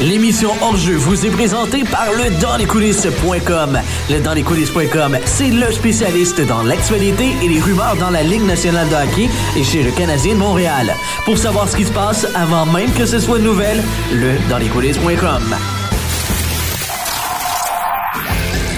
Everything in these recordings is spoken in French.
L'émission Hors-jeu vous est présentée par le dansleschoulisses.com. Le dansleschoulisses.com, c'est le spécialiste dans l'actualité et les rumeurs dans la Ligue nationale de hockey et chez le Canadien de Montréal. Pour savoir ce qui se passe avant même que ce soit une nouvelle, le dansleschoulisses.com.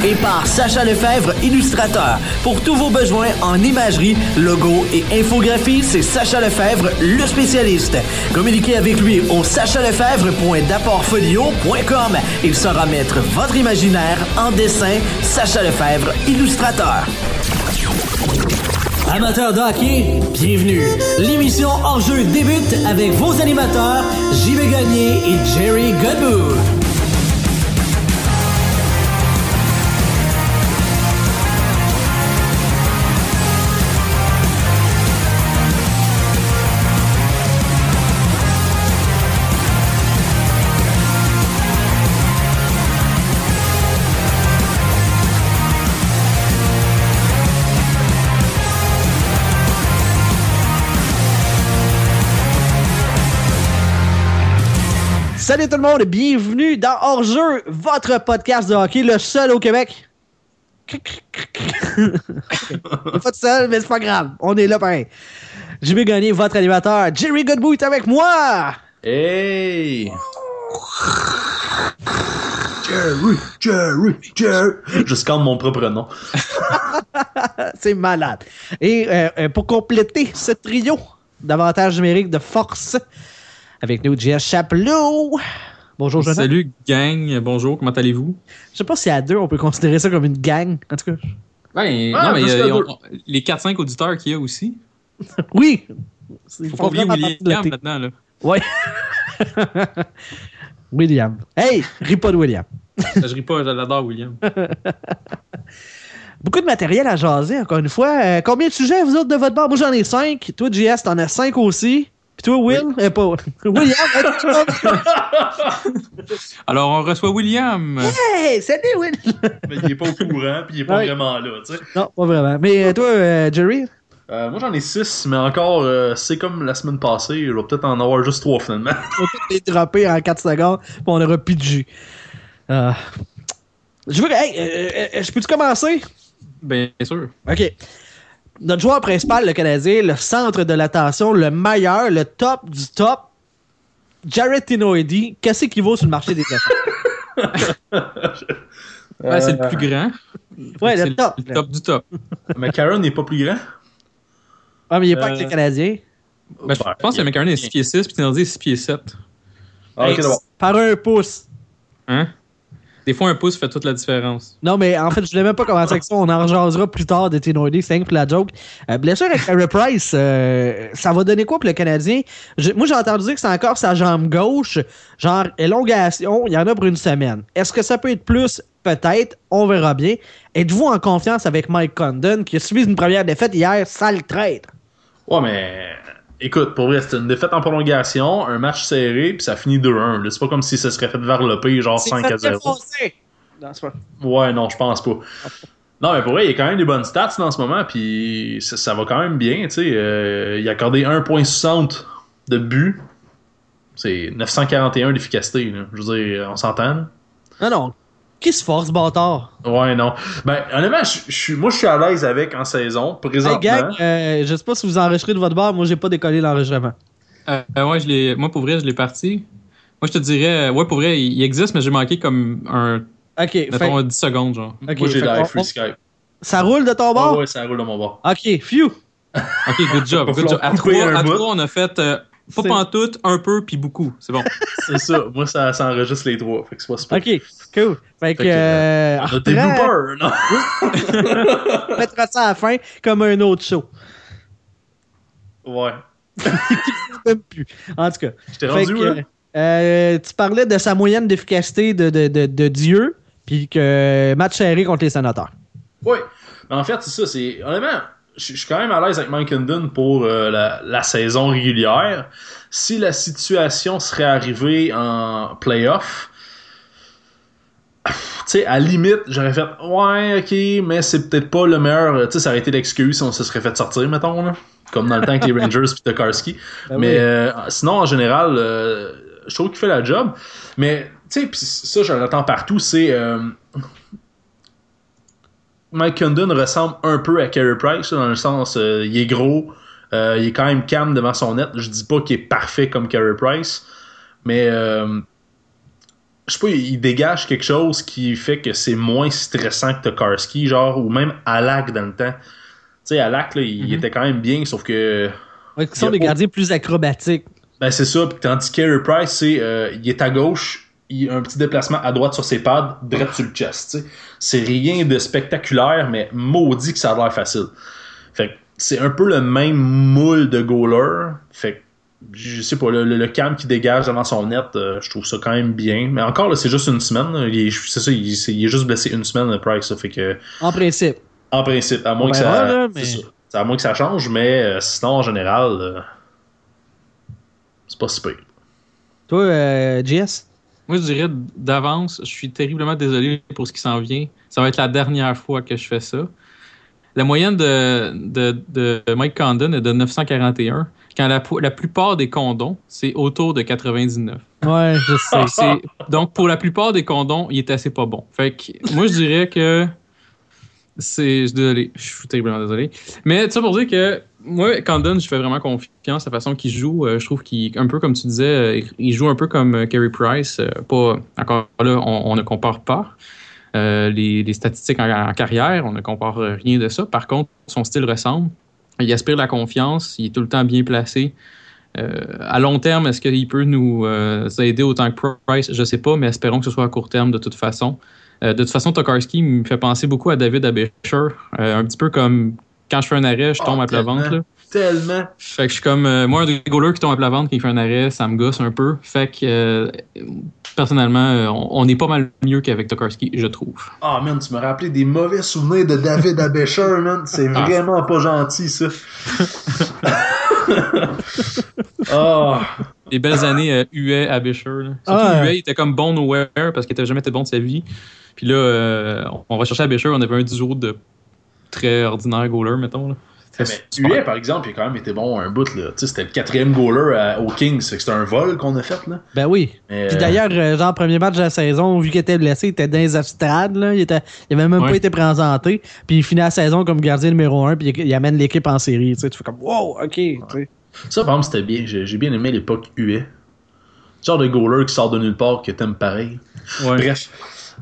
et par Sacha Lefebvre, illustrateur. Pour tous vos besoins en imagerie, logo et infographie, c'est Sacha Lefebvre, le spécialiste. Communiquez avec lui au sachalefebvre.d'apportfolio.com. Il saura mettre votre imaginaire en dessin. Sacha Lefebvre, illustrateur. Amateurs de hockey, bienvenue. L'émission Hors-jeu débute avec vos animateurs, JV Gagné et Jerry Godbout. Salut tout le monde, bienvenue dans Hors-jeu, votre podcast de hockey, le seul au Québec. pas de seul, mais c'est pas grave, on est là pareil. Je vais gagner votre animateur, Jerry Goodboot est avec moi. Hey! Jerry, Jerry, Jerry. Je scanne mon propre nom. c'est malade. Et euh, euh, pour compléter ce trio d'avantages numériques de force, avec nous, Jess Chapelot. Bonjour, Jonathan. Salut, gang. Bonjour, comment allez-vous? Je sais pas si à deux, on peut considérer ça comme une gang, en tout cas. Ben, Ah, non, mais ont- les 4-5 auditeurs qu'il y a aussi. Oui! Faut pas oublier William maintenant, là. Oui. William. Hey, ris pas de William. Je ris pas, je l'adore, William. Beaucoup de matériel à jaser, encore une fois. Euh, combien de sujets, vous autres, de votre bord? Moi, j'en ai cinq. Toi, JS, t'en as cinq aussi. Puis toi, Will? Euh, pas William. Alors, on reçoit William. hey, salut, Will! Mais il est pas au courant, puis il est pas Ouais. vraiment là, tu sais. non, pas vraiment. Mais euh, toi, euh, Jerry? Euh, moi, j'en ai six, mais encore, euh, c'est comme la semaine passée, je vais peut-être en avoir juste trois finalement. On va les dropper en 4 secondes, puis on aura plus de jus. Euh, je veux. Hey, euh, euh, je peux-tu commencer? Bien sûr. OK. Notre joueur principal, le Canadien, le centre de l'attention, le meilleur, le top du top, Jared Tinoedi, qu'est-ce qu'il vaut sur le marché des affaires? C'est le plus grand. Ouais, C'est le top. Le top du top. mais Karen n'est pas plus grand. Ah, mais il n'est pas Euh, avec les Canadiens. Ben, je pense que McCartney est 6 pieds 6, puis Thénardier est 6 pieds 7. Ah. Par un pouce. Hein? Des fois, un pouce fait toute la différence. Non, mais en fait, je voulais même pas commencer avec ça. On en jasera plus tard de Tinoedi. C'est rien pour la joke. Euh, blessure avec Carey Price, euh, ça va donner quoi pour le Canadien? Je- moi, j'ai entendu dire que c'est encore sa jambe gauche. Genre, élongation, il y en a pour une semaine. Est-ce que ça peut être plus? Peut-être. On verra bien. Êtes-vous en confiance avec Mike Condon, qui a subi une première défaite hier, sale traître? Ouais, mais écoute, pour vrai, c'était une défaite en prolongation, un match serré, puis ça finit 2-1. là. C'est pas comme si ça serait fait varloper genre 5 à 0. Non, c'est pas. Ouais, non, je pense pas. Non, mais pour vrai, il y a quand même des bonnes stats dans ce moment, puis ça, ça va quand même bien, tu sais. euh, il a accordé 1.60 de but. C'est 941 d'efficacité, là. Je veux dire, on s'entend, là? Non, non. Qui se force, bâtard? Ouais, non. Ben, honnêtement, je- moi, je suis à l'aise avec en saison, Hey, présentement. gang, euh, je sais pas si vous enregistrez de votre bar. Moi, j'ai pas décollé l'enregistrement. Euh, euh, ouais, je l'ai- moi, pour vrai, je l'ai parti. Moi, je te dirais, euh, ouais, pour vrai, il existe, mais j'ai manqué comme un, OK. fait- mettons, 10 secondes, genre. ok, moi, j'ai fait live free on- Skype. Ça roule de ton bord? ouais, ça roule à mon bord. OK, phew. Ok, good job. Good job. À trois, à trois, on a fait euh, pas pantoute, un peu, puis beaucoup. C'est bon. C'est ça. Moi, ça, ça enregistre les trois. Fait que c'est pas super. OK, cool. Fait que, Fait que, euh, On a des bloopers, non? on mettra ça à la fin comme un autre show. Ouais. Même plus. En tout cas. J'étais Fait rendu que, où, là? euh, tu parlais de sa moyenne d'efficacité de, de, de, de Dieu, puis que match serré contre les sénateurs. Oui. Mais en fait, c'est ça. C'est honnêtement, je suis quand même à l'aise avec Mike Hendon pour euh, la, la saison régulière. Si la situation serait arrivée en playoff, tu sais, à la limite, j'aurais fait ouais, ok, mais c'est peut-être pas le meilleur. Tu sais, ça aurait été l'excuse si on se serait fait sortir, mettons, là. Comme dans le temps avec les Rangers et Tokarski. Ben mais oui. euh, sinon, en général, euh, je trouve qu'il fait la job. Mais, tu sais, puis ça, je l'entends partout, c'est. Mike Condon ressemble un peu à Carey Price, dans le sens, euh, il est gros, euh, il est quand même calme devant son net. Je dis pas qu'il est parfait comme Carey Price, mais euh, je sais pas, il dégage quelque chose qui fait que c'est moins stressant que Tokarski, genre, ou même Alak dans le temps. Tu sais, Alak, là, il Mhm. était quand même bien, sauf que. Ouais, qui sont des gardiens plus acrobatiques. Ben, c'est ça. Puis tandis que Carey Price, c'est, euh, il est à gauche, il a un petit déplacement à droite sur ses pads, direct sur le chest. C'est rien de spectaculaire, mais maudit que ça a l'air facile. Fait que c'est un peu le même moule de goaler. Fait que je sais pas, le, le, le calme qui dégage devant son net, euh, je trouve ça quand même bien. Mais encore, là, c'est juste une semaine. là. Il est- C'est ça, il, est juste blessé une semaine, le Price. ça. fait que, En principe. en principe, à moins que ça. là, mais- c'est ça. C'est à moins que ça change, mais euh, sinon, en général, euh, c'est pas si pire. Toi, euh, JS? Moi, je dirais d'avance, je suis terriblement désolé pour ce qui s'en vient. Ça va être la dernière fois que je fais ça. La moyenne de, de, de Mike Condon est de 941, quand la, la plupart des condons, c'est autour de 99. Ouais, je sais. Donc, pour la plupart des condons, il est assez pas bon. Fait que moi, je dirais que c'est. Je suis désolé. Je suis terriblement désolé. Mais tu sais, pour dire que moi, Condon, je fais vraiment confiance à la façon qu'il joue. Euh, je trouve qu'il, un peu comme tu disais, euh, il joue un peu comme euh, Carey Price. Euh, pas, encore là, on, ne compare pas. Les, statistiques en, en carrière, on ne compare rien de ça. Par contre, son style ressemble. Il aspire la confiance, il est tout le temps bien placé. À long terme, est-ce qu'il peut nous aider autant que Price? Je ne sais pas, mais espérons que ce soit à court terme de toute façon. De toute façon, Tokarski me fait penser beaucoup à David Abisher. Un petit peu comme quand je fais un arrêt, je Oh, tombe à plat ventre. tellement. là. Tellement. Fait que je suis comme. euh, moi, un des goalers qui tombe à plat ventre, qui fait un arrêt, ça me gosse un peu. Fait que euh, personnellement, euh, on, on est pas mal mieux qu'avec Tokarski, je trouve. Ah, man, tu m'as rappelé des mauvais souvenirs de David Abesher, man. C'est Ah. vraiment pas gentil, ça. Ah, Les belles années euh, Huet à. Surtout Ah. Huet, il était comme bon nowhere parce qu'il était jamais été bon de sa vie. Puis là, euh, on va chercher à Bisher, on avait un 10 jours de très ordinaire goaler, mettons. Là. mais Super. Huet, par exemple, il a quand même été bon un bout, là. Tu sais, c'était le quatrième goaler à- aux Kings. Fait que c'était un vol qu'on a fait, là. Ben oui. Mais, Puis euh, d'ailleurs, euh, genre, premier match de la saison, vu qu'il était blessé, il était dans les estrades, là. Il, était, il avait même Ouais. pas été présenté. Puis il finit la saison comme gardien numéro un, puis il, amène l'équipe en série. Tu sais, tu fais comme, wow, ok. Ça, par exemple, c'était bien. J'ai j'ai bien aimé l'époque Huet. Genre de goaler qui sort de nulle part, que t'aimes pareil. Ouais. Bref.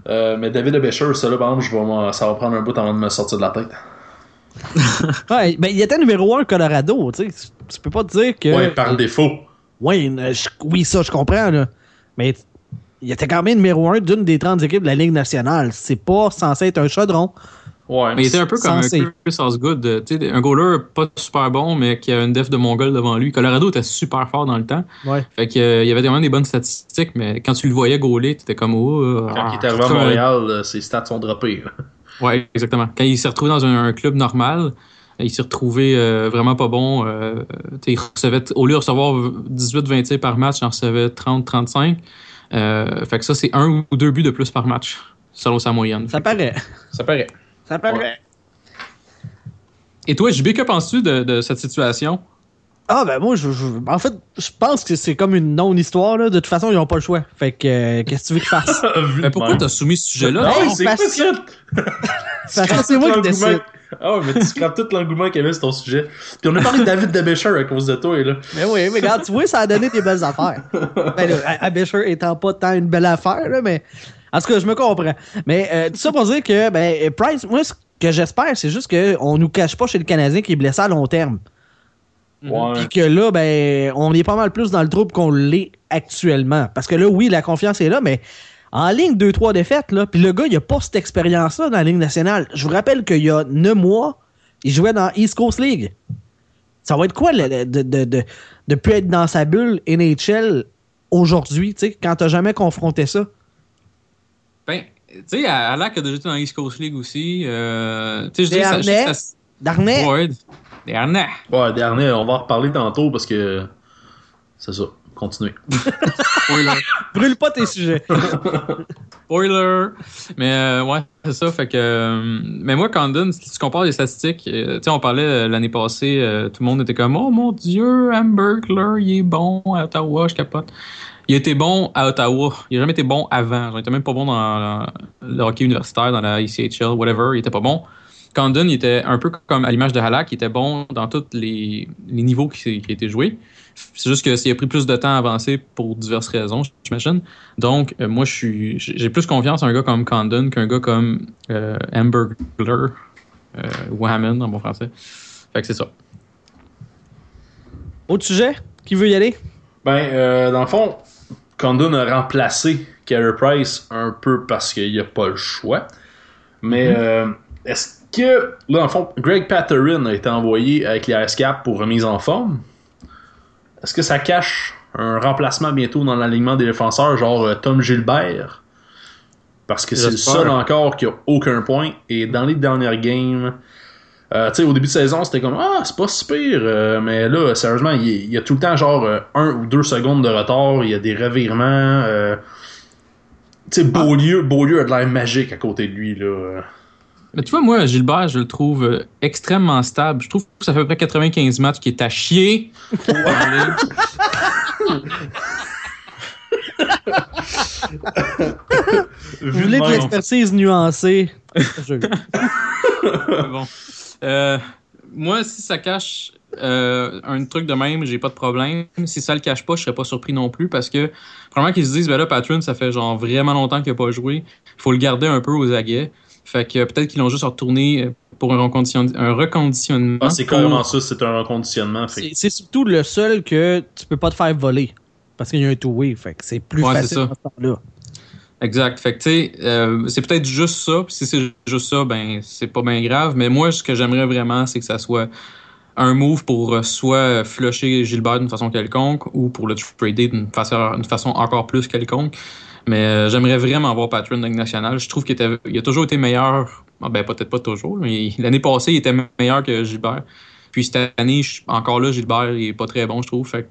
Euh, mais David Abesher, ça, là, par exemple, je vais ça va prendre un bout avant de me sortir de la tête. Ouais, ben il était numéro un au Colorado, tu sais. Tu peux pas te dire que. Ouais, par défaut. Ouais, euh, je- oui, ça, je comprends, là. Mais il était quand même numéro un d'une des 30 équipes de la Ligue nationale. C'est pas censé être un chaudron. Ouais. Mais il était un peu comme Chris Osgood, tu sais, un goaler pas super bon, mais qui a une def de mongol devant lui. Colorado était super fort dans le temps. Ouais. Fait que, euh, il y avait vraiment des bonnes statistiques, mais quand tu le voyais gauler, tu étais comme oh, euh, Quand ah, il est arrivé à Montréal, euh, ses stats sont droppés. Ouais, exactement. Quand il s'est retrouvé dans un, un club normal, il s'est retrouvé euh, vraiment pas bon. euh, il recevait, au lieu de recevoir 18-20 tirs par match, il en recevait 30-35. Euh, fait que ça, c'est un ou deux buts de plus par match, selon sa moyenne. Ça paraît. Ça paraît. Ça paraît. Et toi, JB, que penses-tu de, de cette situation? Ah, ben moi, je, je- en fait, je pense que c'est comme une non-histoire, là. De toute façon, ils ont pas le choix. Fait que, euh, qu'est-ce que tu veux qu'ils fassent? Vu Mais pourquoi t'as soumis ce sujet-là? Ah, Hey, c'est parce- quoi ça? Parce que c'est moi qui décide. Ah ouais, mais tu scrapes tout l'engouement qu'il y avait sur ton sujet. Puis on a parlé de David Debesher à cause de toi, là. Mais oui, mais regarde, tu vois, ça a donné des belles affaires. Ben là, Abisher étant pas tant une belle affaire, là, mais. En tout cas, je me comprends. Mais euh, tout ça pour dire que, ben, Price, moi, ce que j'espère, c'est juste qu'on nous cache pas chez le Canadien qu'il est blessé à long terme. Ouais. Puis que là, ben, on est pas mal plus dans le trouble qu'on l'est actuellement. Parce que là, oui, la confiance est là, mais en ligne 2-3 défaites, là, puis le gars, il a pas cette expérience-là dans la Ligue nationale. Je vous rappelle qu'il y a 9 mois, il jouait dans East Coast League. Ça va être quoi le- le- de, de, de, de plus être dans sa bulle NHL aujourd'hui, tu sais, quand t'as jamais confronté ça? Ben, tu sais, Alak a déjà été dans East Coast League aussi. Euh, tu sais, je dis ça. ça- Darnay? Ouais, des harnais. Ouais, dernier, on va en reparler tantôt parce que. C'est ça. Continuez. Spoiler. Brûle pas tes sujets. Spoiler! Mais euh, ouais, c'est ça. Fait que. euh, mais moi, Condon, si tu compares les statistiques, euh, tu sais, on parlait euh, l'année passée, euh, tout le monde était comme Oh mon Dieu, Hamburglar, il est bon à Ottawa, je capote. Il été bon à Ottawa. Il n'a jamais été bon avant. Il n'était même pas bon dans le hockey universitaire, dans la ECHL, whatever. Il était pas bon. Condon, il était un peu comme à l'image de Halak, il était bon dans tous les, niveaux qui, qui étaient joués. C'est juste que s'il a pris plus de temps à avancer pour diverses raisons, j'imagine. Donc, euh, moi, j'ai plus confiance en un gars comme Condon qu'un gars comme euh, Ambergler euh, ou Hammond en bon français. Fait que c'est ça. Autre sujet? Qui veut y aller? Ben, euh, dans le fond, Condon a remplacé Carey Price un peu parce qu'il n'y a pas le choix. Mais mm-hmm. est-ce que, là, le fond, Greg Patterin a été envoyé avec les Cap pour remise en forme? Est-ce que ça cache un remplacement bientôt dans l'alignement des défenseurs, genre euh, Tom Gilbert? Parce que c'est le seul encore qui a aucun point. Et dans les dernières games, euh, au début de saison, c'était comme Ah, c'est pas si pire. Euh, mais là, sérieusement, il, y a tout le temps genre un ou deux secondes de retard. Il y a des revirements. tu sais, Beaulieu, Beaulieu a de l'air magique à côté de lui. là. Mais tu vois, moi, Gilbert, je le trouve euh, extrêmement stable. Je trouve que ça fait à peu près 95 matchs qui est à chier. Vous voulez de l'expertise nuancée? bon. Euh, moi, si ça cache euh, un truc de même, j'ai pas de problème. Si ça le cache pas, je serais pas surpris non plus parce que, probablement qu'ils se disent, ben là, Patron, ça fait genre vraiment longtemps qu'il a pas joué. Il faut le garder un peu aux aguets. Fait que peut-être qu'ils l'ont juste retourné euh, pour un, reconditionnement. Ah, c'est carrément ça, c'est un reconditionnement. C'est surtout le seul que tu peux pas te faire voler. Parce qu'il y a un two-way. Fait que c'est plus facile à ce temps-là. Exact. Fait que tu sais, euh, c'est peut-être juste ça. si c'est juste ça, ben c'est pas bien grave. Mais moi, ce que j'aimerais vraiment, c'est que ça soit un move pour euh, soit flusher Gilbert d'une façon quelconque ou pour le trader d'une façon, façon encore plus quelconque. Mais euh, j'aimerais vraiment voir Patron dans nationale. Je trouve qu'il a toujours été meilleur. Ah, ben, peut-être pas toujours, mais l'année passée, il était meilleur que Gilbert. Puis cette année, encore là, Gilbert, il est pas très bon, je trouve. Fait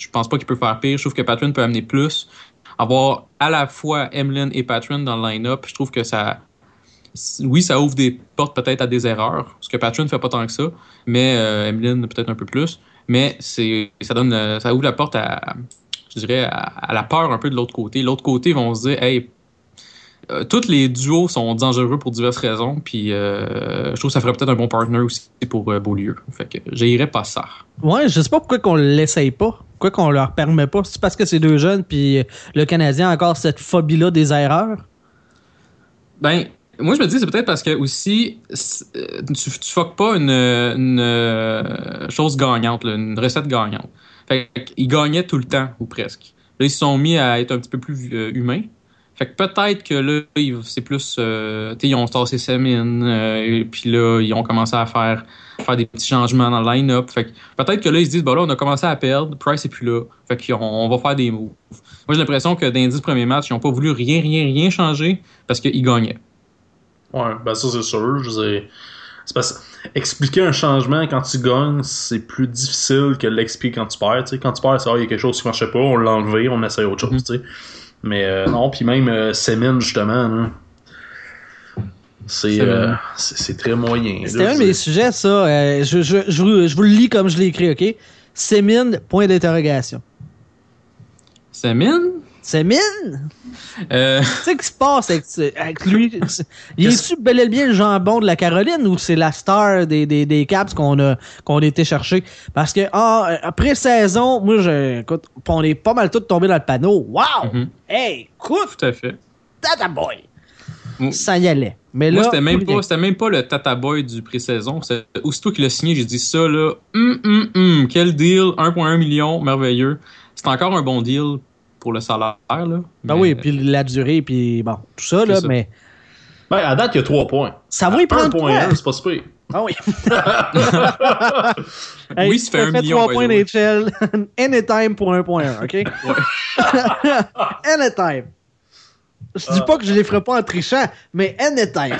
je pense pas qu'il peut faire pire. Je trouve que Patron peut amener plus. Avoir à la fois Emlyn et Patron dans le line-up, je trouve que ça. Oui, ça ouvre des portes peut-être à des erreurs, parce que Patron ne fait pas tant que ça, mais euh, Emlyn peut-être un peu plus. Mais ça donne, ça ouvre la porte à, je dirais, à, la peur un peu de l'autre côté. L'autre côté vont se dire, hey, euh, tous les duos sont dangereux pour diverses raisons, puis euh, je trouve que ça ferait peut-être un bon partner aussi pour euh, Beaulieu. Fait que j'irais pas ça. Ouais, je sais pas pourquoi qu'on l'essaye pas. Pourquoi qu'on leur permet pas. C'est parce que c'est deux jeunes, puis le Canadien a encore cette phobie-là des erreurs? Ben, moi, je me dis, c'est peut-être parce que aussi, tu, tu fuck pas une, chose gagnante, une recette gagnante. Fait qu'ils gagnaient tout le temps, ou presque. Là, ils se sont mis à être un petit peu plus euh, humains. Fait que peut-être que là, c'est plus. Euh, tu sais, ils ont tassé Semin, euh, et puis là, ils ont commencé à faire, faire des petits changements dans le line-up. Fait que peut-être que là, ils se disent, bah là, on a commencé à perdre, Price est plus là. Fait qu'on on va faire des moves. Moi, j'ai l'impression que dans les 10 premiers matchs, ils n'ont pas voulu rien, rien, rien changer parce qu'ils gagnaient. Ouais, ben ça, c'est sûr. Je sais parce expliquer un changement quand tu gagnes, c'est plus difficile que l'expliquer quand tu perds. Quand tu perds, c'est ah, il y a quelque chose qui marchait pas, on l'a enlevé, on essaie autre chose. Mm-hmm. Mais euh, non, puis même euh, justement, euh, c'est très moyen. C'était un de mes sujets, ça. Euh, je, je, je, vous, je, vous, le lis comme je l'ai écrit, OK? Sémine, point d'interrogation. Sémine? C'est mine? Euh... Tu sais ce qui se passe avec, lui? Il est-tu bel et bien le jambon de la Caroline ou c'est la star des, des, des Caps qu'on a, qu'on a été chercher? Parce que, ah, après saison, moi, je, écoute, on est pas mal tous tombés dans le panneau. Wow! Mm-hmm. Hey, écoute! Tout à fait. Tata Boy! Ça y allait. Mais moi, c'était même, pas, même pas le Tata Boy du pré-saison. Aussitôt qu'il a signé, j'ai dit ça, là. Hum, hum, hum, quel deal! 1,1 million, merveilleux. C'est encore un bon deal pour le salaire. Là. Ben oui, puis la durée, puis bon, tout ça, là, mais. Ben, à date, il y a trois points. Ça va y prendre. 1.1, c'est pas super. Ah oui. oui, ça fait un million. 3 points d'HL. Anytime pour 1.1, OK? anytime. Je dis pas que je les ferai pas en trichant, mais anytime.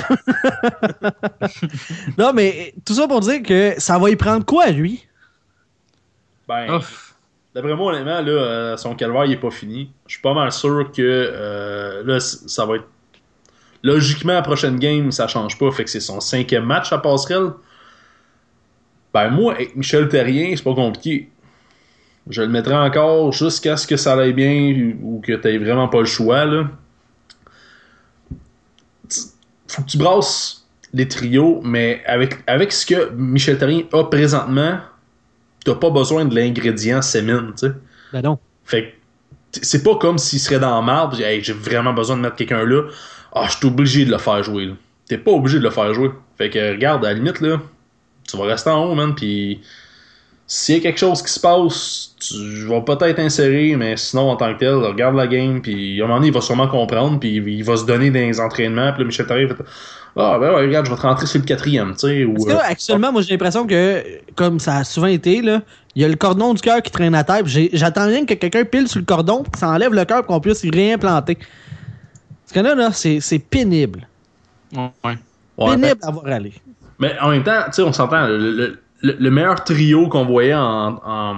non, mais tout ça pour dire que ça va y prendre quoi, lui? Ben. D'après moi, honnêtement, là, euh, son calvaire n'est pas fini. Je suis pas mal sûr que euh, là, ça va être. Logiquement, la prochaine game, ça change pas. Fait que c'est son cinquième match à passerelle. Ben, moi, avec Michel Terrien, c'est pas compliqué. Je le mettrais encore jusqu'à ce que ça aille bien ou que tu n'aies vraiment pas le choix. Là. Faut que tu brasses les trios, mais avec, avec ce que Michel Therrien a présentement, t'as pas besoin de l'ingrédient sémine, tu sais. Ben non. Fait que c'est pas comme s'il serait dans la marbre, hey, j'ai vraiment besoin de mettre quelqu'un là. Ah, je suis obligé de le faire jouer. T'es pas obligé de le faire jouer. Fait que regarde, à la limite, là, tu vas rester en haut, man, pis s'il y a quelque chose qui se passe, tu vas peut-être insérer, mais sinon, en tant que tel, regarde la game, puis à un moment donné, il va sûrement comprendre, puis il va se donner des entraînements, puis là, Michel Therrien fait Ah, ben ouais, regarde, je vais te rentrer sur le quatrième, tu sais. Parce que là, actuellement, moi, j'ai l'impression que, comme ça a souvent été, là, il y a le cordon du cœur qui traîne à terre, j'attends rien que quelqu'un pile sur le cordon, puis que ça enlève le cœur, pour qu'on puisse y réimplanter. Parce que là, là c'est pénible. Ouais. Pénible à voir aller. Mais en même temps, tu sais, on s'entend, le, le, le, meilleur trio qu'on voyait en, en,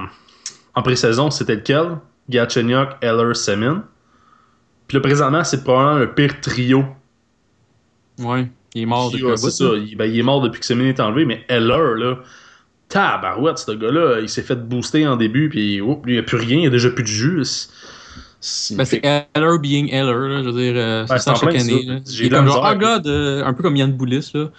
en pré-saison, c'était lequel? Gatchenyuk, Eller, Semin. Puis là, présentement, c'est probablement le pire trio. Ouais, il est mort depuis ouais, ça. Il, ben, il, est mort depuis que Semin est enlevé, mais Eller, là, tabarouette, ce gars-là, il s'est fait booster en début, puis oh, il n'y a plus rien, il n'y a déjà plus de jus. Ben, c'est Eller being Eller, là, je veux dire, euh, c'est ça chaque année. Il est comme genre, oh god, euh, un peu comme Yann Boulis, là.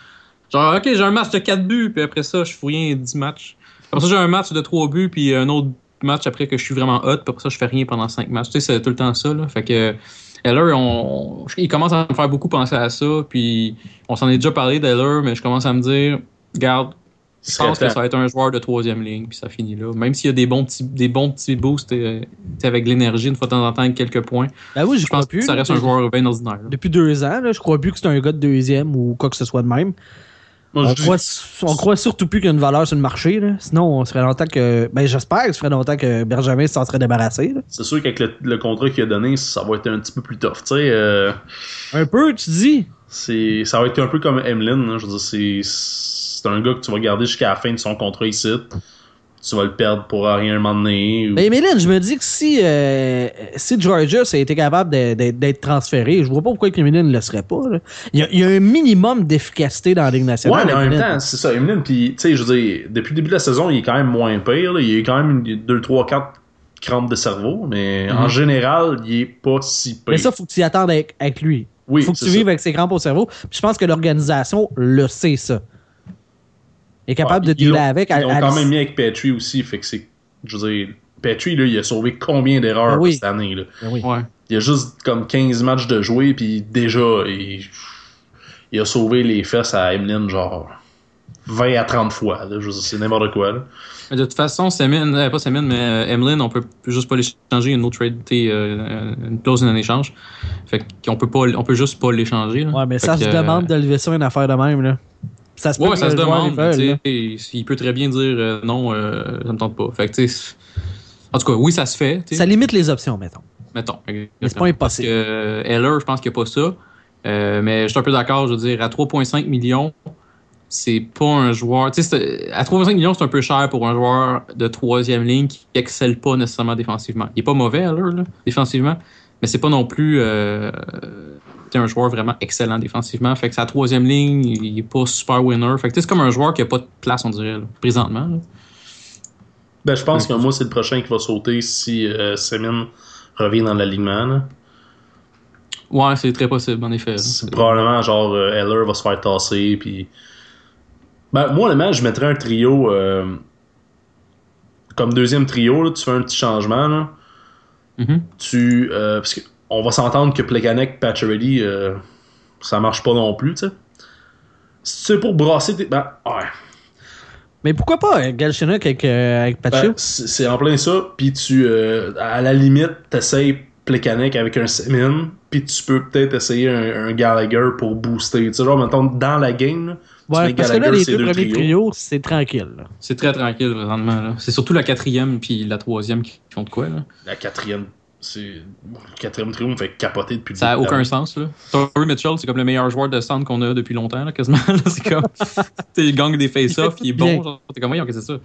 Genre, ok, j'ai un match de 4 buts, puis après ça, je fous rien 10 matchs. Après ça, j'ai un match de 3 buts, puis un autre match après que je suis vraiment hot, puis après ça, je fais rien pendant 5 matchs. Tu sais, c'est tout le temps ça, là. Fait que. Eller, on, il commence à me faire beaucoup penser à ça, puis on s'en est déjà parlé d'Eller, mais je commence à me dire, garde, je pense que ça va être un joueur de troisième ligne, puis ça finit là. Même s'il y a des bons petits, des bons petits boosts euh, avec l'énergie, une fois de temps en temps, avec quelques points. Ben oui, je pense plus, que ça reste un joueur bien ordinaire. Depuis deux ans, là, je crois plus que c'est un gars de deuxième ou quoi que ce soit de même on, croit, on croit surtout plus qu'il y a une valeur sur le marché. Là. Sinon, on serait longtemps que. Ben, j'espère que ça ferait longtemps que Benjamin s'en serait débarrassé. C'est sûr qu'avec le, contrat qu'il a donné, ça va être un petit peu plus tough. sais euh... Un peu, tu dis? C'est Ça va être un peu comme Emlyn. Hein. Je veux dire, c'est un gars que tu vas garder jusqu'à la fin de son contrat ici tu vas le perdre pour rien un moment donné. Mais Mélène, je me dis que si, euh, si Georgia a été capable d'être transféré, je vois pas pourquoi Eminem ne le serait pas. Il, y a, un minimum d'efficacité dans la Ligue nationale. Ouais, mais en même temps, c'est ça. Eminem, puis, tu sais, je veux dire, depuis le début de la saison, il est quand même moins pire. Il y a eu quand même 2, 3, 4 crampes de cerveau, mais en mhm. général, il est pas si pire. Mais ça, faut que tu y attendes avec, lui. Oui, faut que tu vives avec ses crampes au cerveau. je pense que l'organisation le sait, ça est capable de dealer avec. Ils ont quand même mis avec Petrie aussi, fait que c'est. Je veux dire, Petrie, là, il a sauvé combien d'erreurs ben cette année, là? Ben oui. Il a juste comme 15 matchs de jouer, puis déjà, il, il, a sauvé les fesses à Emeline, genre 20 à 30 fois. C'est n'importe quoi. Là. De toute façon, Semin, euh, pas Semin, mais euh, Emeline, on peut juste pas l'échanger. Une autre trade, euh, une clause d'un échange. Fait qu'on peut pas, on peut juste pas l'échanger. Ouais, mais ça se demande de lever ça une affaire de même, là. Ça se, ouais, ça se demande. il peut très bien dire euh, non, euh, ça me tente pas. Fait que, en tout cas, oui, ça se fait. Ça limite les options, mettons. Mettons. Mais c'est pas impossible. Parce que Heller, je pense qu'il n'y a pas ça. Euh, mais je suis un peu d'accord, je veux dire, à 3,5 millions, c'est pas un joueur. Tu sais, à 3,5 millions, c'est un peu cher pour un joueur de troisième ligne qui excelle pas nécessairement défensivement. Il est pas mauvais, Heller, là, défensivement, mais c'est pas non plus. Euh, un joueur vraiment excellent défensivement. Fait que sa troisième ligne, il est pas super winner. Fait que c'est comme un joueur qui a pas de place, on dirait, présentement. Ben, je pense que moi, c'est le prochain qui va sauter si euh, revient dans l'alignement. Ouais, c'est très possible, en effet. C'est probablement genre euh, Heller va se faire tasser. Puis... Ben, moi, honnêtement, je mettrais un trio. Euh, comme deuxième trio, là, tu fais un petit changement. Là. Mm-hmm. Tu. Euh, parce que on va s'entendre que Plekanec, Patcherelli, euh, ça marche pas non plus, tu sais. Si c'est pour brasser tes. Ben, ouais. Mais pourquoi pas euh, Galchenyuk avec, euh, avec ben, c'est en plein ça, puis tu, euh, à la limite, t'essayes Plekanec avec un Semin, puis tu peux peut-être essayer un, Gallagher pour booster. Tu sais, genre, mettons, dans la game, Ouais, parce que là, les deux, premiers trios, c'est tranquille. C'est très tranquille, vraiment. C'est surtout la quatrième puis la troisième qui font de quoi. Là. La quatrième, c'est le quatrième trio me fait capoter depuis Ça n'a aucun sens. Là. Tory Mitchell, c'est comme le meilleur joueur de centre qu'on a depuis longtemps, là, quasiment. c'est comme. il gagne des face-offs, il est bon. T'es comme, voyons, que c'est ça?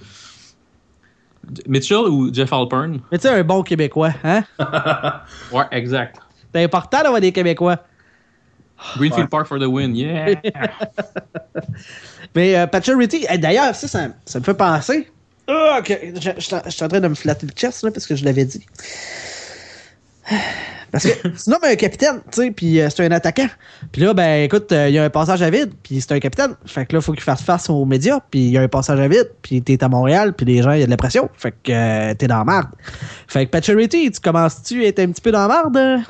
Mitchell ou Jeff Alpern? Mais tu sais, un bon Québécois, hein? Ouais, exact. C'est important d'avoir des Québécois. Greenfield Park for the win, yeah! Mais euh, Ritty, d'ailleurs, ça, ça, me fait penser. Ah, ok, je, je, je suis en train de me flatter le chest là, parce que je l'avais dit. Parce que sinon, ben, un capitaine, tu sais, puis euh, c'est un attaquant. Puis là, ben écoute, euh, il y a un passage à vide, puis c'est un capitaine. Fait que là, il faut qu'il fasse face aux médias, puis il y a un passage à vide, puis t'es à Montréal, puis les gens, il y a de la pression. Fait que euh, t'es dans la merde. Fait que Pacioretty, tu commences-tu à être un petit peu dans la merde?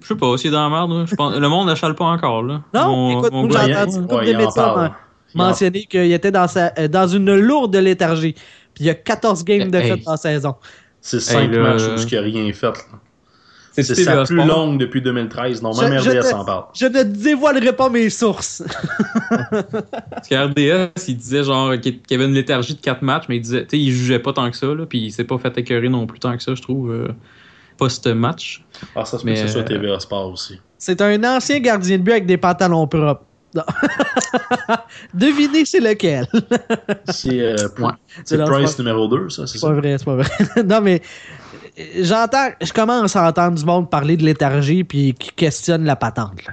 Je sais pas, est dans la merde. Je pense- le monde n'achale pas encore, là. Non, Mon- écoute, mon moi, j'ai entendu une couple Ouais, de médecins mentionner qu'il était dans, sa, dans une lourde léthargie. Puis il y a 14 games de Hey. fait dans la saison. C'est 5 là, matchs où il n'a rien fait. là. C'est sa plus Sport. longue depuis 2013. Non, même je RDS te- en parle. Je ne dévoilerai pas mes sources. Parce que RDS, il disait genre qu'il y avait une léthargie de 4 matchs, mais il disait, tu sais, il jugeait pas tant que ça, là, puis il s'est pas fait écœurer non plus tant que ça, je trouve, euh, post-match. Ah, ça se peut Mais, que ce soit euh, TVA Sport aussi. C'est un ancien gardien de but avec des pantalons propres. Non. Devinez c'est lequel. C'est euh, Ouais. c'est Price numéro 2, ça, c'est C'est ça? pas vrai, c'est pas vrai. non, mais euh, j'entends, je commence à entendre du monde parler de léthargie puis qui questionne la patente. là.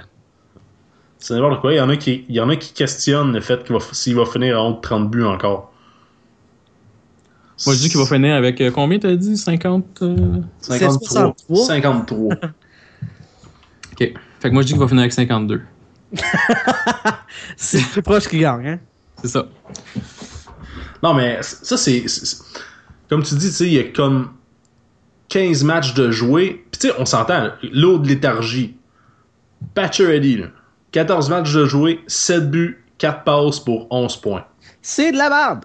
C'est n'importe quoi. Il y, en a qui, il y en a qui questionnent le fait qu'il va, s'il va finir en haut de 30 buts encore. Moi, je dis qu'il va finir avec euh, combien, t'as dit? 50 euh, 53. 63. 53. Ok. Fait que moi, je dis qu'il va finir avec 52. C'est plus proche qui gagne, hein? C'est ça. Non, mais ça, c'est. Comme tu dis, tu sais, il y a comme 15 matchs de jouer. Puis, tu sais, on s'entend, l'eau de léthargie. Pacioretty, là. 14 matchs de jouer, 7 buts, 4 passes pour 11 points. C'est de la merde.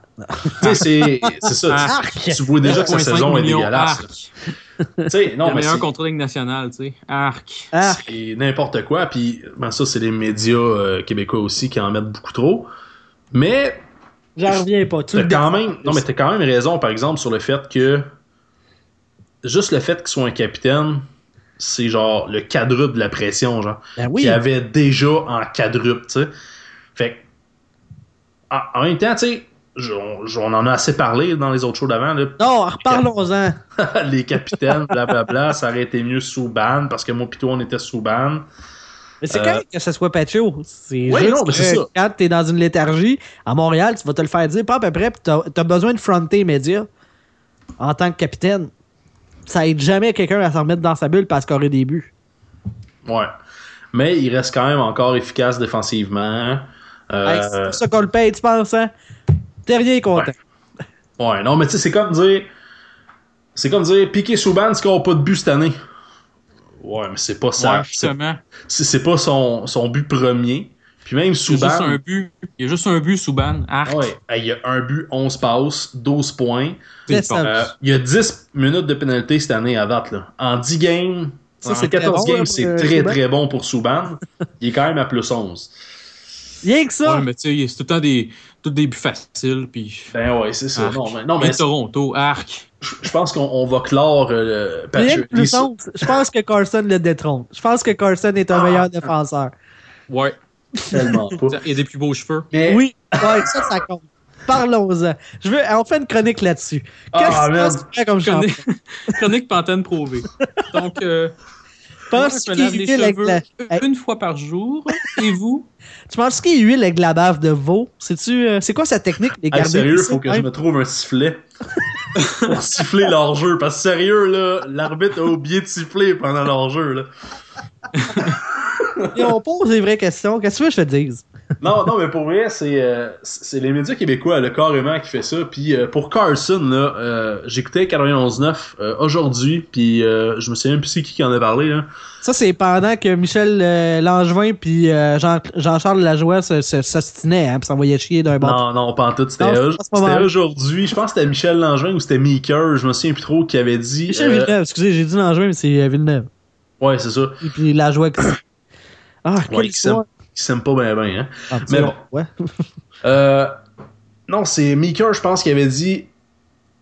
Sais, c'est c'est ça. tu- Arc. Tu, vois déjà que sa 9,5 saison est dégueulasse. non, le mais meilleur de Ligue nationale, tu sais. Arc. Arc. c'est n'importe quoi. Puis, ben, ça, c'est les médias euh, québécois aussi qui en mettent beaucoup trop. Mais J'en reviens pas. Tu le quand même, non, mais t'as quand même raison, par exemple, sur le fait que juste le fait qu'il soit un capitaine, c'est genre le quadruple de la pression, genre. Ben oui. Qu'il avait déjà en quadruple, tu sais. Fait que, en, en même temps, tu sais, on, en a assez parlé dans les autres shows d'avant, là. Non, reparlons-en. les capitaines, blablabla, ça aurait été mieux sous ban parce que moi toi, on était sous ban. Mais c'est Euh, quand même que ce soit. C'est Ouais, juste non, mais c'est que ça. quand t'es dans une léthargie, à Montréal, tu vas te le faire dire pas à peu près, puis t'as as besoin de fronter les médias en tant que capitaine. Ça aide jamais quelqu'un à s'en remettre dans sa bulle parce scorer des buts. Ouais. Mais il reste quand même encore efficace défensivement. Euh, Hey, c'est pour ça qu'on le paye, tu penses, hein? T'es rien content. Ouais, non, mais tu sais, c'est comme dire. C'est comme dire Piqué Souban score pas de but cette année. Ouais, mais c'est pas ça. Ouais, justement. c'est pas son, son but premier. Puis même Il y a Souban. juste un but. Il y a juste un but sous ban. Arc. Ouais, hey, il y a un but, 11 passes, 12 points. Euh, il y a 10 minutes de pénalité cette année à date. Là. En 10 games, Ça, en c'est très 14 bon, games, c'est euh, très Souban. très bon pour Souban. il est quand même à plus 11. Rien que ça. Ouais, mais tu sais, c'est tout le temps des, tout des buts faciles. Puis. Ben ouais, c'est ça. Arc. Non, mais, non, mais Toronto, arc. je pense qu'on on va clore euh, le Rien que Patrick-. Je pense que Carson le détrône. Je pense que Carson est un Ah. meilleur défenseur. Ouais. Tellement pas. Il a des plus beaux cheveux. Mais, Oui, ouais, ça, ça compte. Parlons-en. Je veux, on fait une chronique là-dessus. Ah, Qu'est-ce que tu comme? Chronique, chronique Pantene Prouvé. Donc, euh, je me qu'il lave les huile avec cheveux la- une fois par jour. Et vous? Tu penses qu'il huile avec la bave de veau? C'est-tu, euh, c'est quoi sa technique? Les Hey, sérieux, faut que je me trouve un sifflet pour siffler leur jeu. Parce que sérieux, là, l'arbitre a oublié de siffler pendant leur jeu. Là. Et on pose des vraies questions. Qu'est-ce que tu veux que je te dise? Non, non, mais pour vrai, c'est euh, c'est les médias québécois, le carrément, qui fait ça. Puis euh, pour Carson, là, euh, j'écoutais 91.9 euh, aujourd'hui, puis euh, je me souviens plus c'est qui qui en a parlé. Là. Ça, c'est pendant que Michel Langevin puis euh, Jean- Jean-Charles Lajoie s'ostinaient, hein, puis s'envoyaient chier d'un bord. Non, non, pas en tout. C'était aujourd'hui. Je pense que c'était Michel Langevin ou c'était Meeker, je me souviens plus trop, qui avait dit. Michel Villeneuve, excusez, j'ai dit Langevin, mais c'est Villeneuve. ouais, c'est ça. Et puis Lajoie qui... Ah, quelle Ouais, histoire! Qui s'aime pas bien, bien. Hein. Ah, Mais bon. Ouais. Euh, non, c'est Meeker, je pense, qui avait dit.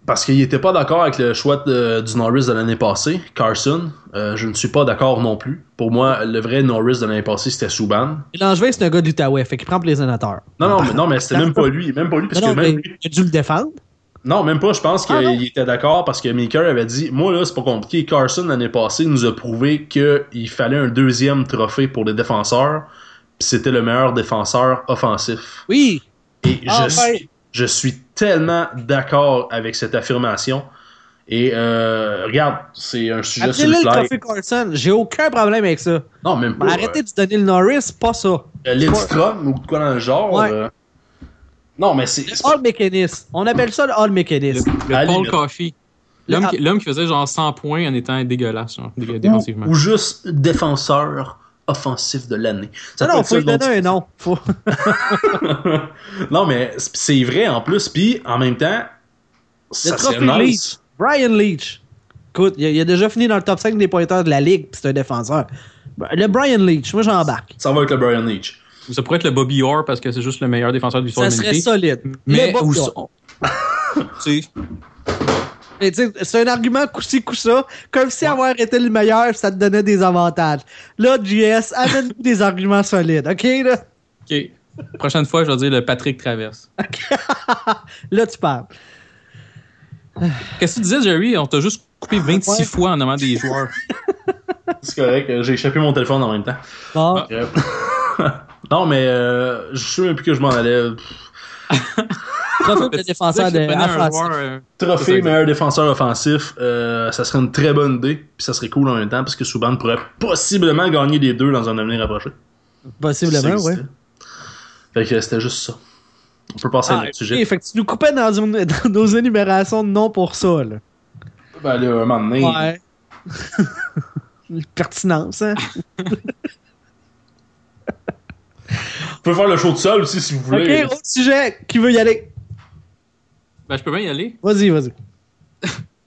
Parce qu'il était pas d'accord avec le choix de- du Norris de l'année passée, Carson. Euh, je ne suis pas d'accord non plus. Pour moi, le vrai Norris de l'année passée, c'était Souban. Langevin, c'est un gars de l'Outaouais, fait qu'il prend pour les sénateurs. Non, non, mais, non, mais c'était même pas lui. Même pas lui, parce Non, non, que même il a dû le défendre. Non, même pas. Je pense Ah, qu'il était d'accord parce que Meeker avait dit Moi, là, c'est pas compliqué. Carson, l'année passée, nous a prouvé qu'il fallait un deuxième trophée pour les défenseurs. Puis c'était le meilleur défenseur offensif. Oui! Et Ah, je, ouais. suis, Je suis tellement d'accord avec cette affirmation. Et euh, regarde, c'est un sujet sur Appelez-le le le. Coffee Carson. J'ai aucun problème avec ça. Non, même pas. Mais arrêtez de se donner le Norris, pas ça. euh, Lidstrom ou de quoi dans le genre. Ouais. euh, Non, mais c'est. All mécanisme. On appelle ça le All Le, mécanisme. le la Paul. Coffey. L'homme Le- qui, l'homme qui faisait genre 100 points en étant dégueulasse, genre, dé- Ou, défensivement. ou juste défenseur offensif de l'année. Ça Non, peut non, être faut ça lui le donner un nom. Faut... non, mais c'est- vrai en plus. Puis en même temps, ça trophée serait Leach. Brian Leach. Écoute, il a, il a déjà fini dans le top 5 des pointeurs de la ligue, puis c'est un défenseur. Le Brian Leach, moi j'embarque. Ça va avec le Brian Leach. Ça pourrait être le Bobby Orr parce que c'est juste le meilleur défenseur de l'histoire Ça de serait l'humanité. solide. Mais Le où sont- Mais tu sais, C'est un argument coup-ci, coup-ça. Comme si avoir été le meilleur, ça te donnait des avantages. Là, JS, amène des arguments solides, OK? Là, OK. Prochaine fois, je vais dire le Patrick Traverse. là tu parles. Qu'est-ce que tu disais, Jerry? On t'a juste coupé 26 Ouais. fois en nommant des joueurs. C'est correct. euh, J'ai échappé mon téléphone en même temps. Bon. Ah. Non, mais euh, je sais même plus que je m'en allais. Trophée de défenseur de offensif. joueur, euh, Trophée meilleur défenseur offensif, euh, ça serait une très bonne idée. Puis ça serait cool en même temps parce que Subban pourrait possiblement gagner les deux dans un avenir rapproché. Possiblement, oui. Fait que c'était juste ça. On peut passer à Ah, un autre ok, sujet. fait que tu nous coupais dans, une- dans nos énumérations de noms pour ça, là. Ben là, un moment donné, Ouais. Pertinence, hein? vous pouvez faire le show de sol aussi si vous voulez. Ok, autre sujet. Qui veut y aller? Ben, je peux bien y aller. Vas-y, vas-y.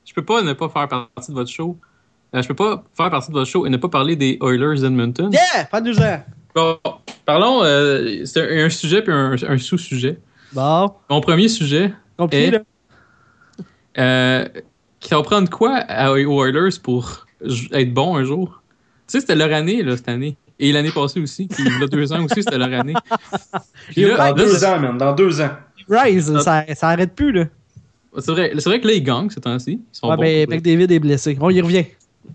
Je peux pas ne pas faire partie de votre show. Euh, je peux pas faire partie de votre show et ne pas parler des Oilers d'Edmonton. Yeah! Pas de ça. Bon, parlons. euh, c'est un, sujet puis un, un sous-sujet. Bon, Mon premier sujet, compris, Et- là. euh, qui va prendre quoi à- aux Oilers pour être bon un jour? Tu sais, c'était leur année, là, cette année. Et l'année passée aussi. Puis il y a deux ans aussi, c'était leur année. Puis là, Dans là, deux ans, man. Dans deux ans. Rise, ça, ça arrête plus, là. c'est vrai, c'est vrai que là, ils gagnent ces temps-ci. Ouais, bons. ben, McDavid est blessé. On y revient.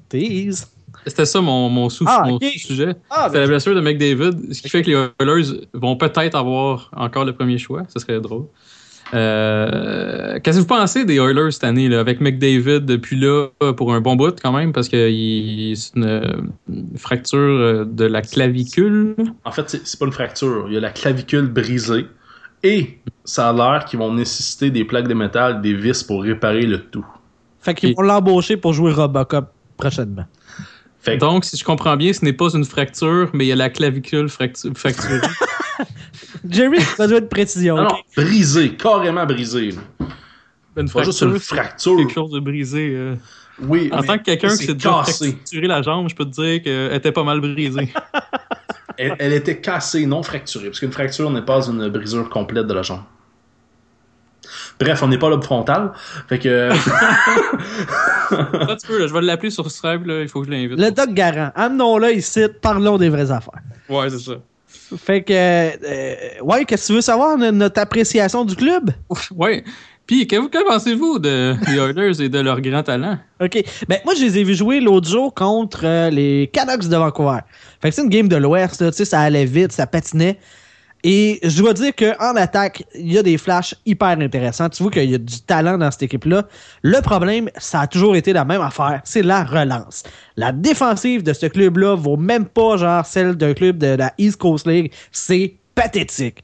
Tease. C'était ça mon, mon sous- Ah, mon sous-sujet. Ah, C'était la blessure de McDavid, ce qui fait que les Oilers vont peut-être avoir encore le premier choix. Ce serait drôle. Euh, Qu'est-ce que vous pensez des Oilers cette année, là, avec McDavid depuis là pour un bon bout quand même, parce que il- c'est une, une fracture euh, de la clavicule? En fait, c'est pas une fracture. Il y a la clavicule brisée. Et ça a l'air qu'ils vont nécessiter des plaques de métal, des vis pour réparer le tout. Fait qu'ils vont l'embaucher pour jouer Robocop prochainement. Fait que, Donc, si je comprends bien, ce n'est pas une fracture, mais il y a la clavicule fractu- fracturée. Jerry, tu as besoin de précision. non, brisé, carrément brisé. Une Pas juste une c'est fracture. quelque chose de brisé. euh. Oui, En tant que quelqu'un qui c'est s'est déjà cassé. fracturé la jambe, je peux te dire qu'elle était pas mal brisée. Elle, elle était cassée, non fracturée. Parce qu'une fracture n'est pas une brisure complète de la jambe. Bref, on n'est pas lobe frontal. Fait que. Là, tu peux, là, je vais l'appeler sur Stripe, là, il faut que je l'invite. Le Doc Garant. Amenons-le ici, parlons des vraies affaires. Ouais, c'est ça. Fait que, euh, ouais, qu'est-ce que tu veux savoir, no- notre appréciation du club? Ouais. Puis, que, que pensez-vous de, des Oilers et de leur grand talent? OK. Ben, moi, je les ai vus jouer l'autre jour contre euh, les Canucks de Vancouver. Fait que c'est une game de l'Ouest, tu sais, ça allait vite, ça patinait. Et je dois dire qu'en attaque, il y a des flashs hyper intéressants. Tu vois qu'il y a du talent dans cette équipe-là. Le problème, ça a toujours été la même affaire, c'est la relance. La défensive de ce club-là vaut même pas genre celle d'un club de la East Coast League. C'est pathétique.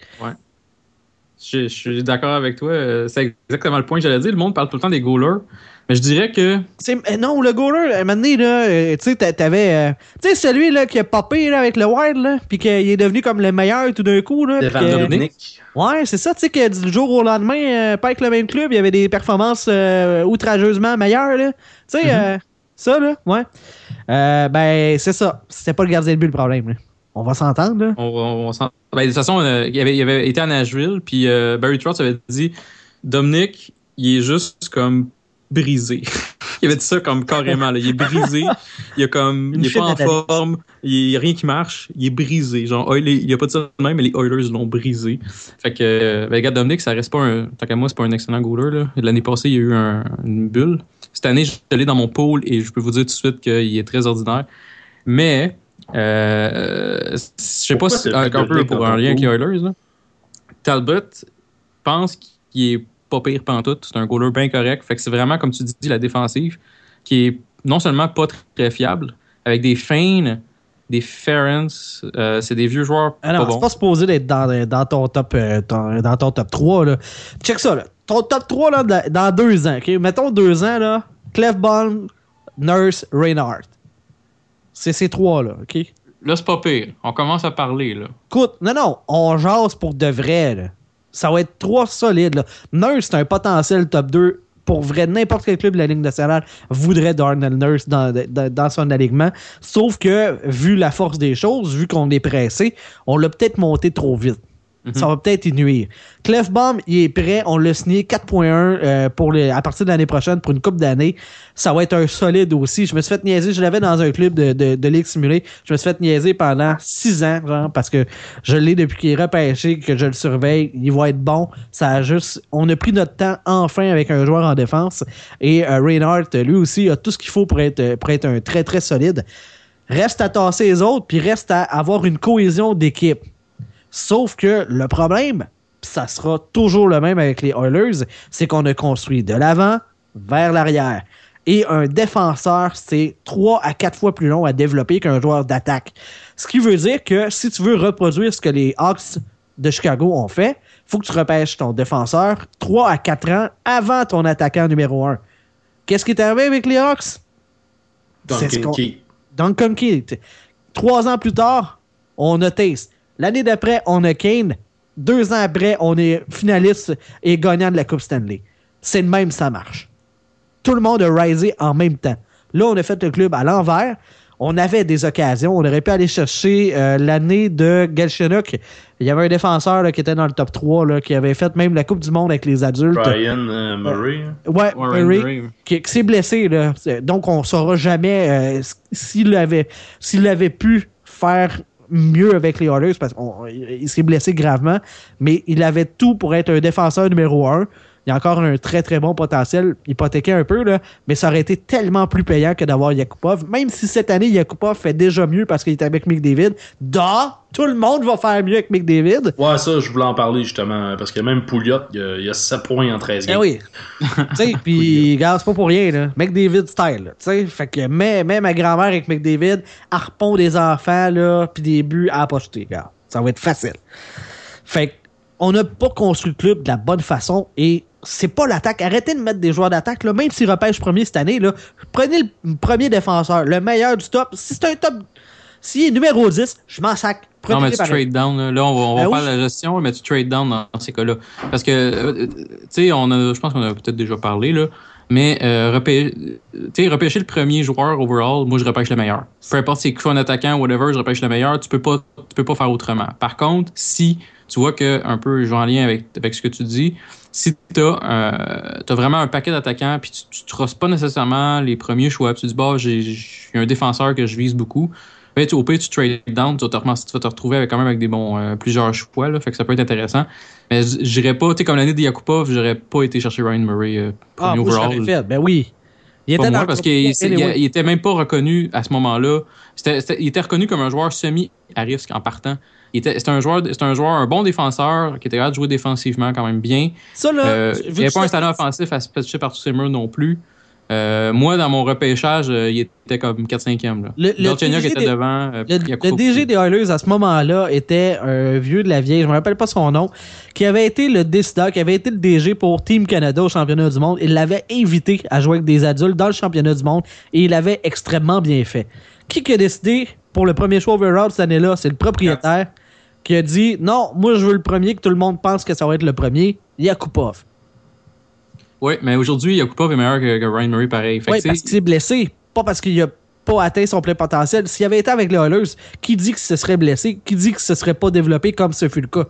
Je, je suis d'accord avec toi. euh, C'est exactement le point que j'allais dire. Le monde parle tout le temps des goalers. Mais je dirais que. C'est- euh, non, le goaler, à un moment donné, là, euh, tu sais, t'a- t'avais. euh, tu sais, celui là, qui a popé là, avec le Wild, là, puis qu'il est devenu comme le meilleur tout d'un coup. Là, que- ouais, c'est ça, tu sais, que du jour au lendemain, euh, pas avec le même club, il y avait des performances euh, outrageusement meilleures. là. Tu sais, euh, ça, là, ouais. Euh, ben, c'est ça. C'était pas le gardien de but le problème. là. On va s'entendre, là? On, on- ben, de toute façon, euh, il, avait, il avait été à Nashville, puis euh, Barry Trotz avait dit Dominic, il est juste comme brisé. il avait dit ça comme carrément. Là. Il est brisé. Il, a comme, Une il est pas en forme. Il n'y a rien qui marche. Il est brisé. Genre, il n'y a pas de ça de même, mais les Oilers l'ont brisé. Fait que, euh, ben, regarde, Dominic, ça reste pas un. Tant qu'à moi, c'est pas un excellent goaler. là. L'année passée, il y a eu un- une bulle. Cette année, je suis allé dans mon pôle et je peux vous dire tout de suite qu'il est très ordinaire. Mais, je sais pas si, un, un peu pour un lien avec les? Oilers, là. Talbot pense qui est pas pire pantoute. C'est un goaler bien correct. Fait que c'est vraiment, comme tu dis, la défensive qui est non seulement pas très fiable, avec des Feignes, des Ferens, euh, c'est des vieux joueurs Ah non, pas c'est pas supposé d'être dans, dans ton top euh, ton- dans ton top 3. Là. Check ça, là. Ton top 3 là, dans, dans deux ans, OK? Mettons deux ans, là. Clefbaum, Nurse, Reinhardt. C'est ces trois-là, OK? Là, c'est pas pire. On commence à parler, là. Écoute, non, non, on jase pour de vrai, là. Ça va être trois solides, là. Nurse, c'est un potentiel top 2. Pour vrai, n'importe quel club de la Ligue nationale voudrait Darnell Nurse dans, dans, dans son alignement. Sauf que, vu la force des choses, vu qu'on est pressé, on l'a peut-être monté trop vite. Ça va peut-être y nuire. Clefbaum, il est prêt. On l'a signé 4.1 euh, pour à partir de l'année prochaine pour une coupe d'années. Ça va être un solide aussi. Je me suis fait niaiser. Je l'avais dans un club de, de, de Ligue simulée. Je me suis fait niaiser pendant six ans, genre, parce que je l'ai depuis qu'il est repêché, que je le surveille. Il va être bon. Ça a juste. On a pris notre temps enfin avec un joueur en défense. Et euh, Reinhardt, lui aussi, a tout ce qu'il faut pour être, pour être un très, très solide. Reste à tasser les autres, puis reste à avoir une cohésion d'équipe. Sauf que le problème, ça sera toujours le même avec les Oilers, c'est qu'on a construit de l'avant vers l'arrière. Et un défenseur, c'est 3 à 4 fois plus long à développer qu'un joueur d'attaque. Ce qui veut dire que si tu veux reproduire ce que les Hawks de Chicago ont fait, faut que tu repêches ton défenseur 3 à 4 ans avant ton attaquant numéro 1. Qu'est-ce qui est arrivé avec les Hawks? Duncan Key. Duncan Keith. Trois ans plus tard, on a Taste. L'année d'après, on a Kane. Deux ans après, on est finaliste et gagnant de la Coupe Stanley. C'est le même, ça marche. Tout le monde a risé en même temps. Là, on a fait le club à l'envers. On avait des occasions. On aurait pu aller chercher euh, l'année de Galchenyuk. Il y avait un défenseur là, qui était dans le top 3, là, qui avait fait même la Coupe du Monde avec les adultes. Brian euh, Murray. hein? Ouais, Warren Murray Murray. qui, qui s'est blessé. Là. Donc, on ne saura jamais euh, s'il avait, s'il avait pu faire mieux avec les Oilers parce qu'il il s'est blessé gravement, mais il avait tout pour être un défenseur numéro un. Il a encore un très très bon potentiel, hypothéqué un peu, là, mais ça aurait été tellement plus payant que d'avoir Yakupov. Même si cette année, Yakupov fait déjà mieux parce qu'il est avec McDavid. Da, tout le monde va faire mieux avec McDavid. Ouais, ça, je voulais en parler justement. Parce que même Pouliot, il y a, il y a 7 points en 13 Eh games. oui. tu sais, puis, regarde, c'est pas pour rien, là. McDavid style. Tu sais, fait que même, même ma grand-mère avec McDavid, harpon des enfants, là, puis des buts à acheter, regarde. Ça va être facile. Fait que, on n'a pas construit le club de la bonne façon et c'est pas l'attaque. Arrêtez de mettre des joueurs d'attaque, là. Même s'ils repêchent premier cette année, là, prenez le premier défenseur, le meilleur du top. Si c'est un top, s'il est numéro 10, je m'en sac. Non, mais tu trade down. Là, Là, on va, on va Ben faire oui. la gestion, mais tu trade down dans, ces cas-là. Parce que, euh, tu sais, on a, je pense qu'on a peut-être déjà parlé, là. Mais euh, repê- repêcher le premier joueur overall, moi je repêche le meilleur. Peu importe si c'est un attaquant, whatever, je repêche le meilleur. Tu peux pas, tu peux pas faire autrement. Par contre, si tu vois que un peu, je vais en lien avec, avec ce que tu dis, si tu as, vraiment un paquet d'attaquants, puis tu, tu trosses pas nécessairement les premiers choix, puis tu dis bah j'ai j'ai un défenseur que je vise beaucoup. Tu, au pire, tu trade down, tu vas te, tu vas te retrouver avec quand même avec des bons euh, plusieurs choix, là, fait que ça peut être intéressant. Mais j'irais pas, tu sais, comme l'année de Yakupov, j'aurais pas été chercher Ryan Murray euh, Ah, premier je overall. l'aurais fait. Ben oui. Il Pas était moi, dans parce qu'il était même pas reconnu à ce moment-là. Il était reconnu comme un joueur semi à risque en partant. C'était un joueur, c'était un joueur, un bon défenseur qui était capable de jouer défensivement quand même bien. Ça, là, Euh, il n'y avait pas un talent offensif à se pitcher par tous ses murs non plus. Euh, moi, dans mon repêchage, euh, il était comme 4-5e. là. Le- le DG était des- devant. euh, Le, DG des Oilers à ce moment-là était un vieux de la vieille, je me rappelle pas son nom, qui avait été le décideur, qui avait été le DG pour Team Canada au championnat du monde. Il l'avait invité à jouer avec des adultes dans le championnat du monde et il l'avait extrêmement bien fait. Qui qui a décidé pour le premier choix overall cette année-là? C'est le propriétaire qui a dit non, moi je veux le premier, que tout le monde pense que ça va être le premier. Yakupov. Oui, mais aujourd'hui, Yakupov est meilleur que, que Ryan Murray, pareil. Oui, parce qu'il s'est blessé, pas parce qu'il a pas atteint son plein potentiel. S'il avait été avec les Oilers, qui dit que se serait blessé? Qui dit que ce serait pas développé comme ce fut le cas?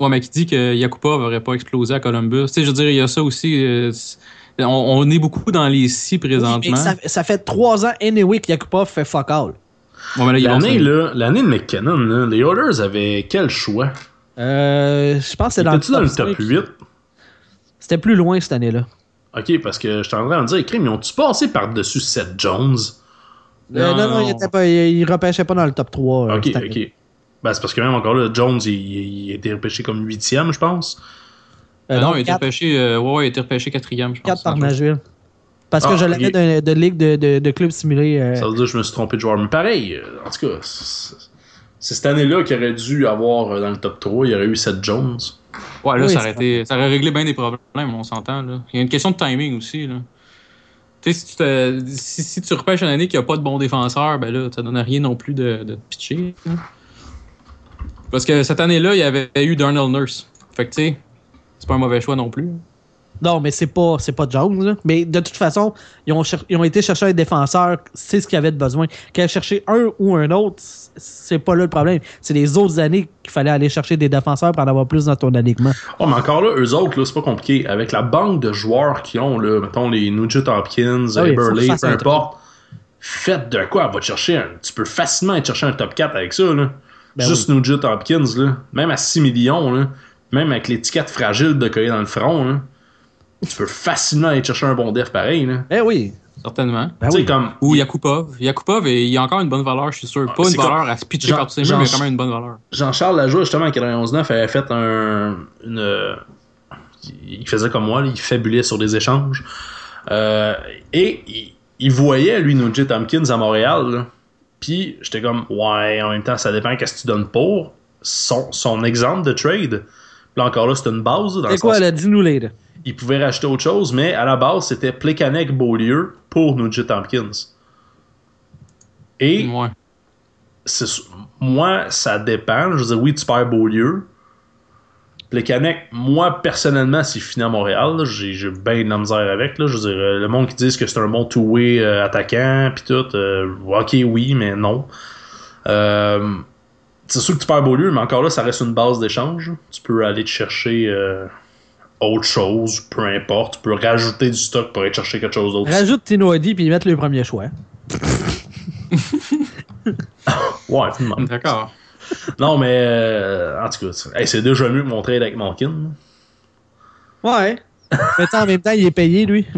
Ouais, mais qui dit que Yakupov n'aurait pas explosé à Columbus? Tu sais, je veux dire, il y a ça aussi. euh, on, on est beaucoup dans les si Oui, présentement. ça fait trois ans anyway que Yakupov fait fuck all. Mais L'année, se- là, l'année de McKinnon, là, les Oilers avaient quel choix? Euh, je pense que c'est dans, dans le top cinq. 8? C'était plus loin cette année-là. Ok, parce que je suis en train de dire, crime, ils ont-tu passé par-dessus Seth Jones? Euh, Non, non, non, il, non. était pas, il, il repêchait pas dans le top 3. euh, Ok, cette ok. Ben, c'est parce que même encore là, Jones, il, il a été repêché comme huitième, je pense. Euh, Ah non, il a été repêché, euh, ouais, ouais, il a été repêché quatrième, je pense. quatre par Nashville. Parce que Ah, je l'avais il- de, de ligue de, de, de club simulé. euh, Ça veut dire que je me suis trompé de joueur. Mais pareil, euh, en tout cas, c'est cette année-là qu'il aurait dû avoir euh, dans le top 3, il y aurait eu Seth Jones. Ouais, là, Oui, ça, aurait été- ça aurait réglé bien des problèmes, on s'entend. là. Il y a une question de timing aussi. Là. Tu sais, si tu, te- si, si tu repêches une année qu'il n'y a pas de bons défenseurs, ben là, ça donne rien non plus de, pitcher. là. Parce que cette année-là, il y avait eu Darnell Nurse. Fait que, tu sais, c'est pas un mauvais choix non plus. Non, mais c'est pas, c'est pas Jones. là. Mais de toute façon, ils ont, cher- ils ont été chercher un défenseur, c'est ce qu'ils avaient de besoin. Qu'ils aient cherché un ou un autre, c'est pas là le problème. C'est les autres années qu'il fallait aller chercher des défenseurs pour en avoir plus dans ton alignement. Oh, mais encore là, eux autres, là, c'est pas compliqué. Avec la banque de joueurs qu'ils ont, là, mettons les Nugent Hopkins, Ah oui, Eberle, peu importe, faites de quoi? Va te chercher un. Tu peux facilement aller chercher un top 4 avec ça, là. Ben Juste Nugent Hopkins, là. Même à 6 millions, là. Même avec l'étiquette fragile de coller dans le front, là. Tu peux facilement aller chercher un bon def pareil, là. Eh oui. Certainement. Ben oui. comme. Ou Yakupov. Yakupov, et il a encore une bonne valeur, je suis sûr. Ah, Pas une c'est valeur comme- à se pitcher Jean- par-dessus les Jean- mais quand même une bonne valeur. Jean-Charles Lajoie, justement, en 99, avait fait un. Une, il faisait comme moi, là, il fabulait sur des échanges. Euh, et il, il voyait, lui, Nugent Tompkins à Montréal. là. Puis j'étais comme, ouais, en même temps, ça dépend qu'est-ce que tu donnes pour. Son, son exemple de trade. Là encore là, c'était une base. C'est quoi, sens- là? Dis-nous les. là. il pouvait racheter autre chose, mais à la base, c'était Plekanec Beaulieu pour Nugent Tompkins. Et Ouais. moi, ça dépend. Je veux dire, oui, tu perds Beaulieu. Le Canec, moi, personnellement, s'il finit à Montréal, j'ai bien de la misère avec. Là. Je veux dire, euh, le monde qui dit que c'est un bon two-way euh, attaquant, puis tout, euh, ok, oui, mais non. Euh, c'est sûr que tu perds Beaulieu, mais encore là, ça reste une base d'échange. Tu peux aller te chercher autre chose, peu importe. Tu peux rajouter du stock pour aller chercher quelque chose d'autre. Rajoute Tino Eddy puis mettre le premier choix. Ouais, finalement. D'accord. Non, mais euh, en tout cas, hey, c'est déjà mieux que mon trade avec Monkin. Ouais. Mais en même temps, il est payé, lui.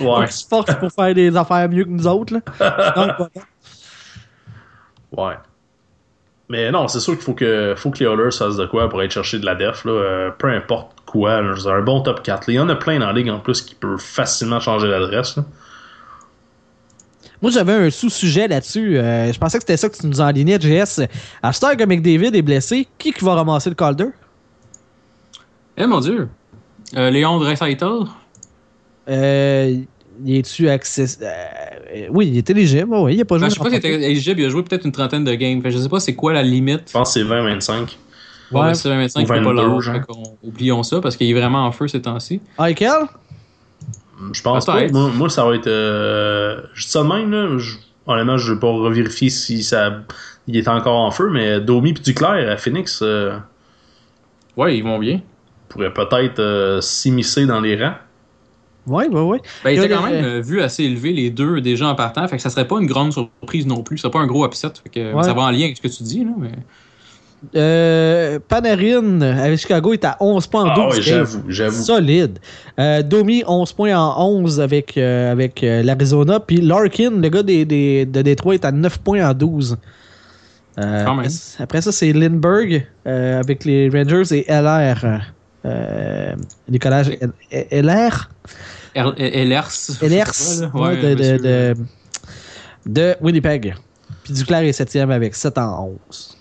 Ouais. Donc, il se force pour faire des affaires mieux que nous autres. Là. Donc, voilà. Ouais. Mais non, c'est sûr qu'il faut que, faut que les Oilers fassent de quoi pour aller chercher de la def, là, euh, peu importe quoi. là, un bon top 4. là. Il y en a plein dans la ligue en plus qui peuvent facilement changer l'adresse. là. Moi, j'avais un sous-sujet là-dessus. Euh, je pensais que c'était ça que tu nous enlignais, JS. À heure que McDavid est blessé, qui, qui va ramasser le Calder? Eh mon Dieu. Euh, Léon Dreisaitl. Euh, est-tu access... euh, oui, il est éligible. Oui, il n'a pas joué. Ben, je sais pas s'il était éligible, il a joué peut-être une trentaine de games. Fait je sais pas c'est quoi la limite. Je pense que c'est 20-25. Ouais, Ouais. mais c'est 25, il Ou peut pas 22, l'avoir. genre. Fait qu'on- Oublions ça parce qu'il est vraiment en feu ces temps-ci. Eichel? Je pense pas. Moi, moi, ça va être. euh, je dis ça de même, là. Je- honnêtement, je vais pas revérifier si ça. Il est encore en feu, mais Domi et Duclair à Phoenix euh, Ouais, ils vont bien. pourraient peut-être euh, s'immiscer dans les rangs. Oui, oui, oui. Ben, il Là, était quand même euh, vu assez élevé, les deux déjà en partant. Fait que ça serait pas une grande surprise non plus. C'est pas un gros upset. Fait que Ouais. ça va en lien avec ce que tu dis, là. Mais... Euh, Panarin avec Chicago est à 11 points en Ah 12 ouais, games. j'avoue, j'avoue. Solide. Euh, Domi, 11 points en 11 avec, euh, avec euh, l'Arizona. Puis Larkin, le gars des, des- de Détroit, est à 9 points en 12. Euh, Quand même. après, ça, c'est Lindbergh euh, avec les Rangers et LR. Euh, Nicolas L- LR. Ouais, Ouais, de, de, monsieur. de, de Winnipeg. Puis Duclair est 7e avec 7 en 11.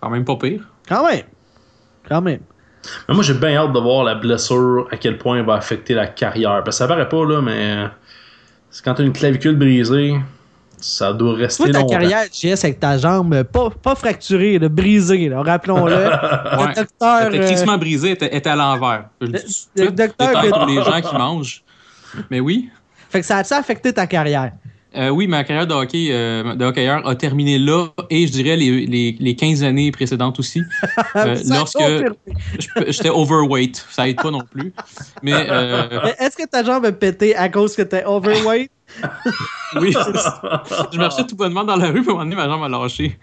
Quand même pas pire. Quand même. Quand même. Mais moi, j'ai bien hâte de voir la blessure, à quel point elle va affecter la carrière. Parce que ça paraît pas, là, mais c'est quand tu as une clavicule brisée, ça doit rester Toi, ta longtemps. carrière, JS, avec ta jambe euh, pas, pas fracturée, là, brisée, là, rappelons-le. Ouais. Le docteur. Était euh, crissement brisée, était, était à l'envers. Le le suite, docteur pour les gens qui mangent. Mais oui. Fait que ça a-tu affecté ta carrière? Euh, oui, ma carrière de hockey, euh, de hockeyeur a terminé là et je dirais les, les, les 15 années précédentes aussi. Euh, lorsque j'étais overweight, ça aide pas non plus. Mais euh, Mais Est-ce que ta jambe a pété à cause que t'es overweight? oui, je marchais tout bonnement dans la rue, puis à un moment donné, ma jambe a lâché.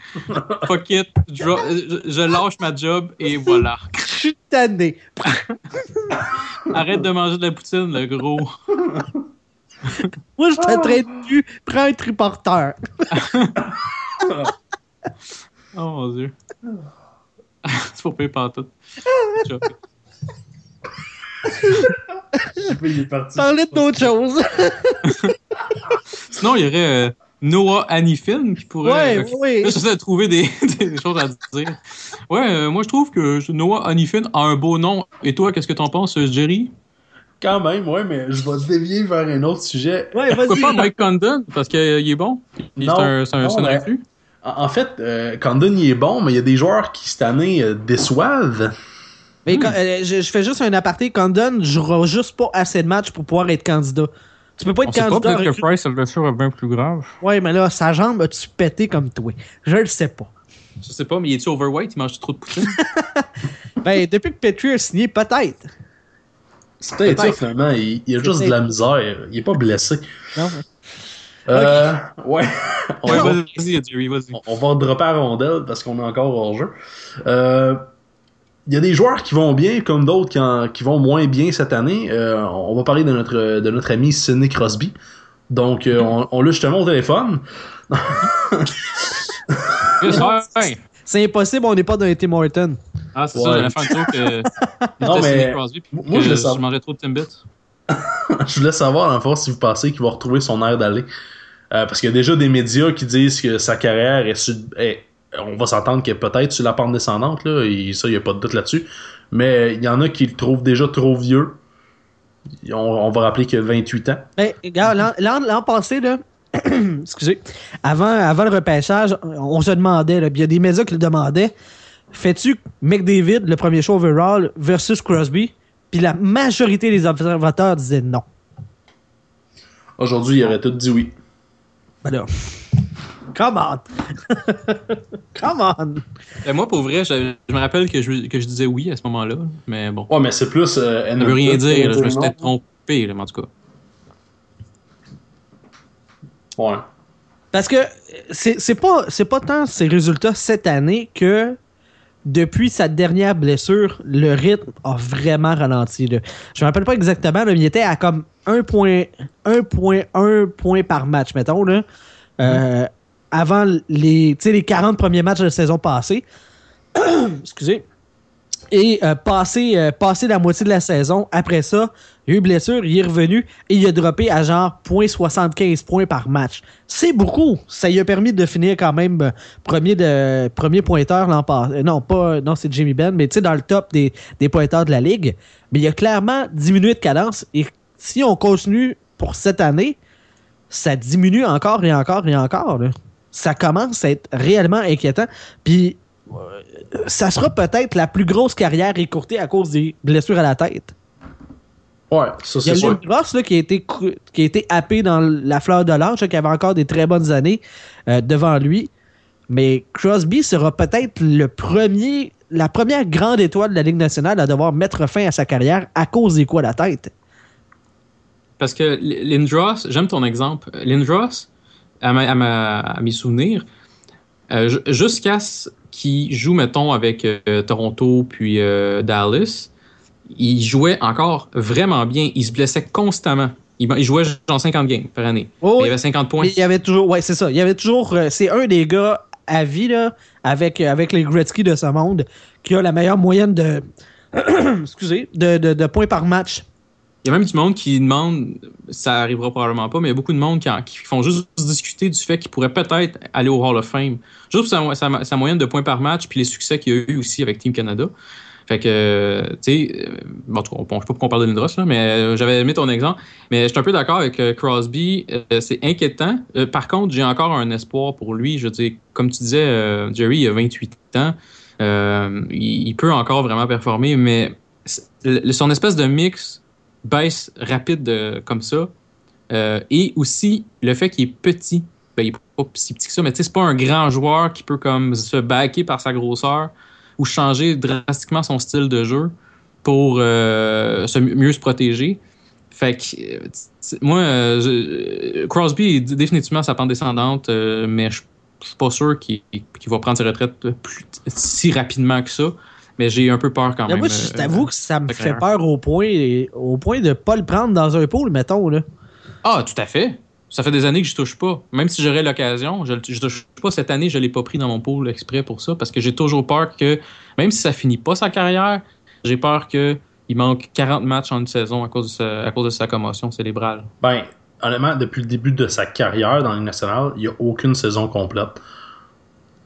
Fuck it, je lâche ma job et voilà. Je suis tanné. Arrête de manger de la poutine, le gros. Moi, je t'entraîne plus. Prends un triporteur. Oh mon dieu. c'est pour payer pas tout. il est parti. Parler d'autres choses. Sinon, il y aurait euh, Noah Hanifin qui pourrait. Ouais. Là, j'essaie de trouver des, des choses à dire. Ouais, euh, moi, je trouve que Noah Hanifin a un beau nom. Et toi, qu'est-ce que t'en penses, Jerry? Quand même, ouais, mais je vais dévier vers un autre sujet. Ouais, Pourquoi pas. Mike Condon? Parce qu'il est bon. Il- Non, C'est un, c'est un, recrue. En fait, euh, Condon, il est bon, mais il y a des joueurs qui, cette année, euh, déçoivent. Mais quand- euh, je, je fais juste un aparté. Condon jouera juste pas assez de matchs pour pouvoir être candidat. Tu peux pas On être sait pas, candidat. peut-être que Price, sa blessure est bien plus grave. Ouais, mais là, sa jambe a-tu pété comme toi? Je le sais pas. Je sais pas, mais il est-tu overweight? Il mange trop de poutine? Ben, depuis que Petrie a signé, peut-être. C'est peut-être ça, finalement. Il, il a juste de la misère. Il est pas blessé. Non? Euh, ouais. On Ouais, va- vas-y, Jerry, vas-y. on- on va dropper à rondelle parce qu'on est encore hors jeu. Euh, Il y a des joueurs qui vont bien, comme d'autres qui, en- qui vont moins bien cette année. Euh, on va parler de notre, de notre ami Sidney Crosby. Donc, euh, on, on l'a justement au téléphone. C'est impossible, on n'est pas dans les Tim. Ah, c'est Ouais. ça, j'allais faire un tour que. Non, mais Crosby, puis moi, je que je mangeais trop de Timbits. je voulais savoir, en fait, si vous pensez qu'il va retrouver son air d'aller. Euh, parce qu'il y a déjà des médias qui disent que sa carrière est, est- on va s'entendre qu'elle est peut-être sur la pente descendante, là, et ça, il n'y a pas de doute là-dessus. Mais il y en a qui le trouvent déjà trop vieux. On, on va rappeler qu'il a 28 ans. Ben, l'an passé, là, excusez, avant, avant le repêchage, on se demandait, il y a des médias qui le demandaient, fais-tu McDavid, le premier choix overall, versus Crosby? Puis la majorité des observateurs disaient non. Aujourd'hui, il aurait tout dit oui. Ben là, come on! come on! Et moi, pour vrai, je, je me rappelle que je, que je disais oui à ce moment-là, mais bon. Ouais, mais c'est plus. Euh, Ça veut rien dire, là, je me suis peut-être trompé, là, mais en tout cas. Ouais. Parce que c'est pas, c'est pas tant ses résultats cette année que depuis sa dernière blessure, le rythme a vraiment ralenti. là. Je me rappelle pas exactement, là, mais il était à comme 1.1 point par match, mettons. Là, euh, avant les, les 40 premiers matchs de la saison passée. Excusez. Et euh, passé, euh, passé la moitié de la saison, après ça, il a eu blessure, il est revenu et il a droppé à genre 0.75 points par match. C'est beaucoup. Ça lui a permis de finir quand même euh, premier, de, premier pointeur l'an passé. Euh, Non, pas, non, c'est Jimmy Ben, mais tu sais, dans le top des, des pointeurs de la ligue. Mais il a clairement diminué de cadence. Et si on continue pour cette année, ça diminue encore et encore et encore. Ça commence à être réellement inquiétant. Puis euh, ça sera peut-être la plus grosse carrière écourtée à cause des blessures à la tête. Ouais, ça, Il y a c'est là, qui, a été, qui a été happé dans la fleur de l'âge, qui avait encore des très bonnes années euh, devant lui. Mais Crosby sera peut-être le premier, la première grande étoile de la Ligue nationale à devoir mettre fin à sa carrière à cause des coups à la tête. Parce que Lindros, j'aime ton exemple. Lindros, à, ma- à ma- à mes souvenirs, euh, jusqu'à ce qu'il joue, mettons, avec euh, Toronto puis euh, Dallas, il jouait encore vraiment bien. Il se blessait constamment. Il, il jouait genre 50 games par année. Oh, il avait 50 points. Il y avait toujours, ouais, c'est ça. Il y avait toujours, euh, c'est un des gars à vie, là, avec, euh, avec les Gretzky de ce monde, qui a la meilleure moyenne de, excusez, de, de, de points par match. Il y a même du monde qui demande, ça arrivera probablement pas, mais il y a beaucoup de monde qui, font juste discuter du fait qu'il pourrait peut-être aller au Hall of Fame. Juste pour sa, moyenne de points par match puis les succès qu'il a eu aussi avec Team Canada. Fait que, euh, tu sais, bon, je sais pas pourquoi on parle de Lindros, là, mais euh, j'avais aimé ton exemple. Mais je suis un peu d'accord avec euh, Crosby. c'est inquiétant. Par contre, j'ai encore un espoir pour lui. Je veux dire, comme tu disais, Jerry, il a 28 ans. Il, peut encore vraiment performer, mais son espèce de mix baisse rapide de- comme ça. Euh, et aussi le fait qu'il est petit. Ben, il est pas si petit que ça, mais c'est pas un grand joueur qui peut comme se baquer par sa grosseur ou changer drastiquement son style de jeu pour euh, se, mieux se protéger. Fait que euh, moi, Crosby est définitivement sa pente descendante, mais je suis pas sûr qu'il va prendre sa retraite plus- si rapidement que ça. Mais j'ai un peu peur quand Mais même. moi, je euh, t'avoue que ça me fait peur au point, au point de pas le prendre dans un pool, mettons, là. Ah, tout à fait. Ça fait des années que je touche pas. Même si j'aurais l'occasion, je, je touche pas cette année, je l'ai pas pris dans mon pool exprès pour ça, parce que j'ai toujours peur que, même si ça finit pas sa carrière, j'ai peur que il manque 40 matchs en une saison à cause de sa, à cause de sa commotion cérébrale. Ben, honnêtement, depuis le début de sa carrière dans la Ligue nationale, il n'y a aucune saison complète.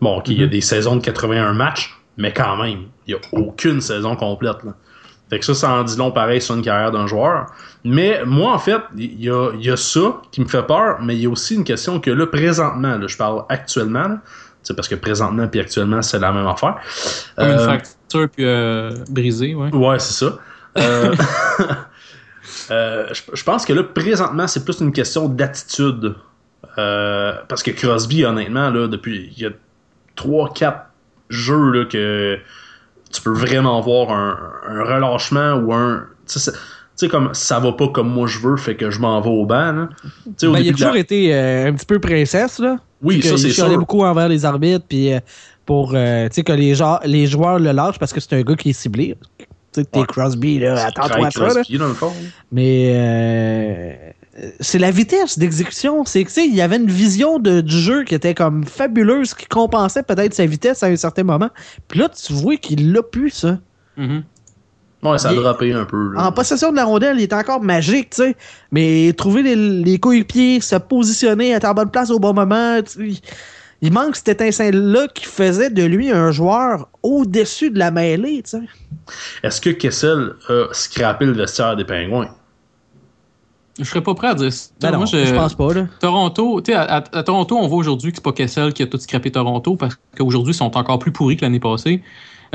Bon, OK, il y a Mhm. des saisons de 81 matchs, mais quand même, il n'y a aucune saison complète. Là. Fait que ça, ça en dit long pareil sur une carrière d'un joueur. Mais moi, en fait, il y a, y a ça qui me fait peur, mais il y a aussi une question que là, présentement, là, je parle actuellement, c'est parce que présentement puis actuellement, c'est la même affaire. Comme une Euh, fracture puis euh, brisée, ouais. Ouais, c'est ça. Euh, je, je pense que là, présentement, c'est plus une question d'attitude. Parce que Crosby, honnêtement, là, depuis il y a 3-4 jeux là, que tu peux vraiment voir un, un relâchement ou un. Tu sais, comme ça va pas comme moi je veux, fait que je m'en vais au banc. là. Sais, au Ben, il a la- toujours été euh, un petit peu princesse, là. Oui, ça il c'est sûr. beaucoup envers les arbitres, puis euh, pour euh, tu sais, que les, gens, les joueurs le lâchent parce que c'est un gars qui est ciblé. Tu sais, t'es Ouais. Crosby, là, attends-toi à ça. Là. Crosby, dans le fond. Mais euh, c'est la vitesse d'exécution. C'est que, tu sais, il y avait une vision de, du jeu qui était comme fabuleuse, qui compensait peut-être sa vitesse à un certain moment. Puis là, tu vois qu'il l'a plus, ça. Mhm. Ouais, ça a Il- droppé un peu. là. En possession de la rondelle, il est encore magique, tu sais. Mais trouver les, les coéquipiers, se positionner, être en bonne place au bon moment, il manque cette étincelle-là qui faisait de lui un joueur au-dessus de la mêlée, tu sais. Est-ce que Kessel a scrappé le vestiaire des Pingouins? Je serais pas prêt à dire ça. Ben non, Moi, je... pense pas, là. Toronto, tu sais, à, Toronto, on voit aujourd'hui que c'est pas Kessel qui a tout scrappé Toronto parce qu'aujourd'hui, ils sont encore plus pourris que l'année passée.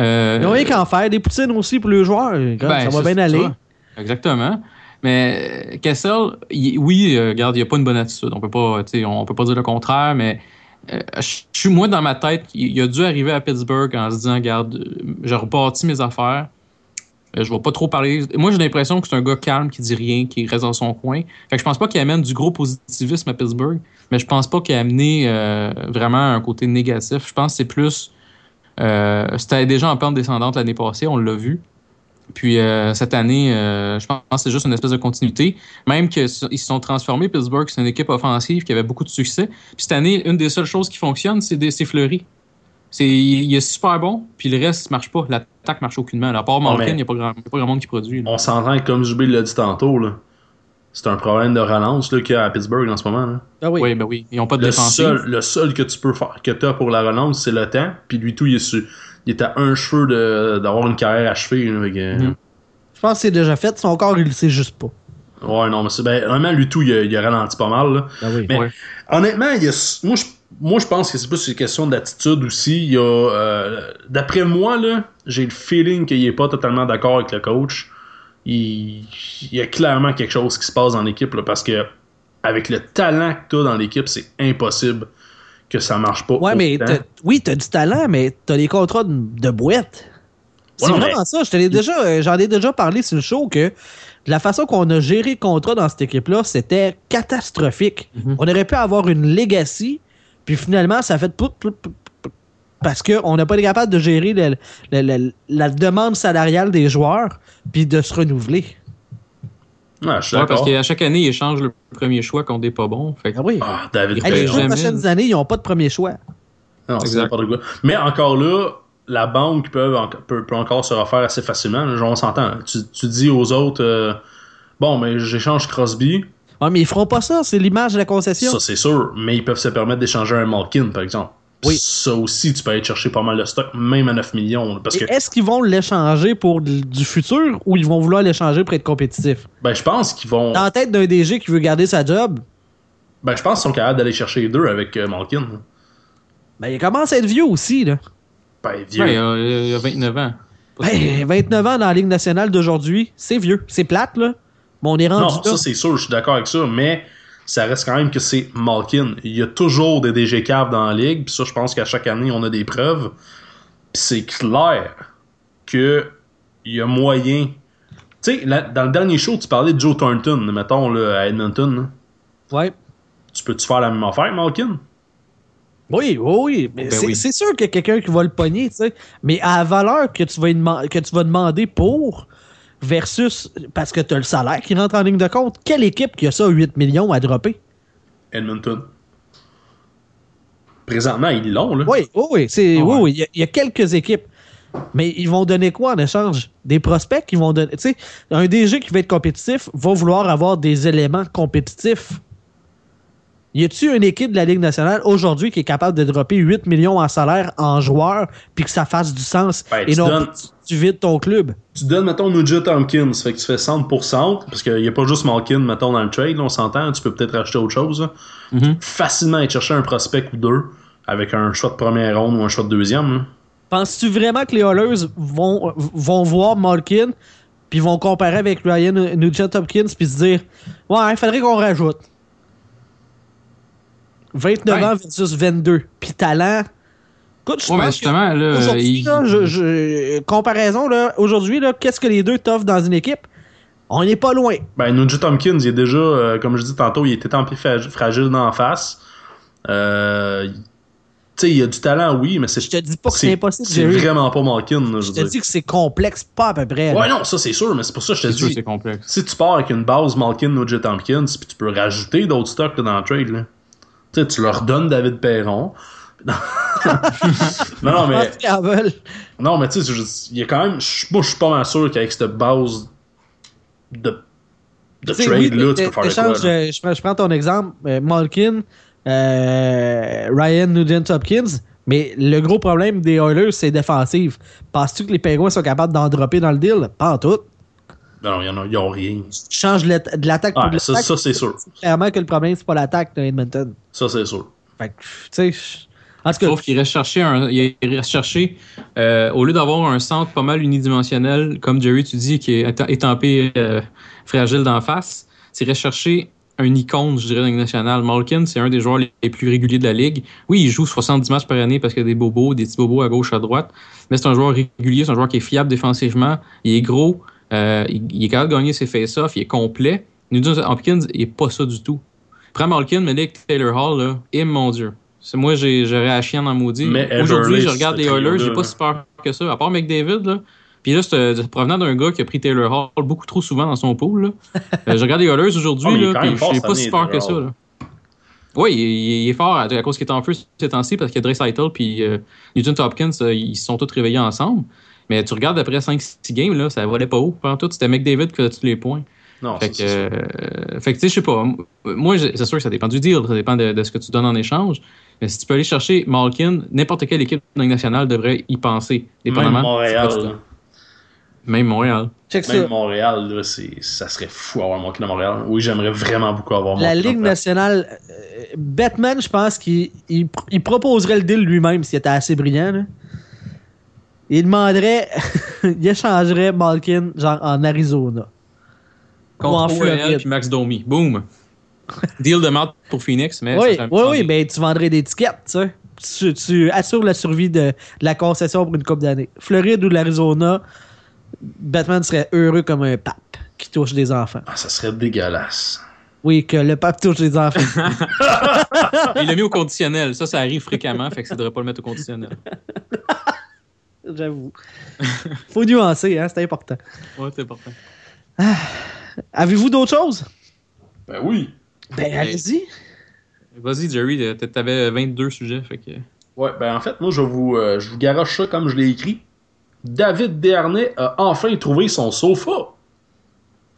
Euh, Ils ont rien qu'à en faire, des poutines aussi pour les joueurs. Regarde, ben, ça va bien aller. ça. Exactement. Mais euh, Kessel, il- oui, euh, regarde, il a pas une bonne attitude. On peut pas, on peut pas dire le contraire, mais euh, je je suis moi dans ma tête, il, il a dû arriver à Pittsburgh en se disant, regarde, euh, j'ai reparti mes affaires. Euh, je vais pas trop parler. Moi, j'ai l'impression que c'est un gars calme qui dit rien, qui reste dans son coin. Fait que je pense pas qu'il amène du gros positivisme à Pittsburgh, mais je pense pas qu'il a amené euh, vraiment un côté négatif. Je pense que c'est plus. Euh, C'était déjà en pente descendante l'année passée, on l'a vu. Puis cette année, je pense que c'est juste une espèce de continuité. Même qu'ils se sont transformés, Pittsburgh, c'est une équipe offensive qui avait beaucoup de succès. Puis cette année, une des seules choses qui fonctionne, c'est Fleury. C'est, il est super bon, puis le reste marche pas. L'attaque marche aucunement. À part Malkin, il n'y a, pas grand- il y a pas grand monde qui produit. là. On s'entend que, comme Jubé l'a dit tantôt, là, c'est un problème de relance là, qu'il y a à Pittsburgh en ce moment. Là. Ah oui. Oui, ben oui. Ils n'ont pas de seul, le seul que tu peux faire, que tu as pour la relance, c'est le temps. Puis lui, tout, il est, sur- il est à un cheveu de- d'avoir une carrière achevée. là, fait que- Mhm. Je pense que c'est déjà fait. Son corps, il le sait juste pas. Ouais, non, mais c'est ben, vraiment, lui, tout, il a, il a ralenti pas mal. Là. Ah oui. Mais Ouais. honnêtement, il a, moi, je, moi, je pense que c'est plus une question d'attitude aussi. Il y a, euh, d'après moi, là, j'ai le feeling qu'il est pas totalement d'accord avec le coach. Il, il y a clairement quelque chose qui se passe dans l'équipe là, parce que avec le talent que tu as dans l'équipe, c'est impossible que ça marche pas. Ouais, mais t'as- oui, t'as du talent, mais t'as les contrats de, de boîte. C'est Ouais, vraiment mais- ça. Je te l'ai déjà, euh, j'en ai déjà parlé sur le show que de la façon qu'on a géré le contrat dans cette équipe-là, c'était catastrophique. Mhm. On aurait pu avoir une legacy, puis finalement, ça a fait pout, pout, pout, pout, parce qu'on n'a pas été capable de gérer le- le- le- la demande salariale des joueurs, puis de se renouveler. Ouais, je suis Ouais, parce qu'à chaque année, ils échangent le premier choix contre des pas bons. Fait que- Ah oui. Ah, David Hey, les deux jamais. prochaines années, ils n'ont pas de premier choix. Non, c'est n'importe quoi. Mais encore là, la banque peut, en- peut, peut encore se refaire assez facilement. Genre, on s'entend. tu dis aux autres, euh, bon, mais j'échange Crosby. Ouais, mais ils feront pas ça, c'est l'image de la concession. Ça, c'est sûr. Mais ils peuvent se permettre d'échanger un Malkin, par exemple. Oui. Ça aussi, tu peux aller chercher pas mal de stock, même à 9 millions. Parce que, Est-ce qu'ils vont l'échanger pour du futur ou ils vont vouloir l'échanger pour être compétitif? ben, je pense qu'ils vont. Dans la tête d'un DG qui veut garder sa job, Ben, je pense qu'ils sont capables d'aller chercher les deux avec euh, Malkin. ben, il commence à être vieux aussi. Là. Ben, vieux. Ouais, il, a, il a 29 ans. Pas sûr. Ben, 29 ans dans la Ligue nationale d'aujourd'hui, c'est vieux. C'est plate, là. Mais on est rendu non, là. ça, c'est sûr, je suis d'accord avec ça. Mais ça reste quand même que c'est Malkin. Il y a toujours des DG caves dans la ligue. Puis ça, je pense qu'à chaque année, on a des preuves. Puis c'est clair que il y a moyen. Tu sais, dans le dernier show, tu parlais de Joe Thornton, mettons, là, à Edmonton. là. Ouais. Tu peux-tu faire la même affaire, Malkin? Oui, oui, oui. Mais Ben c'est oui. sûr qu'il y a quelqu'un qui va le pogner, tu sais. Mais à la valeur que tu vas, y deman- que tu vas demander pour versus parce que tu as le salaire qui rentre en ligne de compte, quelle équipe qui a ça 8 millions à dropper? Edmonton. Présentement, ils l'ont, là. Oui, oui, oui. c'est- Ah oui, ouais. oui, Il y a- il y, a quelques équipes. Mais ils vont donner quoi en échange? Des prospects qui vont donner. Tu sais, un DG qui va être compétitif va vouloir avoir des éléments compétitifs. Y a-tu une équipe de la Ligue nationale aujourd'hui qui est capable de dropper 8 millions en salaire en joueurs puis que ça fasse du sens Ben, et tu non donnes- plus que tu vides ton club? Tu donnes, mettons, Nugent Tompkins, fait que tu fais centre pour centre, parce qu'il n'y a pas juste Malkin, mettons, dans le trade, là, on s'entend, tu peux peut-être acheter autre chose. là. Mhm. Facilement aller chercher un prospect ou deux, avec un choix de première ronde ou un choix de deuxième. Penses-tu vraiment que les Oilers vont, vont voir Malkin puis vont comparer avec Ryan Nugent Hopkins puis se dire Ouais, il faudrait qu'on rajoute 29 Ouais. ans versus 22. Puis talent. Écoute, je Ouais, pense que justement, là, aujourd'hui, il- là, je- je- comparaison, là, aujourd'hui, là, qu'est-ce que les deux t'offrent dans une équipe? On n'est pas loin. Ben, Nugent Tompkins, il est déjà, euh, comme je dis tantôt, il était tant pis fra- fragile d'en face. Euh, tu sais, il a du talent, oui, mais c'est Je te dis pas que c'est impossible, C'est Jerry. vraiment pas Malkin, là, je te dire. dis que c'est complexe, pas à peu près. là. Ouais, non, ça c'est sûr, mais c'est pour ça que je te c'est sûr, dis. c'est complexe. Si tu pars avec une base Malkin, Nugent Tompkins, puis tu peux rajouter d'autres stocks là, dans le trade, là. Tu sais, tu leur donnes David Perron. non, non, mais, non, mais tu sais, il y a quand même. je- Moi, je suis pas mal sûr qu'avec cette base de, de Tu oui, peux faire quoi, là. euh, je, prends, je prends ton exemple, euh, Malkin, euh, Ryan Nugent Hopkins, mais le gros problème des Oilers, c'est défensif. Penses-tu que les Penguins sont capables d'en dropper dans le deal? Pas en tout. Non, non, il y en a, ils ont rien. Tu changes de l'attaque pour Ah, de ça, ça c'est sûr. Clairement que le problème, c'est pas l'attaque de Edmonton. Ça, c'est sûr. Fait que, tu sais, en tout cas, qu'il reste chercher un, il reste chercher, euh, au lieu d'avoir un centre pas mal unidimensionnel, comme Jerry, tu dis, qui est éta- étampé euh, fragile d'en face, c'est reste chercher un icône, je dirais, dans la nationale. Malkin, c'est un des joueurs les plus réguliers de la Ligue. Oui, il joue 70 matchs par année parce qu'il y a des bobos, des petits bobos à gauche, à droite, mais c'est un joueur régulier, c'est un joueur qui est fiable défensivement, il est gros, euh, il, est capable de gagner ses face-offs, il est complet. Nugent Hopkins, il est pas ça du tout. Prends Malkin, mais avec Taylor Hall, là, et mon Dieu. C'est moi, j'ai- j'aurais à chien dans maudit. Mais Aujourd'hui, je regarde les Oilers, j'ai pas si peur que ça. À part McDavid, là. Puis là, c'est provenant d'un gars qui a pris Taylor Hall beaucoup trop souvent dans son pool. Là. Euh, je regarde les Oilers aujourd'hui, quand puis pas si peur que ça. Là. Oui, il, il est fort à, à cause qu'il est en feu ces temps-ci parce que Draisaitl puis euh, Nugent Hopkins, euh, ils se sont tous réveillés ensemble. Mais tu regardes après 5-6 games, là, ça volait pas haut. Pendant tout, c'était McDavid qui faisait tous les points. Non, Fait que, euh, fait que tu sais, je sais pas. Moi, c'est sûr que ça dépend du deal, ça dépend de, de ce que tu donnes en échange. Mais si tu peux aller chercher Malkin, n'importe quelle équipe de la Ligue nationale devrait y penser. Même dépendamment Montréal. Même Montréal. check ça. Même Montréal, là, ça serait fou avoir Malkin à Montréal. Oui, j'aimerais vraiment beaucoup avoir La Malkin. Ligue nationale, euh, Batman, je pense qu'il il, il proposerait le deal lui-même s'il était assez brillant. là. Il demanderait, il échangerait Malkin genre en Arizona. Ou en Contre OL Floride. puis Max Domi. Boom! Deal de merde pour Phoenix, mais Oui, ça oui, oui, mais tu vendrais des tickets, tu sais. Tu, tu assures la survie de, de la concession pour une coupe d'années. Floride ou l'Arizona, Batman serait heureux comme un pape qui touche des enfants. Ah, ça serait dégueulasse. Oui, que le pape touche des enfants. Il l'a mis au conditionnel. Ça, ça arrive fréquemment, fait que ça devrait pas le mettre au conditionnel. J'avoue. Faut nuancer, hein, c'est important. Ouais, c'est important. Avez-vous d'autres choses? Ben oui. Ben, allez-y. Vas-y, Jerry, euh, t'avais 22 sujets, fait que. Ouais, ben en fait, moi, je vous, euh, je vous garoche ça comme je l'ai écrit. David Dernay a enfin trouvé son sofa.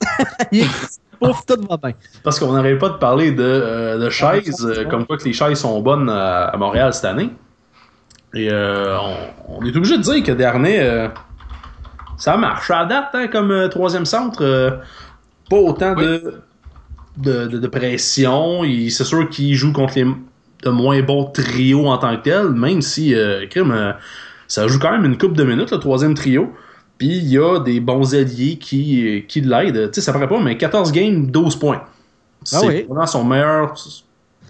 Pouf, tout va bien. Parce qu'on n'arrête pas de parler de, euh, de chaises, euh, comme quoi que les chaises sont bonnes à, à Montréal cette année. Et euh, on, on est obligé de dire que Dernay, euh, ça marche. À date, hein, comme euh, troisième centre, euh, pas autant de, de, de- de pression. C'est sûr qu'il joue contre les de moins bons trios en tant que tel, même si euh, crime, euh, ça joue quand même une coupe de minutes, le troisième trio. Puis il y a des bons alliés qui, qui l'aident. Tu sais, ça paraît pas, mais 14 games, 12 points. C'est Ah oui. vraiment son meilleur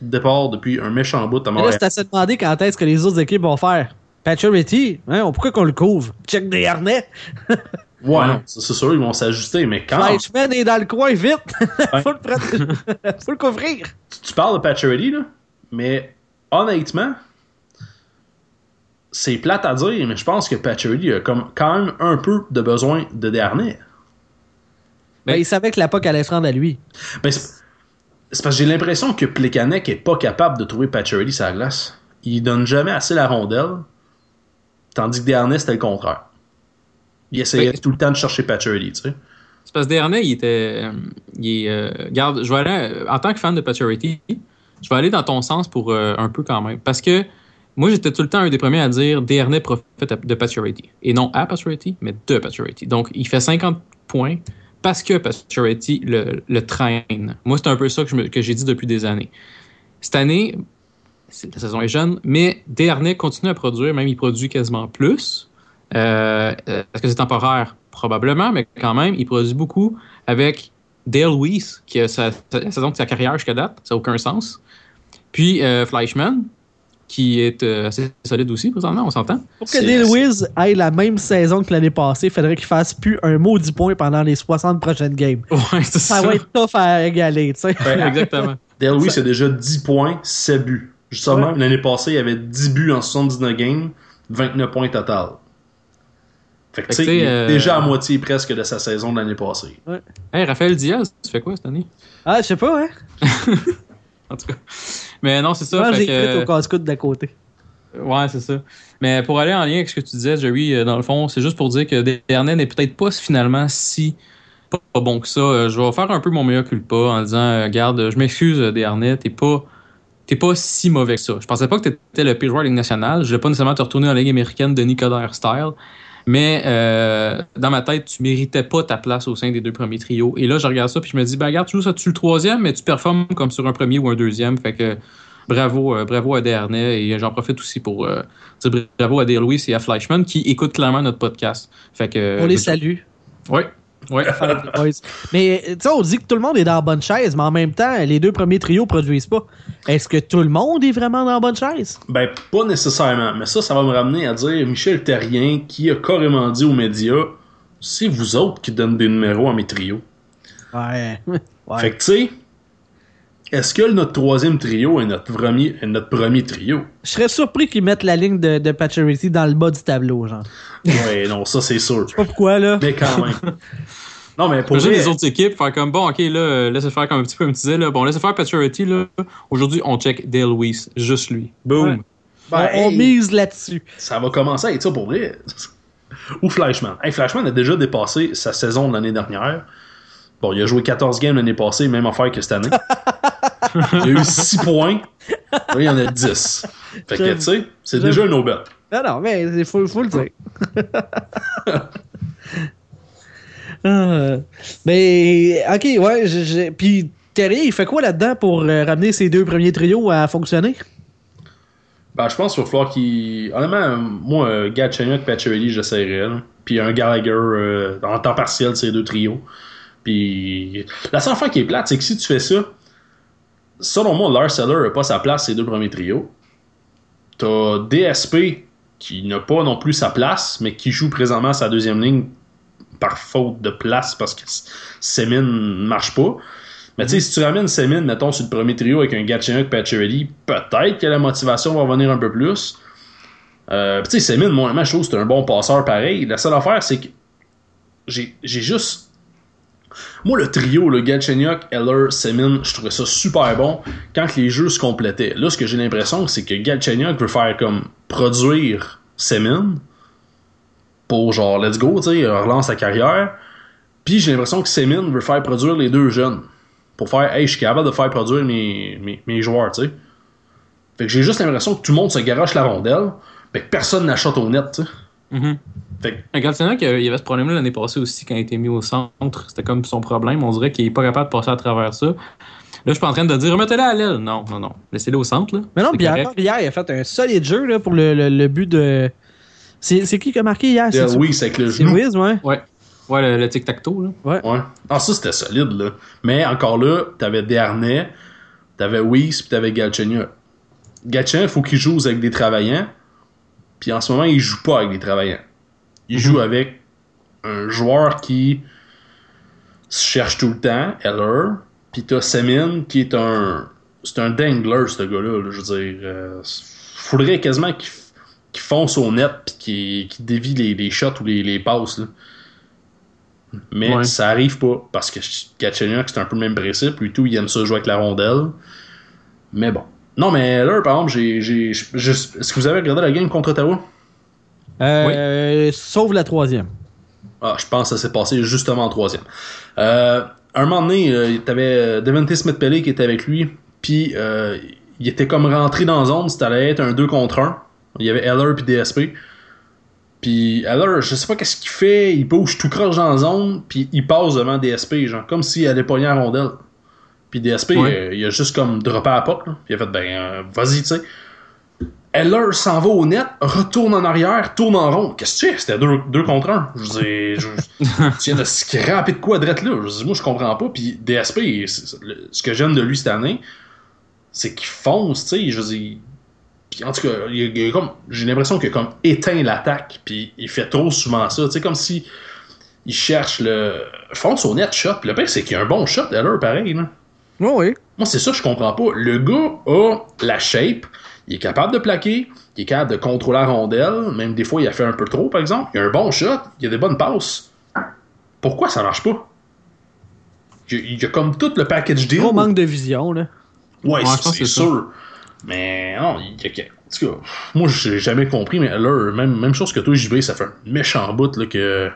départ depuis un méchant bout à Mais là, Montréal. c'est à se demander quand est-ce que les autres équipes vont faire. Pacioretty, hein, pourquoi qu'on le couvre? Check des harnais. Ouais, non, c'est sûr, ils vont s'ajuster, mais quand? Fleischmann est dans le coin, vite! Ouais. Faut le protéger. Faut le couvrir. tu, tu parles de Pacioretty, là, mais honnêtement, c'est plate à dire, mais je pense que Pacioretty a comme, quand même un peu de besoin de dernier. Ben, il savait que la POC allait se rendre à lui. Ben, c'est parce que j'ai l'impression que Plekanec est pas capable de trouver sur la glace. Il donne jamais assez la rondelle, tandis que Dernay, c'était le contraire. Il essayait Oui. tout le temps de chercher Paturity, tu sais. C'est parce que Desharnais, il était. euh, il euh, regarde, je vais aller, euh, en tant que fan de Paturity, je vais aller dans ton sens pour euh, un peu quand même. Parce que moi, j'étais tout le temps un des premiers à dire Desharnais profite de Paturity. Et non à Paturity, mais de Paturity. Donc, il fait 50 points parce que Paturity le, le traîne. Moi, c'est un peu ça que, je me- que j'ai dit depuis des années. Cette année, la saison est jeune, mais Desharnais continue à produire, même il produit quasiment plus. Euh, euh, Est-ce que c'est temporaire? Probablement, mais quand même, il produit beaucoup avec Dale Weiss, qui a sa, saison de sa carrière jusqu'à date. Ça n'a aucun sens. Puis euh, Fleischmann, qui est euh, assez solide aussi, présentement, on s'entend. Pour que Dale Wiz ait la même saison que l'année passée, il faudrait qu'il fasse plus un maudit point pendant les 60 prochaines games. Ouais, Ça ça. va être tough à égaler, tu sais. Ben, Exactement. Dale Louis, c'est déjà 10 points, 7 buts. Justement, l'année passée, il y avait 10 buts en 79 games, 29 points total. Fait que, tu sais, euh, déjà à moitié presque de sa saison de l'année passée. Hey, Raphaël Diaz, tu fais quoi cette année? Ah, je sais pas, hein. En tout cas. Mais non, c'est ça. Moi, j'ai que- écrit au casse-coude d'à côté. Ouais, c'est ça. Mais pour aller en lien avec ce que tu disais, Jerry, euh, dans le fond, c'est juste pour dire que Desharnais n'est peut-être pas finalement si pas, pas bon que ça. Euh, Je vais faire un peu mon meilleur culpa en disant, euh, regarde, je m'excuse, euh, Desharnais, t'es pas t'es pas si mauvais que ça. Je pensais pas que t'étais le pire joueur de la Ligue nationale. Je voulais pas nécessairement te retourner en Ligue américaine de Nicodère style. Mais euh, dans ma tête, tu méritais pas ta place au sein des deux premiers trios. Et là, je regarde ça puis je me dis, ben regarde, tu joues ça tu le troisième, mais tu performes comme sur un premier ou un deuxième. Fait que bravo, euh, bravo à Desharnais. Et j'en profite aussi pour euh, dire bravo à Dale Lewis et à Fleischmann qui écoutent clairement notre podcast. Fait que, On les salue. Ouais. Ouais. Mais tu sais, on dit que tout le monde est dans la bonne chaise, mais en même temps, les deux premiers trios produisent pas. Est-ce que tout le monde est vraiment dans la bonne chaise? Ben, pas nécessairement. Mais ça, ça va me ramener à dire Michel Terrien qui a carrément dit aux médias c'est vous autres qui donnent des numéros à mes trios. Ouais. ouais. Fait que, tu sais, est-ce que notre troisième trio est notre premier, est notre premier trio? Je serais surpris qu'ils mettent la ligne de, de Pacioretty dans le bas du tableau, genre. Ouais, non, ça c'est sûr. Je sais pas pourquoi, là. Mais quand même. Non, mais pour les autres équipes faire comme bon, ok, là, euh, laissez faire comme un petit peu, comme tu disais, là. Bon, laissez faire Paturity, là. Aujourd'hui, on check Dale Weiss, juste lui. Boom. Ouais. ben, on, on hey, mise là-dessus. ça va commencer à être ça pour vrai. Ou Flashman. Hey, Flashman a déjà dépassé sa saison de l'année dernière. Bon, il a joué 14 games l'année passée, même affaire que cette année. il a eu 6 points. Là, il en a 10. Fait que, tu sais, c'est déjà un Nobel. Non, non, mais il faut, faut le dire. Ah, mais, ok, ouais. je- je- Puis, Terry, il fait quoi là-dedans pour euh, ramener ces deux premiers trios à fonctionner? Ben, je pense qu'il va falloir qu'il. Honnêtement, moi, euh, Gatchenyuk, Pacioretty, j'essaierais. Puis un Gallagher euh, en temps partiel, ces deux trios. Puis la seule affaire qui est plate, c'est que si tu fais ça, selon moi, Lars Eller n'a pas sa place, ces deux premiers trios. T'as DSP qui n'a pas non plus sa place, mais qui joue présentement sa deuxième ligne par faute de place parce que Semin ne marche pas. Mais tu sais, si tu ramènes Semin, mettons, sur le premier trio avec un Gatchenyuk Pacioretty, peut-être que la motivation va revenir un peu plus. Euh, tu sais, Semin, moi, je trouve que c'est un bon passeur pareil. La seule affaire, c'est que j'ai juste. Moi, le trio, le Galchenyuk, Eller, Semin, je trouvais ça super bon quand les jeux se complétaient. Là, ce que j'ai l'impression, c'est que Galchenyuk veut faire comme produire Semin pour genre, let's go, tu sais, relance sa carrière. Puis j'ai l'impression que Semin veut faire produire les deux jeunes pour faire, hey, je suis capable de faire produire mes, joueurs, tu sais. Fait que j'ai juste l'impression que tout le monde se garoche la rondelle, mais que personne n'achète au net, tu sais. Mhm. Un Galchenyuk, il y avait ce problème-là l'année passée aussi quand il a été mis au centre. C'était comme son problème. On dirait qu'il est pas capable de passer à travers ça. Là, je suis pas en train de dire remettez-le à l'aile. Non, non, non. Laissez-le au centre. Là. Mais non, puis hier, il a fait un solide jeu là, pour le, le- le but de. C'est qui qui a marqué hier? C'est Weiss avec le C'est genou. Ouais. Ouais. Ouais, le, le tic-tac-toe. là. Ouais. Ah, ça, c'était solide, là. Mais encore là, t'avais Dernay, t'avais Weiss, puis t'avais Galchenyuk. Galchenyuk, faut qu'il joue avec des travaillants. Puis en ce moment, il joue pas avec des travaillants. Il joue avec un joueur qui se cherche tout le temps, Heller. Puis t'as Semin, qui est un. C'est un dangler, ce gars-là. là, je veux dire. Euh, faudrait quasiment qu'il qu'il fonce au net, puis qu'il dévie les, les shots ou les, les passes, là. Mais Ouais. ça arrive pas parce que Gatchenyuk, c'est un peu le même principe. Lui, tout, il aime ça jouer avec la rondelle. Mais bon. Non, mais là, par exemple, j'ai. Est-ce que vous avez regardé la game contre Ottawa? Euh, Sauf la troisième. Ah, je pense que ça s'est passé justement en troisième. Euh, un moment donné, euh, t'avais Devante Smith-Pelly qui était avec lui, puis euh, il était comme rentré dans la zone, c'était allait être un 2 contre 1. Il y avait Eller puis DSP. Puis Eller, je sais pas qu'est-ce qu'il fait, il bouge tout croche dans la zone, puis il passe devant DSP, genre, comme s'il allait pogner la rondelle. Puis DSP, euh, il a juste comme droppé à la porte, là. Puis il a fait, ben, euh, vas-y, tu sais. Eller s'en va au net, retourne en arrière, tourne en rond. Qu'est-ce que tu fais? C'était 2 contre 1. Je dis, je, tu viens de scraper de quoi drette là? Je dis, moi, je comprends pas. Puis DSP, le- ce que j'aime de lui cette année, c'est qu'il fonce, tu sais. Je dis, puis en tout cas, il, il a comme, j'ai l'impression qu'il a comme éteint l'attaque, puis il fait trop souvent ça. Tu sais, comme si il cherche le. Fonce au net shot. Puis le pire, c'est qu'il a un bon shot, Eller, pareil, là. Oui, oui. Moi, c'est ça, je comprends pas. Le gars a la shape, il est capable de plaquer, il est capable de contrôler la rondelle, même des fois, il a fait un peu trop, par exemple. Il a un bon shot, il a des bonnes passes. Pourquoi ça marche pas? Il y a, comme tout le package deal. Gros manque de vision, là. Ouais, c'est c'est c'est sûr. Mais non, il y a. En tout cas, moi, j'ai jamais compris, mais là, même, même chose que toi, JB, ça fait un méchant bout là, que.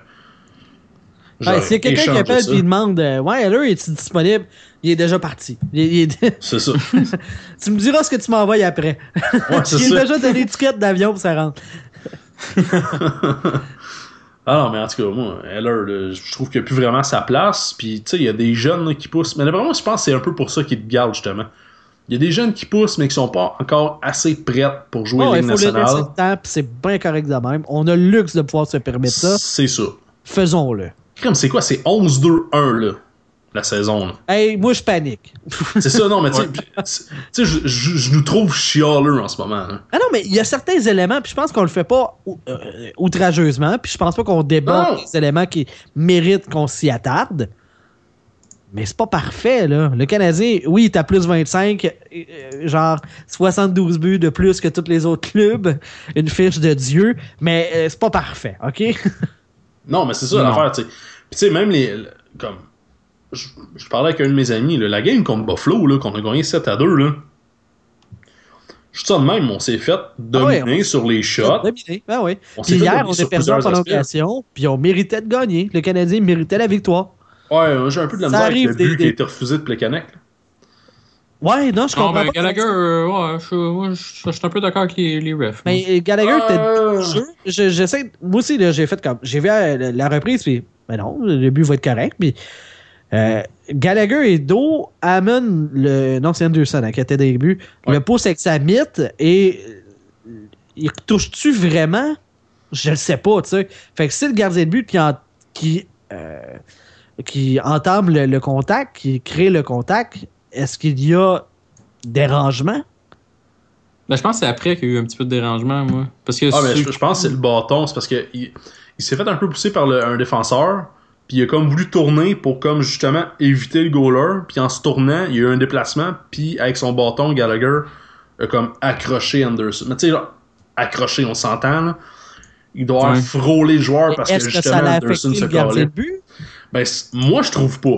Ouais, a quelqu'un qui appelle et demande euh, Ouais, alors est-il disponible Il est déjà parti. Il- il est- C'est ça. tu me diras ce que tu m'envoies après. Ouais, c'est J'ai ça. déjà donné l'étiquette d'avion pour ça rentre. Ah non, mais en tout cas, moi, Heller, je trouve qu'il n'y a plus vraiment sa place. Puis, tu sais, il y a des jeunes qui poussent. Mais vraiment, je pense que c'est un peu pour ça qu'ils te gardent, justement. Il y a des jeunes qui poussent, mais qui sont pas encore assez prêts pour jouer Ouais, Ligue il nationale. c'est bien correct de même. On a le luxe de pouvoir se permettre ça. C'est ça. Faisons-le. Crème, c'est quoi? C'est 11-2-1, là, la saison, là. Hey, moi, je panique. C'est ça, non, mais tu sais, je, je- je nous trouve chialeux en ce moment. là. Ah non, mais il y a certains éléments, puis je pense qu'on le fait pas ou- euh, outrageusement, puis je pense pas qu'on débat des éléments qui méritent qu'on s'y attarde. Mais c'est pas parfait, là. Le Canadien, oui, il est à plus 25, euh, genre 72 buts de plus que tous les autres clubs, une fiche de Dieu, mais euh, c'est pas parfait, OK? Non, mais c'est ça l'affaire, tu sais. Puis tu sais, même les. le- Comme. Je, je parlais avec un de mes amis, là, la game contre Buffalo, qu'on a gagné 7 à 2, là. Je dis ça de même, on s'est fait dominer Ah ouais, on- sur les shots. Dominé, ben oui. On s'est Puis hier, dominer on sur a perdu en prolongation, puis on méritait de gagner. Le Canadien méritait la victoire. Ouais, moi, j'ai un peu de la Ça misère avec arrive le des- but qui des- a été refusé de Plekanec. Ouais, non, je Non, comprends ben, pas. Gallagher, euh, ouais, je, moi, je, je suis un peu d'accord avec les, les refs. Mais euh, Gallagher, Ah. Je- J'essaie. Moi aussi, là, j'ai fait comme. J'ai vu euh, la, la reprise, puis. Ben non, le but va être correct. Puis. Euh, Gallagher et Do amènent le. Non, c'est Anderson hein, qui était des buts. Ouais. Le pouce avec sa mythe et. euh, Il touche-tu vraiment? Je le sais pas, tu sais. Fait que si le gardien de but qui. En, qui euh, qui entame le, le contact, qui crée le contact, est-ce qu'il y a dérangement? Ben, je pense que c'est après qu'il y a eu un petit peu de dérangement, moi. Parce que Ah, mais ceux je, je pense que c'est le bâton, c'est parce que il, il s'est fait un peu pousser par le- un défenseur, puis il a comme voulu tourner pour comme justement éviter le goaler, puis en se tournant, il y a eu un déplacement, puis avec son bâton, Gallagher a comme accroché Anderson. Mais tu sais, là, accroché, on s'entend, là. Il doit avoir frôlé le joueur parce que Est-ce que justement ça l'a Anderson se le gardien de collait. but? Ben, moi, je trouve pas.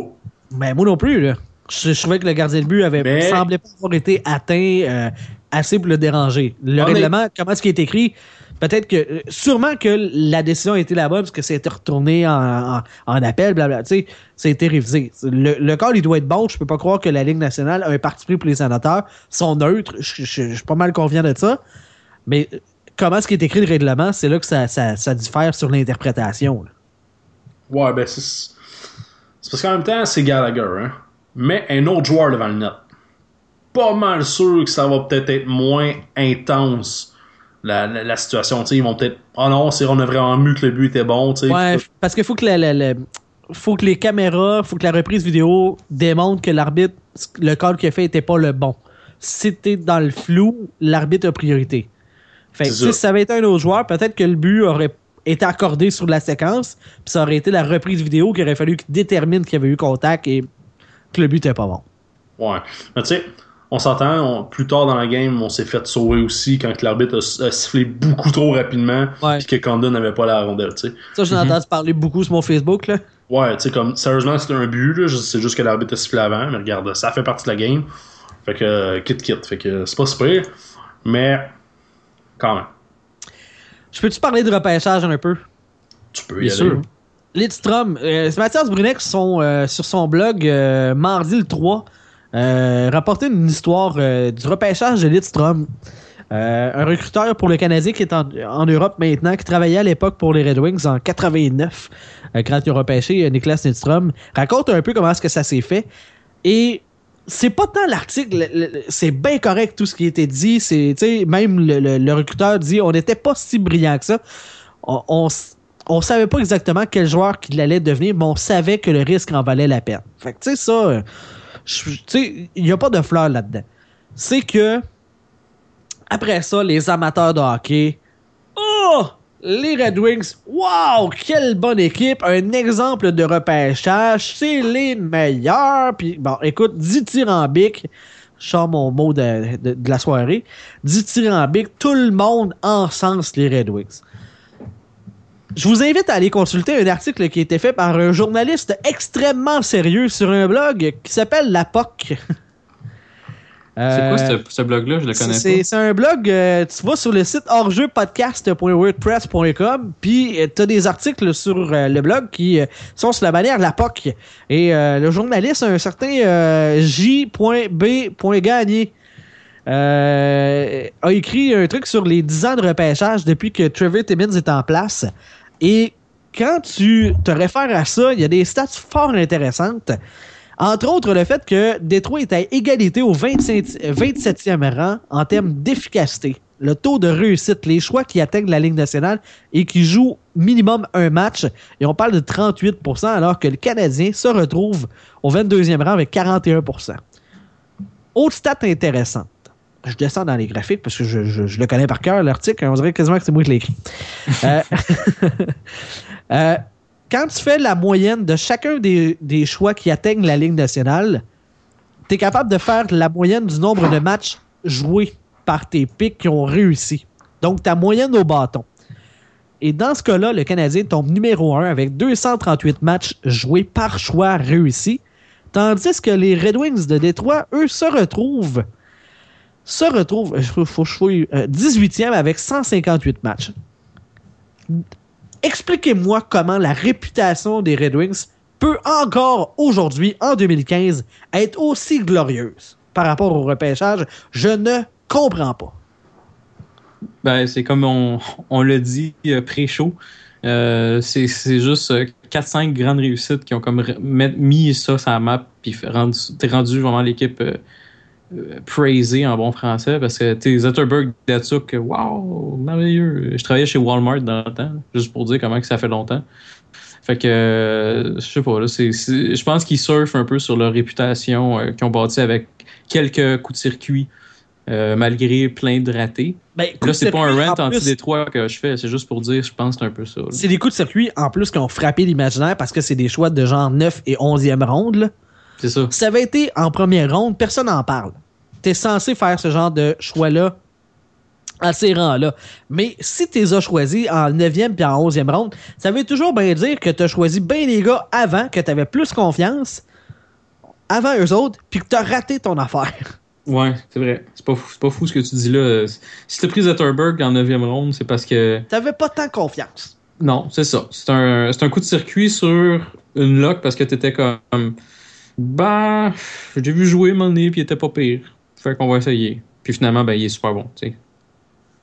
Ben, moi non plus, là. Je, je trouvais que le gardien de but avait Mais- semblait pas avoir été atteint euh, assez pour le déranger. Le Honnête- règlement, comment est-ce qu'il est écrit? Peut-être que. euh, Sûrement que la décision a été la bonne parce que été retourné en, en, en appel, blablabla. Tu sais, été révisé. Le, le il doit être bon. Je peux pas croire que la Ligue nationale a un parti pris pour les sénateurs. Sont neutres. Je, suis pas mal confiant de ça. Mais euh, comment est-ce qu'il est écrit le règlement? C'est là que ça, diffère sur l'interprétation. Ouais, ben, c'est. C'est parce qu'en même temps, c'est Gallagher, hein. Mais un autre joueur devant le net. Pas mal sûr que ça va peut-être être moins intense, la, la, la situation. Tu sais, ils vont peut-être. Oh non, on a vraiment vu que le but était bon, tu sais. Ouais, parce qu'il faut que la, faut que les caméras, faut que la reprise vidéo démontre que l'arbitre, le call qu'il a fait était pas le bon. Si t'es dans le flou, l'arbitre a priorité. Fait que si ça avait été un autre joueur, peut-être que le but aurait été accordé sur la séquence, puis ça aurait été la reprise vidéo qui aurait fallu qu'il détermine qu'il y avait eu contact et que le but était pas bon. Ouais. Mais tu sais, on s'entend, on- plus tard dans la game, on s'est fait sauver aussi quand l'arbitre a, a sifflé beaucoup trop rapidement, Ouais. puis que Condon n'avait pas la rondelle, tu sais. Ça, j'en ai entendu parler beaucoup sur mon Facebook, là. Ouais, tu sais, comme, sérieusement, c'était un but, là. C'est juste que l'arbitre a sifflé avant, mais regarde, ça fait partie de la game. Fait que, euh, kit kit. Fait que c'est pas super, mais quand même. Je peux-tu parler de repêchage un peu? Tu peux y Bien aller. sûr. Lidstrom, euh, Mathias Brunex son, euh, sur son blog euh, mardi le 3 euh, rapportait une histoire euh, du repêchage de Lidstrom. Euh, un recruteur pour le Canadien qui est en, Europe maintenant, qui travaillait à l'époque pour les Red Wings en 89, euh, quand ils ont repêché Niklas Lidstrom, raconte un peu comment est-ce que ça s'est fait. Et c'est pas tant l'article, le- le- c'est bien correct tout ce qui a été dit. C'est, même le, recruteur dit on n'était pas si brillant que ça. On, on savait pas exactement quel joueur qu'il allait devenir, mais on savait que le risque en valait la peine. Fait que, tu sais, ça, il n'y a pas de fleurs là-dedans. C'est que, après ça, les amateurs de hockey, oh! Les Red Wings, wow! Quelle bonne équipe! Un exemple de repêchage, c'est les meilleurs. Puis, bon, écoute, dithyrambique, je sors mon mot de, de- de la soirée. Dithyrambique, tout le monde encense les Red Wings. Je vous invite à aller consulter un article qui a été fait par un journaliste extrêmement sérieux sur un blog qui s'appelle La POC. C'est quoi Euh, ce, ce blog-là? Je le connais c'est- pas. C'est un blog, euh, tu vas sur le site hors-jeu-podcast.wordpress.com, puis tu as des articles sur euh, le blog qui euh, sont sur la bannière La POC. Et euh, le journaliste, un certain euh, J.B.Gagné, euh, a écrit un truc sur les 10 ans de repêchage depuis que Trevor Timmins est en place. Et quand tu te réfères à ça, il y a des stats fort intéressantes. Entre autres, le fait que Détroit est à égalité au 25 27e rang en termes d'efficacité. Le taux de réussite, les choix qui atteignent la Ligue nationale et qui jouent minimum un match, et on parle de 38% alors que le Canadien se retrouve au 22e rang avec 41% Autre stat intéressante. Je descends dans les graphiques parce que je, le connais par cœur, l'article. On dirait quasiment que c'est moi qui l'ai écrit. Euh, euh, quand tu fais la moyenne de chacun des, choix qui atteignent la Ligue nationale, tu es capable de faire la moyenne du nombre de matchs joués par tes pics qui ont réussi. Donc, ta moyenne au bâton. Et dans ce cas-là, le Canadien tombe numéro 1 avec 238 matchs joués par choix réussi. Tandis que les Red Wings de Détroit, eux, se retrouvent se retrouvent, il faut, faut que je fouille, euh, 18e avec 158 matchs. Expliquez-moi comment la réputation des Red Wings peut encore aujourd'hui, en 2015, être aussi glorieuse par rapport au repêchage. Je ne comprends pas. Ben, c'est comme on, on l'a dit euh, pré-show. Euh, c'est juste euh, 4-5 grandes réussites qui ont comme mis ça sur la map puis rendu, rendu vraiment l'équipe euh, praisée en bon français parce que tu Zetterberg, Datsuk, wow, merveilleux. Je travaillais chez Walmart dans le temps, juste pour dire comment que ça fait longtemps. Fait que, euh, je sais pas, là, c'est, c'est- je pense qu'ils surfent un peu sur leur réputation euh, qu'ils ont bâti avec quelques coups de circuit, euh, malgré plein de ratés. Ben, Là, c'est pas un rant en plus, anti-Détroit que je fais, c'est juste pour dire, je pense que c'est un peu ça. là. C'est des coups de circuit en plus qui ont frappé l'imaginaire parce que c'est des choix de genre 9 et 11e ronde. là. C'est ça. Si ça avait été en première ronde, personne n'en parle. T'es censé faire ce genre de choix-là à ces rangs-là. Mais si tu les as choisis en 9e puis en 11e ronde, ça veut toujours bien dire que tu as choisi bien les gars avant, que tu avais plus confiance avant eux autres, puis que tu as raté ton affaire. Ouais, c'est vrai. C'est pas, fou, pas fou ce que tu dis là. Si t'as pris Zetterberg en 9e ronde, c'est parce que. T'avais pas tant confiance. Non, c'est ça. C'est un, c'est un coup de circuit sur une lock parce que t'étais comme. Bah, j'ai vu jouer mon nez puis il était pas pire. Fait qu'on va essayer. Puis finalement, ben, il est super bon, tu sais.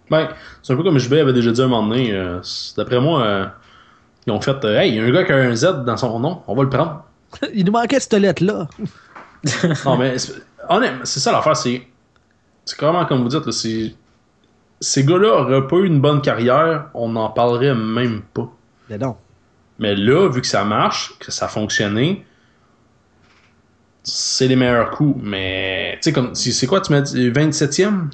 Ben, c'est un peu comme JB avait déjà dit un moment donné. euh, D'après moi, euh, ils ont fait euh, Hey, il y a un gars qui a un Z dans son nom, on va le prendre. Il nous manquait cette lettre-là. non, mais c'est- honnêtement, c'est ça l'affaire, c'est. C'est comment, comme vous dites, là, c'est. Ces gars-là auraient pas eu une bonne carrière, on n'en parlerait même pas. Mais non. Mais là, vu que ça marche, que ça a fonctionné, c'est les meilleurs coups. Mais, tu sais, comme, c'est quoi, tu m'as dit 27e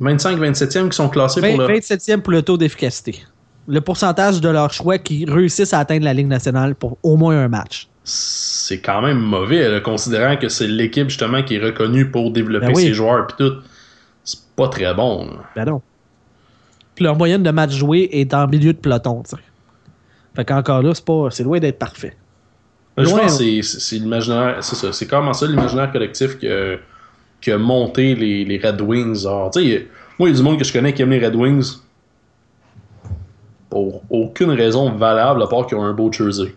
25-27e qui sont classés pour 20 le. 27e pour le taux d'efficacité. Le pourcentage de leurs choix qui réussissent à atteindre la Ligue nationale pour au moins un match. C'est quand même mauvais, là, considérant que c'est l'équipe justement qui est reconnue pour développer Ben oui. ses joueurs pis tout. C'est pas très bon. là. Ben non. Puis leur moyenne de match joué est en milieu de peloton, tu sais. Fait qu'encore là, c'est pas. C'est loin d'être parfait. Je Loin, pense que là. c'est- l'imaginaire. C'est ça. C'est comment ça, l'imaginaire collectif que, que monté les, les Red Wings. Alors, moi, il y a du monde que je connais qui aime les Red Wings pour aucune raison valable à part qu'ils ont un beau jersey.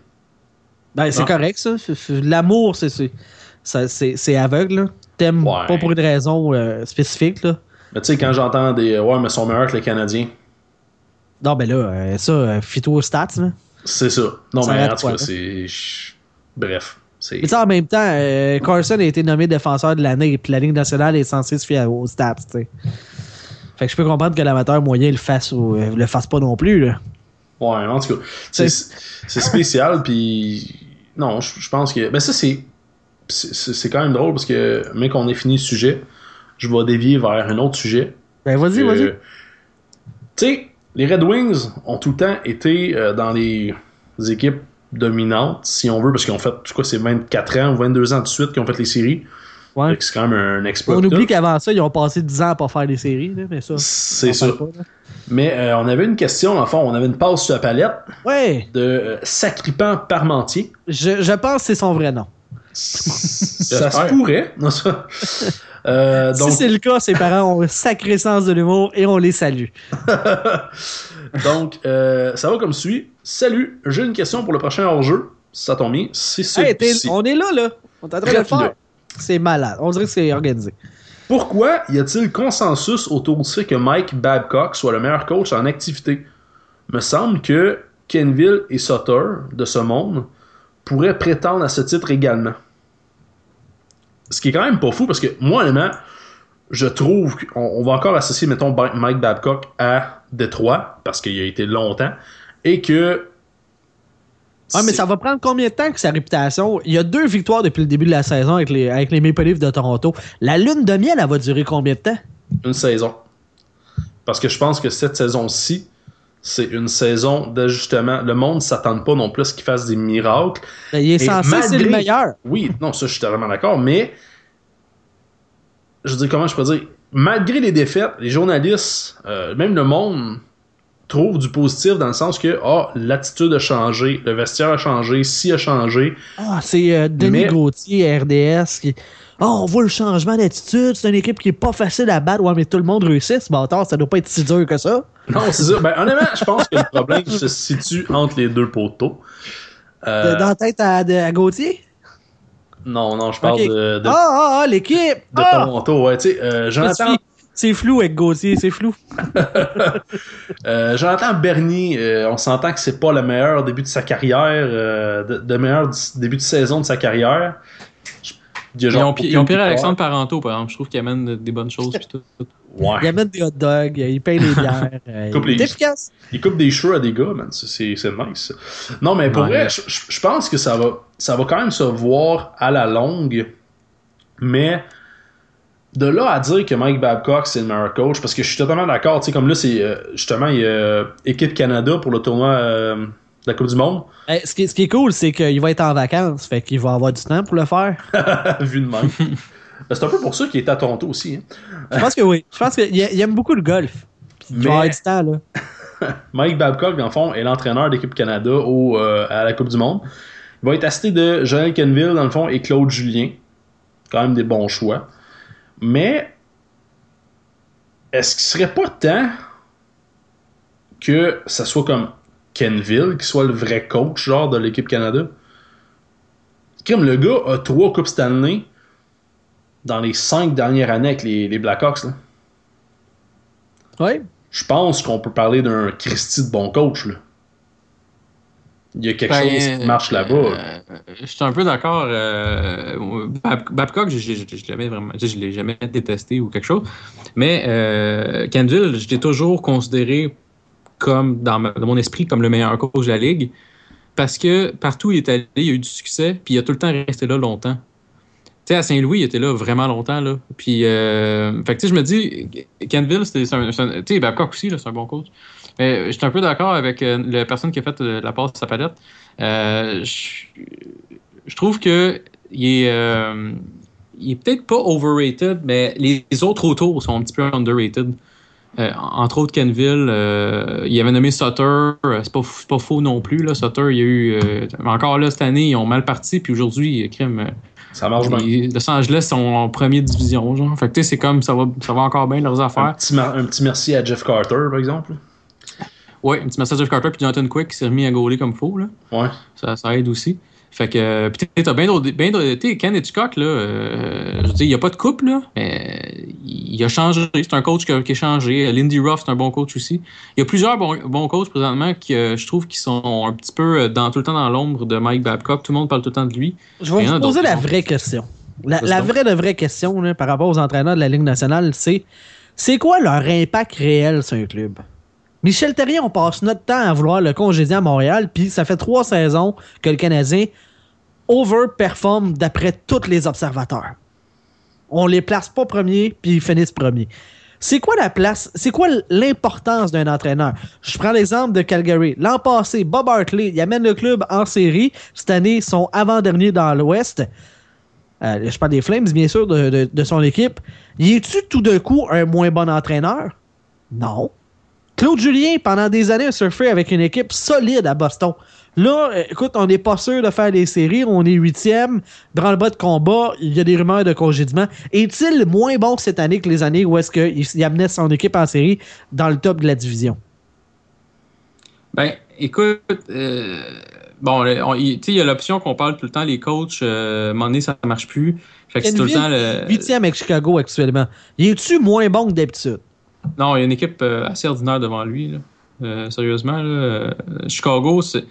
Ben, c'est Non. correct, ça. L'amour, c'est- aveugle. là. T'aimes Ouais. pas pour une raison euh, spécifique. Là. Mais tu sais, quand j'entends des. Ouais, mais ils sont meilleurs que les Canadiens. Non, ben là, euh, ça, euh, aux stats. C'est ça. Non, Ça mais en tout cas, c'est. Bref. C'est. Mais en même temps, euh, Carson a été nommé défenseur de l'année, puis la Ligue nationale est censée se fier aux stats. tu sais. Fait que je peux comprendre que l'amateur moyen le fasse ou euh, le fasse pas non plus. Là. Ouais, en tout cas, c'est spécial, puis non, je je pense que. Ben, ça, c'est. c'est- quand même drôle parce que, mais qu'on ait fini le sujet, je vais dévier vers un autre sujet. Ben vas-y, vas-y. Tu sais, les Red Wings ont tout le temps été euh, dans les équipes dominantes, si on veut, parce qu'ils ont fait, je crois, c'est 24 ans ou 22 ans de suite qu'ils ont fait les séries. Ouais. C'est quand même un exploit. On oublie qu'avant ça, ils ont passé 10 ans à pas faire les séries, là, mais ça. C'est ça. pas. Mais euh, on avait une question, en fond, on avait une passe sur la palette Ouais, de euh, Sacripant Parmentier. je, je pense que c'est son vrai nom. ça se pourrait. Non, ça. Euh, donc, Si c'est le cas, ses parents ont un sacré sens de l'humour et on les salue. donc euh, ça va comme suit. Salut, j'ai une question pour le prochain hors-jeu. Ça tombe bien, c'est Hey, t'es- celui-ci. on est là, là. On est en train de le faire. C'est malade. On dirait que c'est organisé. Pourquoi y a-t-il consensus autour du fait que Mike Babcock soit le meilleur coach en activité? Me semble que Kenville et Sutter de ce monde pourraient prétendre à ce titre également. Ce qui est quand même pas fou parce que moi, honnêtement, je trouve qu'on on va encore associer, mettons, Mike Babcock à Détroit parce qu'il a été longtemps et que. Ouais, mais ça va prendre combien de temps que sa réputation? Il y a deux victoires depuis le début de la saison avec les, avec les Maple Leafs de Toronto. La lune de miel, elle va durer combien de temps? une saison. Parce que je pense que cette saison-ci, c'est une saison d'ajustement. Le monde ne s'attend pas non plus à ce qu'il fasse des miracles. Ben, il est censé, c'est le malgré- meilleur. Oui, non, ça, je suis totalement d'accord, mais je veux dire, comment je peux dire, malgré les défaites, les journalistes, euh, même le monde, trouve du positif dans le sens que, ah, l'attitude a changé, le vestiaire a changé, si a changé. Ah, c'est euh, Denis Mais- Gauthier, RDS. Qui... Ah, on voit le changement d'attitude. C'est une équipe qui est pas facile à battre. Ouais, mais tout le monde réussit. Ce bâtard, ça doit pas être si dur que ça. Non, c'est ça. Ben, honnêtement, je pense que le problème se situe entre les deux poteaux. Euh, De- Dans la tête à, à Gauthier? Non, non, je parle de, de, Ah, ah, ah, l'équipe. de Ah! Toronto. Ouais, tu sais, euh, Jonathan, C'est flou avec Gauthier, c'est flou. euh, Jonathan Bernier, euh, on s'entend que c'est pas le meilleur début de sa carrière, euh, de, de meilleur début de saison de sa carrière. Je- il y a Ils genre ont, ils ont victoire. Alexandre Parenteau, par exemple. Je trouve qu'il amène des bonnes choses. pis tout. Il Ouais. amène des hot dogs, il paye les bières. euh, Coupe il est les- efficace. Il coupe des cheveux à des gars, man. C'est- C'est c'est nice. Non, mais pour Ouais. vrai, je, je- je pense que ça va, ça va quand même se voir à la longue. Mais de là à dire que Mike Babcock c'est le meilleur coach, parce que je suis totalement d'accord. Tu sais, comme là, c'est euh, justement, il y a euh, Équipe Canada pour le tournoi euh, de la Coupe du Monde. Eh, ce, qui, ce qui est cool, c'est qu'il va être en vacances. Fait qu'il va avoir du temps pour le faire. vu de même. Ben, c'est un peu pour ça qu'il est à Toronto aussi. hein. Je pense que oui. Je pense qu'il il aime beaucoup le golf. Il Mais- va avoir du temps, là. Mike Babcock, dans le fond, est l'entraîneur d'équipe Canada au, euh, à la Coupe du Monde. Il va être assisté de Joël Kenville, dans le fond, et Claude Julien. Quand même des bons choix. Mais est-ce qu'il serait pas temps que ça soit comme Kenville qui soit le vrai coach genre de l'équipe Canada? Comme le gars a trois Coupes Stanley dans les cinq dernières années avec les, les Blackhawks. Là. Oui. Je pense qu'on peut parler d'un Christy de bon coach. Là. Il y a quelque Ben, chose qui marche là-bas. euh, je suis un peu d'accord. euh, Bab- Babcock, je, je, je, je l'avais vraiment, je, je l'ai jamais détesté ou quelque chose. Mais euh, Canville, je l'ai toujours considéré comme dans, ma- dans mon esprit comme le meilleur coach de la ligue parce que partout où il est allé, il a eu du succès, puis il a tout le temps resté là longtemps. Tu sais, à Saint-Louis, il était là vraiment longtemps. Là. Puis, euh, fait que, tu sais, je me dis, Canville, c'est un. Tu sais, Babcock aussi, c'est un bon coach. Mais je suis un peu d'accord avec euh, la personne qui a fait euh, la passe de sa palette. Euh, je, je trouve que il est, il est peut-être pas overrated, mais les, les autres autour sont un petit peu underrated. Entre autres, Kenville, il avait nommé Sutter. c'est pas, pas faux non plus. Là. Sutter, il y a eu. encore là, cette année, ils ont mal parti. Puis aujourd'hui, crème, euh, Ça marche bien. les Los Angeles sont en première division. Genre. Fait que tu sais, c'est comme ça va, ça va encore bien leurs Un affaires. petit, un petit merci à Jeff Carter, par exemple. Ouais, un petit message de Carter puis Jonathan Quick qui s'est remis à gauler comme faux. Là. Ouais. Ça, ça aide aussi. Fait que, pis t'as bien d'autres. Ben tu Ken Hitchcock, là, euh, je veux dire, il n'y a pas de couple, là, mais il a changé. C'est un coach qui a, qui a, changé. Lindy Ruff, c'est un bon coach aussi. Il y a plusieurs bons, bons coachs présentement qui, euh, je trouve, qui sont un petit peu dans, tout le temps dans l'ombre de Mike Babcock. Tout le monde parle tout le temps de lui. Je vais vous poser la vraie question. La, la vraie, de vraie question là, par rapport aux entraîneurs de la Ligue nationale, c'est c'est quoi leur impact réel sur un club? Michel Terrier, on passe notre temps à vouloir le congédier à Montréal, puis ça fait trois saisons que le Canadien overperforme d'après tous les observateurs. On les place pas premiers, puis ils finissent premiers. C'est quoi la place, c'est quoi l'importance d'un entraîneur? Je prends l'exemple de Calgary. L'an passé, Bob Hartley, il amène le club en série. Cette année, sont avant-dernier dans l'Ouest. Euh, je parle des Flames, bien sûr, de, de son équipe. Y est-tu tout d'un coup un moins bon entraîneur? Non. Claude Julien, pendant des années, a surfé avec une équipe solide à Boston. Là, euh, écoute, on n'est pas sûr de faire des séries. On est huitième. Dans le bas de combat, il y a des rumeurs de congédiement. Est-il moins bon cette année que les années où est-ce qu'il amenait son équipe en série dans le top de la division? Ben, écoute, euh, bon, il y a l'option qu'on parle tout le temps, les coachs, euh, à un moment donné, ça ne marche plus. Fait que c'est tout le temps le. Huitième avec Chicago actuellement. Il est-tu moins bon que d'habitude? Non, il y a une équipe euh, assez ordinaire devant lui. Euh, sérieusement, euh, Chicago, c'est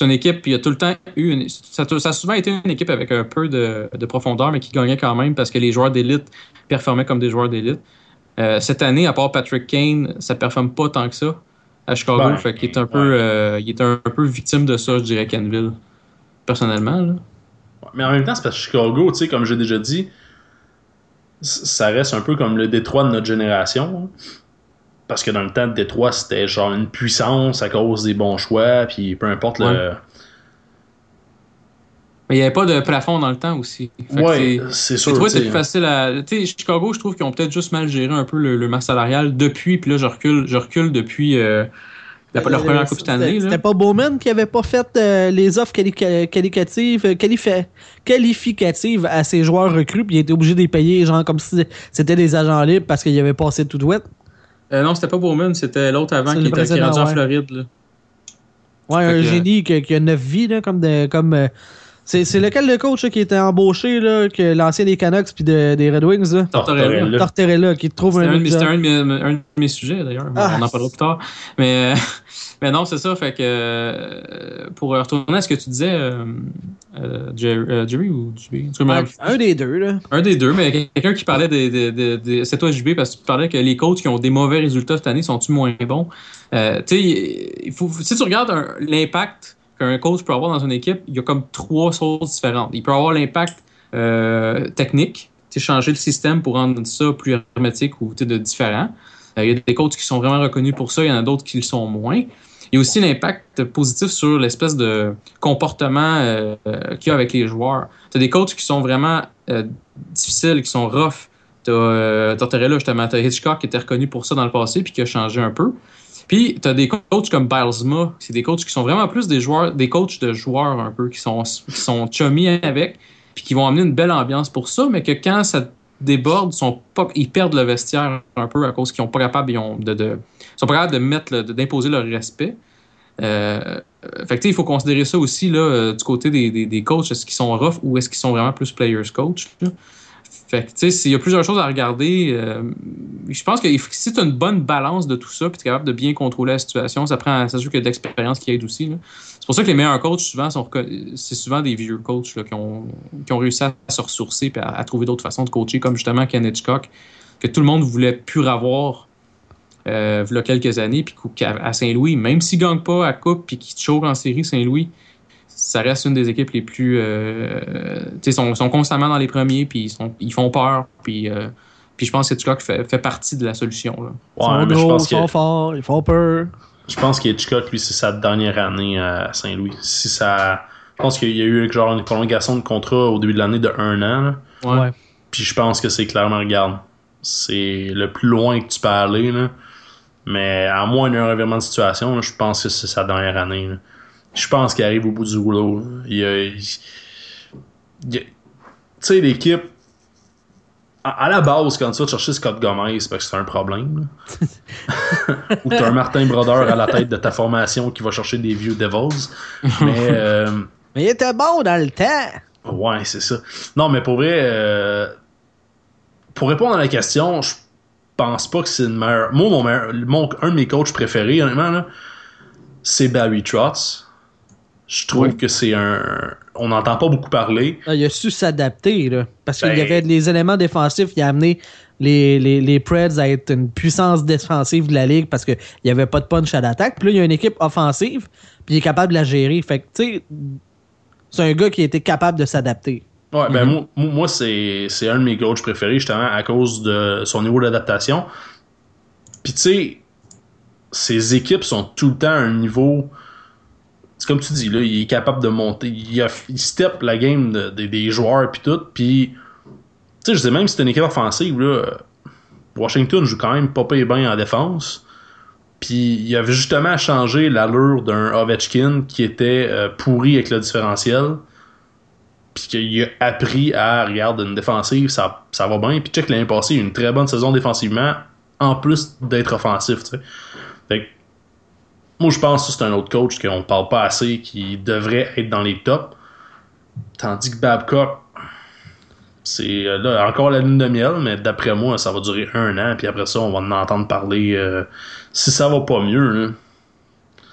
une équipe, il y a tout le temps eu. Une, ça, a souvent été une équipe avec un peu de, profondeur, mais qui gagnait quand même parce que les joueurs d'élite performaient comme des joueurs d'élite. cette année, à part Patrick Kane, ça ne performe pas tant que ça à Chicago. Il fait qu'il est un peu, il est un peu victime de ça, je dirais, Kenville. Personnellement. Mais en même temps, c'est parce que Chicago, tu sais, comme j'ai déjà dit, ça reste un peu comme le Détroit de notre génération. Hein. Parce que dans le temps, le Détroit, c'était genre une puissance à cause des bons choix, puis peu importe le. Mais il n'y avait pas de plafond dans le temps aussi. Oui, c'est sûr. Détroit, c'est plus facile à. Tu sais, Chicago, je trouve qu'ils ont peut-être juste mal géré un peu le, le masse salarial depuis, puis là, je recule, je recule depuis. Euh, la, leur euh, première Coupe Stanley. C'était pas Bowman qui avait pas fait euh, les offres qualificatives, euh, qualificatives à ses joueurs recrues, puis il était obligé de les payer, genre comme si c'était des agents libres parce qu'il avait passé tout douette. Euh, non, c'était pas Bowman, c'était l'autre avant qui était rendu en Floride. Là. Ouais, un génie qui, a neuf vies, là, comme, de, comme c'est lequel le coach qui était embauché, là, que l'ancien des Canucks puis des Red Wings? Là? Tortorella. Tortorella, qui trouve un. C'était un, de mes sujets, d'ailleurs. Ah. On en parlera plus tard. Mais, mais non, c'est ça. Fait que euh, pour retourner à ce que tu disais, euh, euh, Jerry, ou JB? Un, des deux, là. Un des deux, mais quelqu'un qui parlait des. c'est toi, JB, parce que tu parlais que les coachs qui ont des mauvais résultats cette année sont-ils moins bons? tu sais, il faut. Si tu regardes l'impact qu'un coach peut avoir dans une équipe, il y a comme trois choses différentes. Il peut avoir l'impact euh, technique, changer le système pour rendre ça plus hermétique ou de différent. Euh, il y a des coachs qui sont vraiment reconnus pour ça, il y en a d'autres qui le sont moins. Il y a aussi l'impact positif sur l'espèce de comportement euh, qu'il y a avec les joueurs. Tu as des coachs qui sont vraiment difficiles, qui sont rough. Tu as Tortorella, justement, tu Hitchcock qui était reconnu pour ça dans le passé puis qui a changé un peu. Puis, tu as des coachs comme Bilesma, c'est des coachs qui sont vraiment plus des joueurs, des coachs de joueurs un peu, qui sont, qui sont chummy avec, puis qui vont amener une belle ambiance pour ça, mais que quand ça déborde, ils, ils perdent le vestiaire un peu à cause qu'ils sont pas capables, de, sont pas capables de mettre, d'imposer leur respect. Euh, fait il faut considérer ça aussi là, euh, du côté des, des, des coachs. Est-ce qu'ils sont rough ou est-ce qu'ils sont vraiment plus players coach? Fait que, tu sais, il y a plusieurs choses à regarder. Euh, je pense que si tu as une bonne balance de tout ça, puis tu es capable de bien contrôler la situation, ça prend, ça joue que d'expérience qui aide aussi. C'est pour ça que les meilleurs coachs, souvent, sont c'est souvent des vieux coachs qui, ont, qui ont réussi à se ressourcer et à, trouver d'autres façons de coacher, comme justement Ken Hitchcock, que tout le monde voulait plus avoir euh, il y a quelques années, puis à Saint-Louis, même s'il ne gagne pas à Coupe puis qu'il choke en série Saint-Louis, ça reste une des équipes les plus. Euh, ils sont, sont, constamment dans les premiers, puis ils, sont, ils font peur. Puis, euh, puis je pense que Hitchcock fait, fait partie de la solution. Là. Ouais, ils sont gros, ils sont forts, ils font peur. Je pense qu'Hitchcock, lui, c'est sa dernière année à Saint-Louis. Si ça. Je pense qu'il y a eu genre une prolongation de contrat au début de l'année de un an. Ouais. Puis je pense que c'est clairement, regarde, c'est le plus loin que tu peux aller. Là. Mais à moins d'un revirement de situation, je pense que c'est sa dernière année. Je pense qu'il arrive au bout du rouleau. Il, tu sais, l'équipe. À, la base, quand tu vas chercher Scott Gomez, c'est parce que c'est un problème. Ou tu as un Martin Brodeur à la tête de ta formation qui va chercher des vieux Devils. Mais, euh, Mais il était bon dans le temps. Ouais, c'est ça. Non, mais pour vrai, euh, pour répondre à la question, je pense pas que c'est une meilleure. Moi, mon meilleur, mon- un de mes coachs préférés, honnêtement, là, c'est Barry Trotz. Je trouve Ouais. que c'est un. On n'entend pas beaucoup parler. Ah, il a su s'adapter, là. Parce qu'il Ben- y avait les éléments défensifs, il a amené les, les, les Preds à être une puissance défensive de la ligue parce qu'il n'y avait pas de punch à l'attaque. Puis là, il y a une équipe offensive, puis il est capable de la gérer. Fait que, tu sais, c'est un gars qui a été capable de s'adapter. Ouais, ben Mhm. moi, moi, moi, c'est, c'est un de mes coachs préférés, justement, à cause de son niveau d'adaptation. Puis, tu sais, ses équipes sont tout le temps à un niveau. C'est comme tu dis, là, il est capable de monter. Il, a, step la game de- de- des joueurs, puis tout. Puis, tu sais, je sais même si c'est une équipe offensive, là, Washington joue quand même pas pire bien en défense. Puis, il avait justement changé l'allure d'un Ovechkin qui était euh, pourri avec le différentiel puis qu'il a appris à regarder une défensive, ça, ça va bien. Puis check l'année passée, une très bonne saison défensivement, en plus d'être offensif. Fait que, moi, je pense que c'est un autre coach qu'on ne parle pas assez, qui devrait être dans les tops. Tandis que Babcock, c'est euh, là encore la lune de miel, mais d'après moi, ça va durer un an, puis après ça, on va en entendre parler. euh, si ça va pas mieux, là.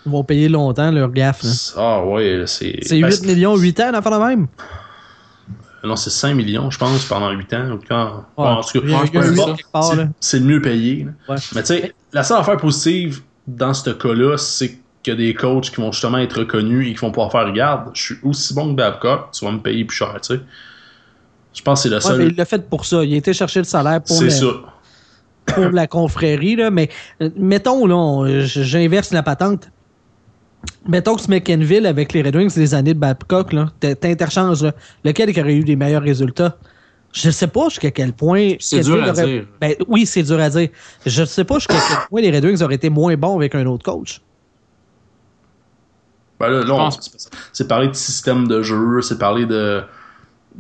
Ils vont payer longtemps leur gaffe. là. Ah ouais, c'est. C'est ben, 8 millions, 8 ans, d'affaire de même? Non, c'est 5 millions, je pense, pendant 8 ans. ou quand- Ouais. en tout cas, c'est- le mieux payé. Ouais. Mais tu sais, la seule affaire positive dans ce cas-là, c'est qu'il y a des coachs qui vont justement être reconnus et qui vont pouvoir faire regarde, je suis aussi bon que Babcock, tu vas me payer plus cher, tu sais. Je pense que c'est le seul. il l'a fait pour ça. Il a été chercher le salaire pour, c'est le- ça. pour la confrérie. Là. Mais euh, mettons, là, j'inverse la patente. Mettons que ce McKenville avec les Red Wings, c'est les années de Babcock, là, t'interchanges, lequel qui aurait eu les meilleurs résultats? Je sais pas jusqu'à quel point. C'est dur à aurait- dire. Ben, oui, c'est dur à dire. Je sais pas jusqu'à quel point les Red Wings auraient été moins bons avec un autre coach. Ben là, là, on- pense- c'est- c'est parler de système de jeu, c'est parler de,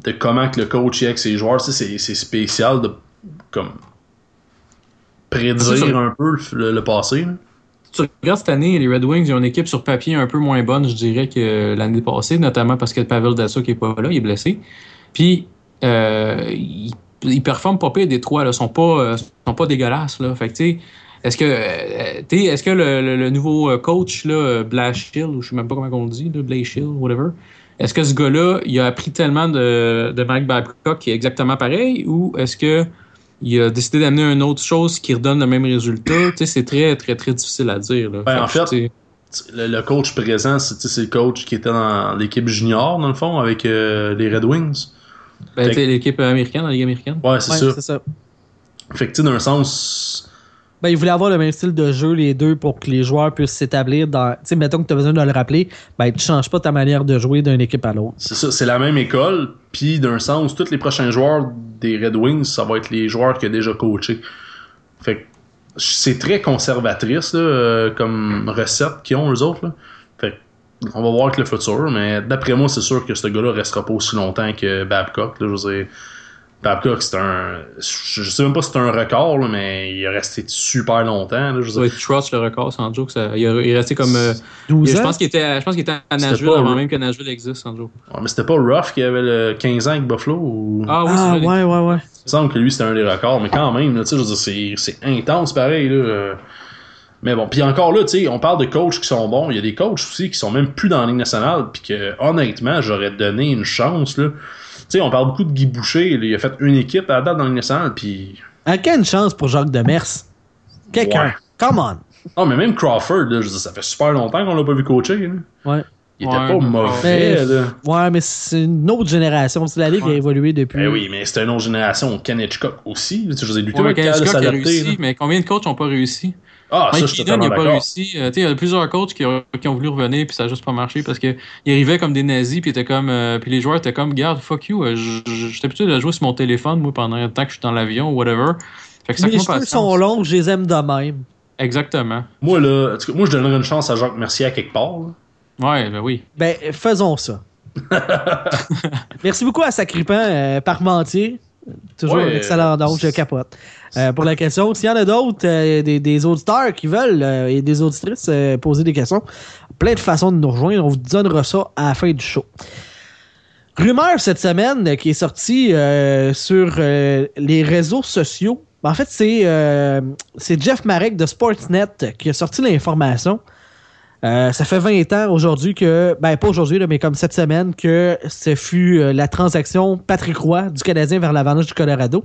de comment que le coach est avec ses joueurs. Tu sais, c'est, c'est spécial de comme prédire un peu le, le passé. là. Tu regardes cette année, les Red Wings, ils ont une équipe sur papier un peu moins bonne, je dirais, que l'année passée, notamment parce que Pavel Datsuk n'est pas là, il est blessé. Puis, ils, ils performent pas pire des trois, là, sont pas, euh, sont pas dégueulasses. Là. Fait que, tu sais, est-ce que, euh, est-ce que le, le- le nouveau euh, coach, là, euh, Blashill, ou je sais même pas comment on le dit, Blashill, whatever, est-ce que ce gars-là, il a appris tellement de, de Mike Babcock qui est exactement pareil, ou est-ce que il a décidé d'amener une autre chose qui redonne le même résultat? Tu sais, c'est très, très, très difficile à dire. Là. Ben, Fait en fait, Le, le coach présent, c'est, le coach qui était dans l'équipe junior, dans le fond, avec euh, les Red Wings. Ben, l'équipe américaine, la Ligue américaine. Ouais, c'est Ouais, ça. Fait que, tu sais, d'un sens, Ben, ils voulaient avoir le même style de jeu, les deux, pour que les joueurs puissent s'établir dans. Tu sais, mettons que tu as besoin de le rappeler, ben, tu changes pas ta manière de jouer d'une équipe à l'autre. c'est ça, c'est la même école. Puis, d'un sens, tous les prochains joueurs des Red Wings, ça va être les joueurs qu'il a déjà coachés. Fait que c'est très conservatrice, là, euh, comme recette qu'ils ont, eux autres. Là. On va voir avec le futur, mais d'après moi, c'est sûr que ce gars-là restera pas aussi longtemps que Babcock. Là, je veux dire, Babcock, c'est un. Je je sais même pas si c'est un record, là, mais il est resté super longtemps. Là, je veux dire. va être Trust le record, sans joke. Ça, il, est resté comme. euh, 12 je ans? pense qu'il était, je pense qu'il était à Nashville pas avant même que Nashville existe, sans joke. Ouais, mais c'était pas Ruff qui avait le 15 ans avec Buffalo ou... Ah oui, Ah, ouais, ouais, ouais. Il me semble que lui, c'était un des records, mais quand même, là, tu sais, je veux dire, c'est, c'est intense pareil. Là. Mais bon, puis encore là, tu sais, on parle de coachs qui sont bons. Il y a des coachs aussi qui sont même plus dans la Ligue nationale, puis que honnêtement, j'aurais donné une chance. Là. Tu sais, on parle beaucoup de Guy Boucher. là, il a fait une équipe à la date dans la Ligue nationale, puis. À quelle chance pour Jacques Demers? Quelqu'un. Ouais. Come on. Ah, mais même Crawford, là, je veux dire, ça fait super longtemps qu'on l'a pas vu coacher. là. Ouais. Il était Ouais, pas mauvais. Mais- là. Ouais, mais c'est une autre génération. La Ligue Ouais. a évolué depuis. Ben oui, mais c'était une autre génération. Ken Hitchcock aussi. Je veux dire, lui, Ouais, Hitchcock a là. réussi, mais combien de coachs n'ont pas réussi? Ah, ça, je Keenan, il totalement n'a pas d'accord. réussi. Euh, il y a plusieurs coachs qui ont, qui ont voulu revenir, puis ça n'a juste pas marché parce qu'ils arrivaient comme des nazis, puis, étaient comme, euh, puis les joueurs étaient comme, garde, fuck you, euh, j'étais habitué de jouer sur mon téléphone, moi, pendant le temps que je suis dans l'avion ou whatever. Fait que ça de cheveux sont longs, je les aime de même. Exactement. Moi, là, moi, je donnerais une chance à Jacques Mercier à quelque part. là. Ouais, ben oui. Ben, faisons ça. Merci beaucoup à Sacripant euh, Parmentier. Toujours Ouais, un excellent don, je capote. Euh, pour la question, s'il y en a d'autres, euh, des, des auditeurs qui veulent euh, et des auditrices euh, poser des questions, plein de façons de nous rejoindre. On vous donnera ça à la fin du show. Rumeur cette semaine qui est sortie euh, sur euh, les réseaux sociaux. En fait, c'est euh, c'est Jeff Marek de Sportsnet qui a sorti l'information. Euh, ça fait 20 ans aujourd'hui que, ben pas aujourd'hui, mais comme cette semaine, que ce fut euh, la transaction Patrick Roy du Canadien vers l'Avalanche du Colorado.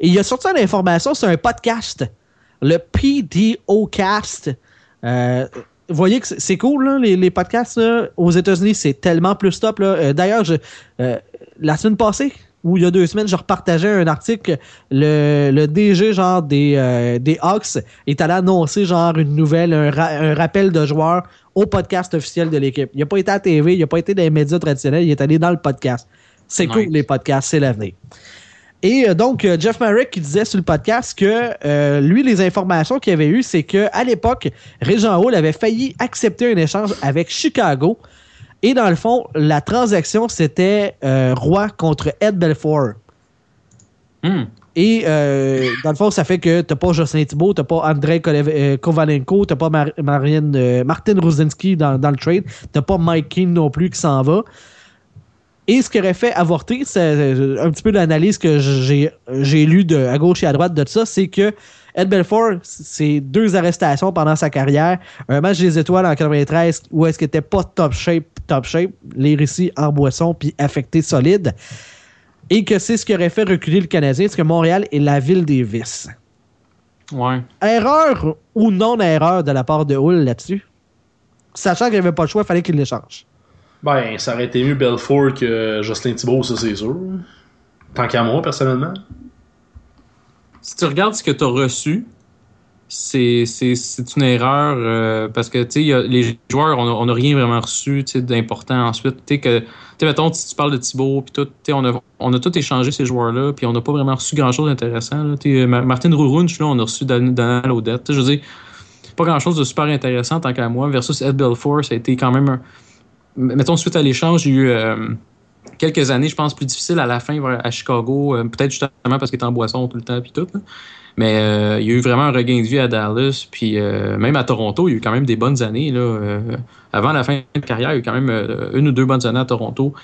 Et il a sorti l'information sur un podcast, le PDOcast. Euh, vous voyez que c'est- cool, là, les, podcasts là, aux États-Unis, c'est tellement plus top. D'ailleurs, la semaine passée, ou il y a deux semaines, je repartageais un article. Le, le DG genre des, euh, des Hawks est allé annoncer genre une nouvelle, un, ra- un rappel de joueurs au podcast officiel de l'équipe. Il n'a pas été à la TV, il n'a pas été dans les médias traditionnels, il est allé dans le podcast. C'est cool, les podcasts, c'est l'avenir. Et euh, donc, euh, Jeff Merrick qui disait sur le podcast que euh, lui, les informations qu'il avait eues, c'est qu'à l'époque, Régent Hall avait failli accepter un échange avec Chicago. Et dans le fond, la transaction, c'était euh, Roy contre Ed Belfort. Hmm. Et euh, dans le fond, ça fait que t'as pas Jocelyn Thibault, t'as pas Andrei euh, Kovalenko, t'as pas Mar- euh, Martin Ruzinski dans, dans le trade, t'as pas Mike King non plus qui s'en va. Et ce qui aurait fait avorter, c'est un petit peu l'analyse que j'ai j'ai lu de, à gauche et à droite de ça, c'est que Ed Belfort, c'est deux arrestations pendant sa carrière. Un match des étoiles en 93 où est-ce qu'il était pas top shape, top shape, les récits en boisson puis affecté solide. Et que c'est ce qui aurait fait reculer le Canadien, parce que Montréal est la ville des vices. Ouais. Erreur ou non-erreur de la part de Hull là-dessus? Sachant qu'il n'y avait pas le choix, il fallait qu'il l'échange. Ben, ça aurait été mieux Belfort que Jocelyn Thibault, ça c'est sûr. Tant qu'à moi, personnellement. Si tu regardes ce que tu as reçu, c'est une erreur euh, parce que les joueurs, on n'a rien vraiment reçu d'important ensuite. Tu que, mettons, si tu parles de Thibaut, puis tout, on a, on a tout échangé ces joueurs-là, puis on n'a pas vraiment reçu grand-chose d'intéressant. là. Tu sais, Ma- Martin Rourounch, là, on a reçu. Tu sais, Je veux dire, pas grand-chose de super intéressant tant qu'à moi. Versus Ed Belfort, ça a été quand même un- Mettons, suite à l'échange, a eu euh, quelques années, je pense, plus difficiles à la fin à Chicago. euh, Peut-être justement parce qu'il était en boisson tout le temps, puis tout. là. Mais euh, il y a eu vraiment un regain de vie à Dallas, puis euh, même à Toronto, il y a eu quand même des bonnes années. Là, euh, avant la fin de carrière, il y a eu quand même une ou deux bonnes années à Toronto.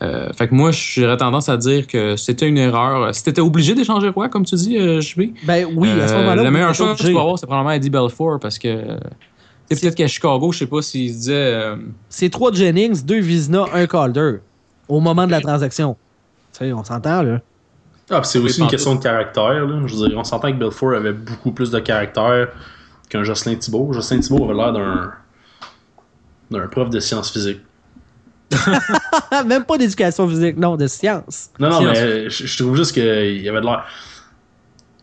Fait que moi, j'aurais tendance à dire que c'était une erreur. Si t'étais obligé d'échanger Roy, comme tu dis, JB, Ben oui, à ce moment-là. le vous meilleur êtes choix que tu peux avoir, c'est probablement Eddie Belfort, parce que peut-être qu'à Chicago, je sais pas s'il se disait... C'est trois Jennings, deux Vizina, un Calder au moment de la transaction. Tu sais, on s'entend, là. Ah, puis c'est aussi une question de caractère. Là. Je veux dire, on s'entend que Belfort avait beaucoup plus de caractère qu'un Jocelyn Thibault. Jocelyn Thibault avait l'air d'un d'un prof de sciences physiques. Même pas d'éducation physique, non, de science. Non, non, Science. mais je, je trouve juste qu'il y avait de l'air.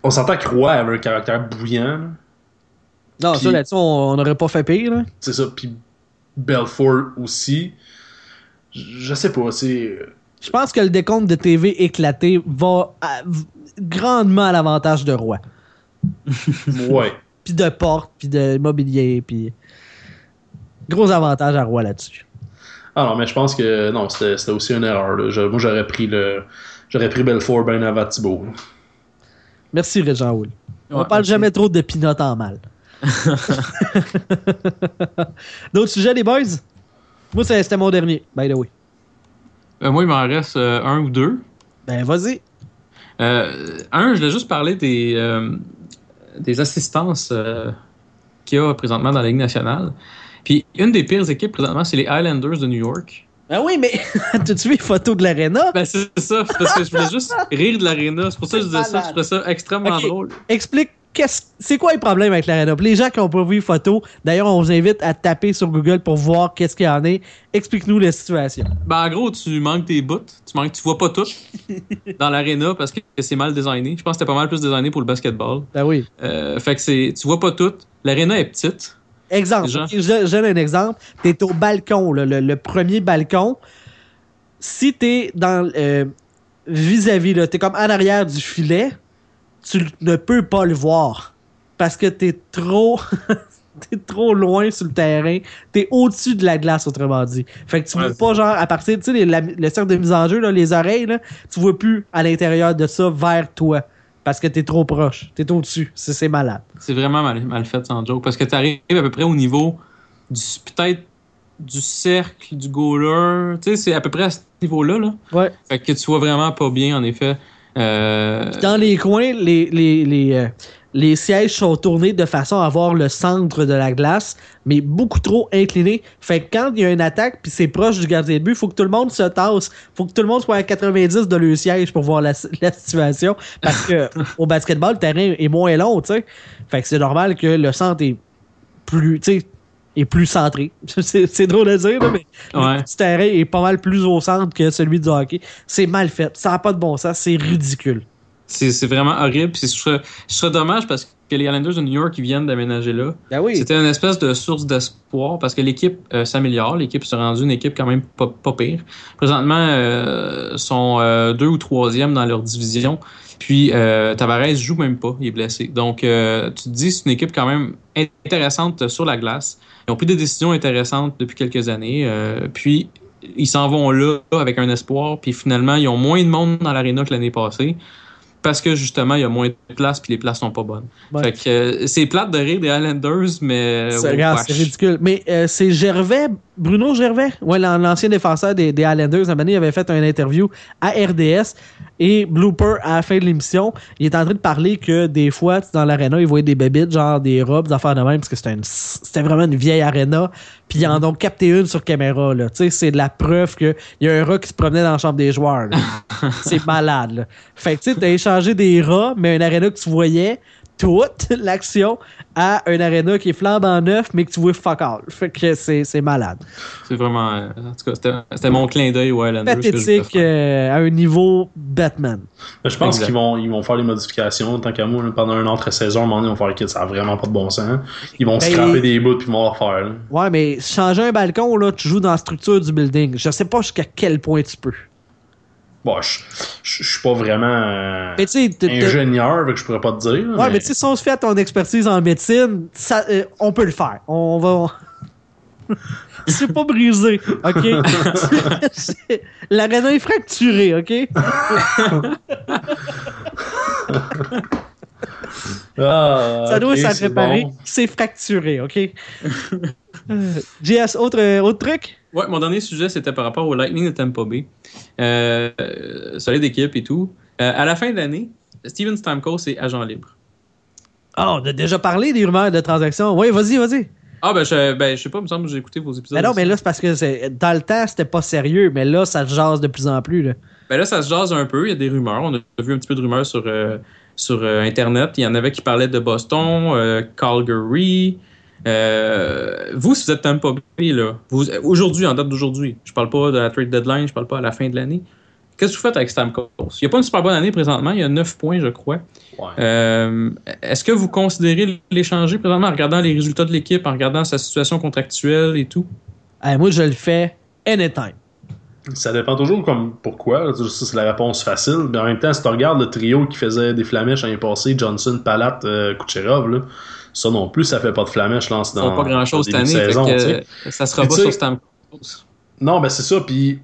On s'entend que Roy avait un caractère bouillant. Non, Puis- ça, là-dessus, on on n'aurait pas fait pire, là. C'est ça. Puis Belfort aussi. Je, sais pas, c'est. Je pense que le décompte de TV éclaté va à- grandement à l'avantage de Roy. Ouais. Puis de porte, puis de mobilier, puis... Gros avantage à Roy là-dessus. Ah non, mais je pense que non, c'était c'était aussi une erreur. là. Je- moi, j'aurais pris le. J'aurais pris Belfort bien avant Thibault. Merci, Régent Houle. On Ouais, parle merci. jamais trop de pinottes en mal. D'autres sujets, les boys? Moi, c'était mon dernier, by the way. euh, moi, il m'en reste euh, un ou deux. Ben, vas-y. Euh, un, je voulais juste parler des, des assistances qu'il y a présentement dans la Ligue nationale. Puis, une des pires équipes présentement, c'est les Highlanders de New York. Ben oui, mais t'as-tu vu les photos de l'aréna? Ben, c'est ça, parce que je voulais juste rire de l'aréna. C'est pour ça que je disais ça. Je trouvais ça extrêmement drôle. Explique, c'est quoi le problème avec l'aréna? Les gens qui n'ont pas vu les photos, d'ailleurs, on vous invite à taper sur Google pour voir qu'est-ce qu'il y en a. Explique-nous la situation. Ben, en gros, tu manques tes bouts. Tu manques, tu vois pas tout dans l'aréna parce que c'est mal designé. Je pense que c'était pas mal plus designé pour le basketball. Ben oui. Euh, fait que c'est, tu vois pas tout. L'aréna est petite. Exemple. Ok, je, je donne un exemple. T'es au balcon, là, le, le premier balcon. Si t'es dans euh, vis-à-vis, là, t'es comme en arrière du filet, tu ne peux pas le voir. Parce que t'es trop. t'es trop loin sur le terrain. T'es au-dessus de la glace, autrement dit. Fait que tu Ouais, vois pas, genre, à partir, tu sais, le cercle de mise en jeu, là, les oreilles, là, tu vois plus à l'intérieur de ça vers toi. Parce que t'es trop proche. T'es au-dessus. C'est c'est malade. C'est vraiment mal, mal fait sans joke. Parce que tu arrives à peu près au niveau du peut-être du cercle, du goaler. Tu sais, c'est à peu près à ce niveau-là. Là. Ouais. Fait que tu vois vraiment pas bien, en effet. Euh, Dans les coins, les, les, les, euh, les sièges sont tournés de façon à voir le centre de la glace, mais beaucoup trop inclinés. Fait que quand il y a une attaque puis c'est proche du gardien de but, faut que tout le monde se tasse. Faut que tout le monde soit à 90 de leur siège pour voir la, la situation. Parce que au basketball, le terrain est moins long, tu sais. Fait que c'est normal que le centre est plus, tu sais, est plus centré. C'est drôle à dire, là, mais Ouais. le petit terrain est pas mal plus au centre que celui du hockey. C'est mal fait. Ça n'a pas de bon sens. C'est ridicule. c'est vraiment horrible. Puis je serais, je serais dommage parce que les Islanders de New York, ils viennent d'aménager là. Ben oui. C'était une espèce de source d'espoir parce que l'équipe euh, s'améliore. L'équipe s'est rendue une équipe quand même pas, pas pire. Présentement, euh, sont euh, deux ou troisième dans leur division. Puis euh, Tavares joue même pas, il est blessé. Donc euh, tu te dis c'est une équipe quand même intéressante sur la glace. Ils ont pris des décisions intéressantes depuis quelques années. euh, puis ils s'en vont là avec un espoir. Puis finalement, ils ont moins de monde dans l'aréna que l'année passée. Parce que justement, il y a moins de place puis les places sont pas bonnes. Ouais. Fait que euh, c'est plate de rire des Highlanders, mais. C'est oh, c'est ridicule. Mais euh, c'est Gervais, Bruno Gervais, ouais, l'an- l'ancien défenseur des, des Highlanders, un moment donné, il avait fait une interview à RDS et Blooper à la fin de l'émission, il est en train de parler que des fois, tu sais, dans l'aréna, il voyait des bébites, genre des robes, des affaires de même, parce que c'était une- c'était vraiment une vieille aréna. Puis ils en ont capté une sur caméra. là. Tu sais, c'est de la preuve qu'il y a un rat qui se promenait dans la chambre des joueurs. là. c'est malade. Là. Fait que tu sais, t'as échangé des rats, mais une aréna que tu voyais toute l'action à un aréna qui est flambant neuf, mais que tu vois fuck all. Fait que c'est malade. C'est vraiment. euh, en tout cas, c'était- mon clin d'œil je voulais Pathétique faire. euh, à un niveau Batman. Mais je pense qu'ils vont, ils vont faire les modifications. Tant qu'à moi, là, pendant un entre saison, à un moment donné, ils vont faire que ça a vraiment pas de bon sens. Ils vont Ben, scraper des bouts puis ils vont le refaire. là. Ouais, mais changer un balcon, là, tu joues dans la structure du building. Je sais pas jusqu'à quel point tu peux. Bon, je je- je suis pas vraiment euh, Mais ingénieur, que je pourrais pas te dire. Ouais, mais tu sais, si on se fait à ton expertise en médecine, ça, euh, on peut le faire. On va. C'est pas brisé, ok? L'aréna est fracturée, ok? Ah, Ça doit ok, s'en c'est réparer. bon. C'est fracturé, ok? Euh, JS, autre, euh, autre truc? Ouais, mon dernier sujet, c'était par rapport au Lightning de Tampa Bay. Euh, euh, solide équipe et tout. Euh, à la fin de l'année, Steven Stamkos est agent libre. Ah, on a déjà parlé des rumeurs de transactions. Oui, vas-y, vas-y. Ah, ben je, ben, je sais pas, il me semble que j'ai écouté vos épisodes. Mais non, mais là, c'est parce que dans le temps, c'était pas sérieux, mais là, ça jase de plus en plus. Là. Ben là, ça se jase un peu. Il y a des rumeurs. On a vu un petit peu de rumeurs sur, euh, sur euh, Internet. Il y en avait qui parlaient de Boston, euh, Calgary. Euh, vous, si vous êtes Tampa Bay, là, vous, aujourd'hui, en date d'aujourd'hui, je parle pas de la trade deadline, je parle pas à la fin de l'année. Qu'est-ce que vous faites avec Stamkos? Il n'y a pas une super bonne année présentement. Il y a 9 points, je crois. Ouais. Euh, Est-ce que vous considérez l'échanger présentement en regardant les résultats de l'équipe, en regardant sa situation contractuelle et tout? Moi, je le fais anytime. Ça dépend toujours comme pourquoi. c'est la réponse facile. Mais en même temps, si tu regardes le trio qui faisait des flamèches l'année passée, Johnson, Palat, euh, Kucherov, là, ça non plus, ça fait pas de flamèche Ils dans pas grand-chose au cette année. saison, que, ça sera pas sur Stamkos. Non, ben c'est ça. Puis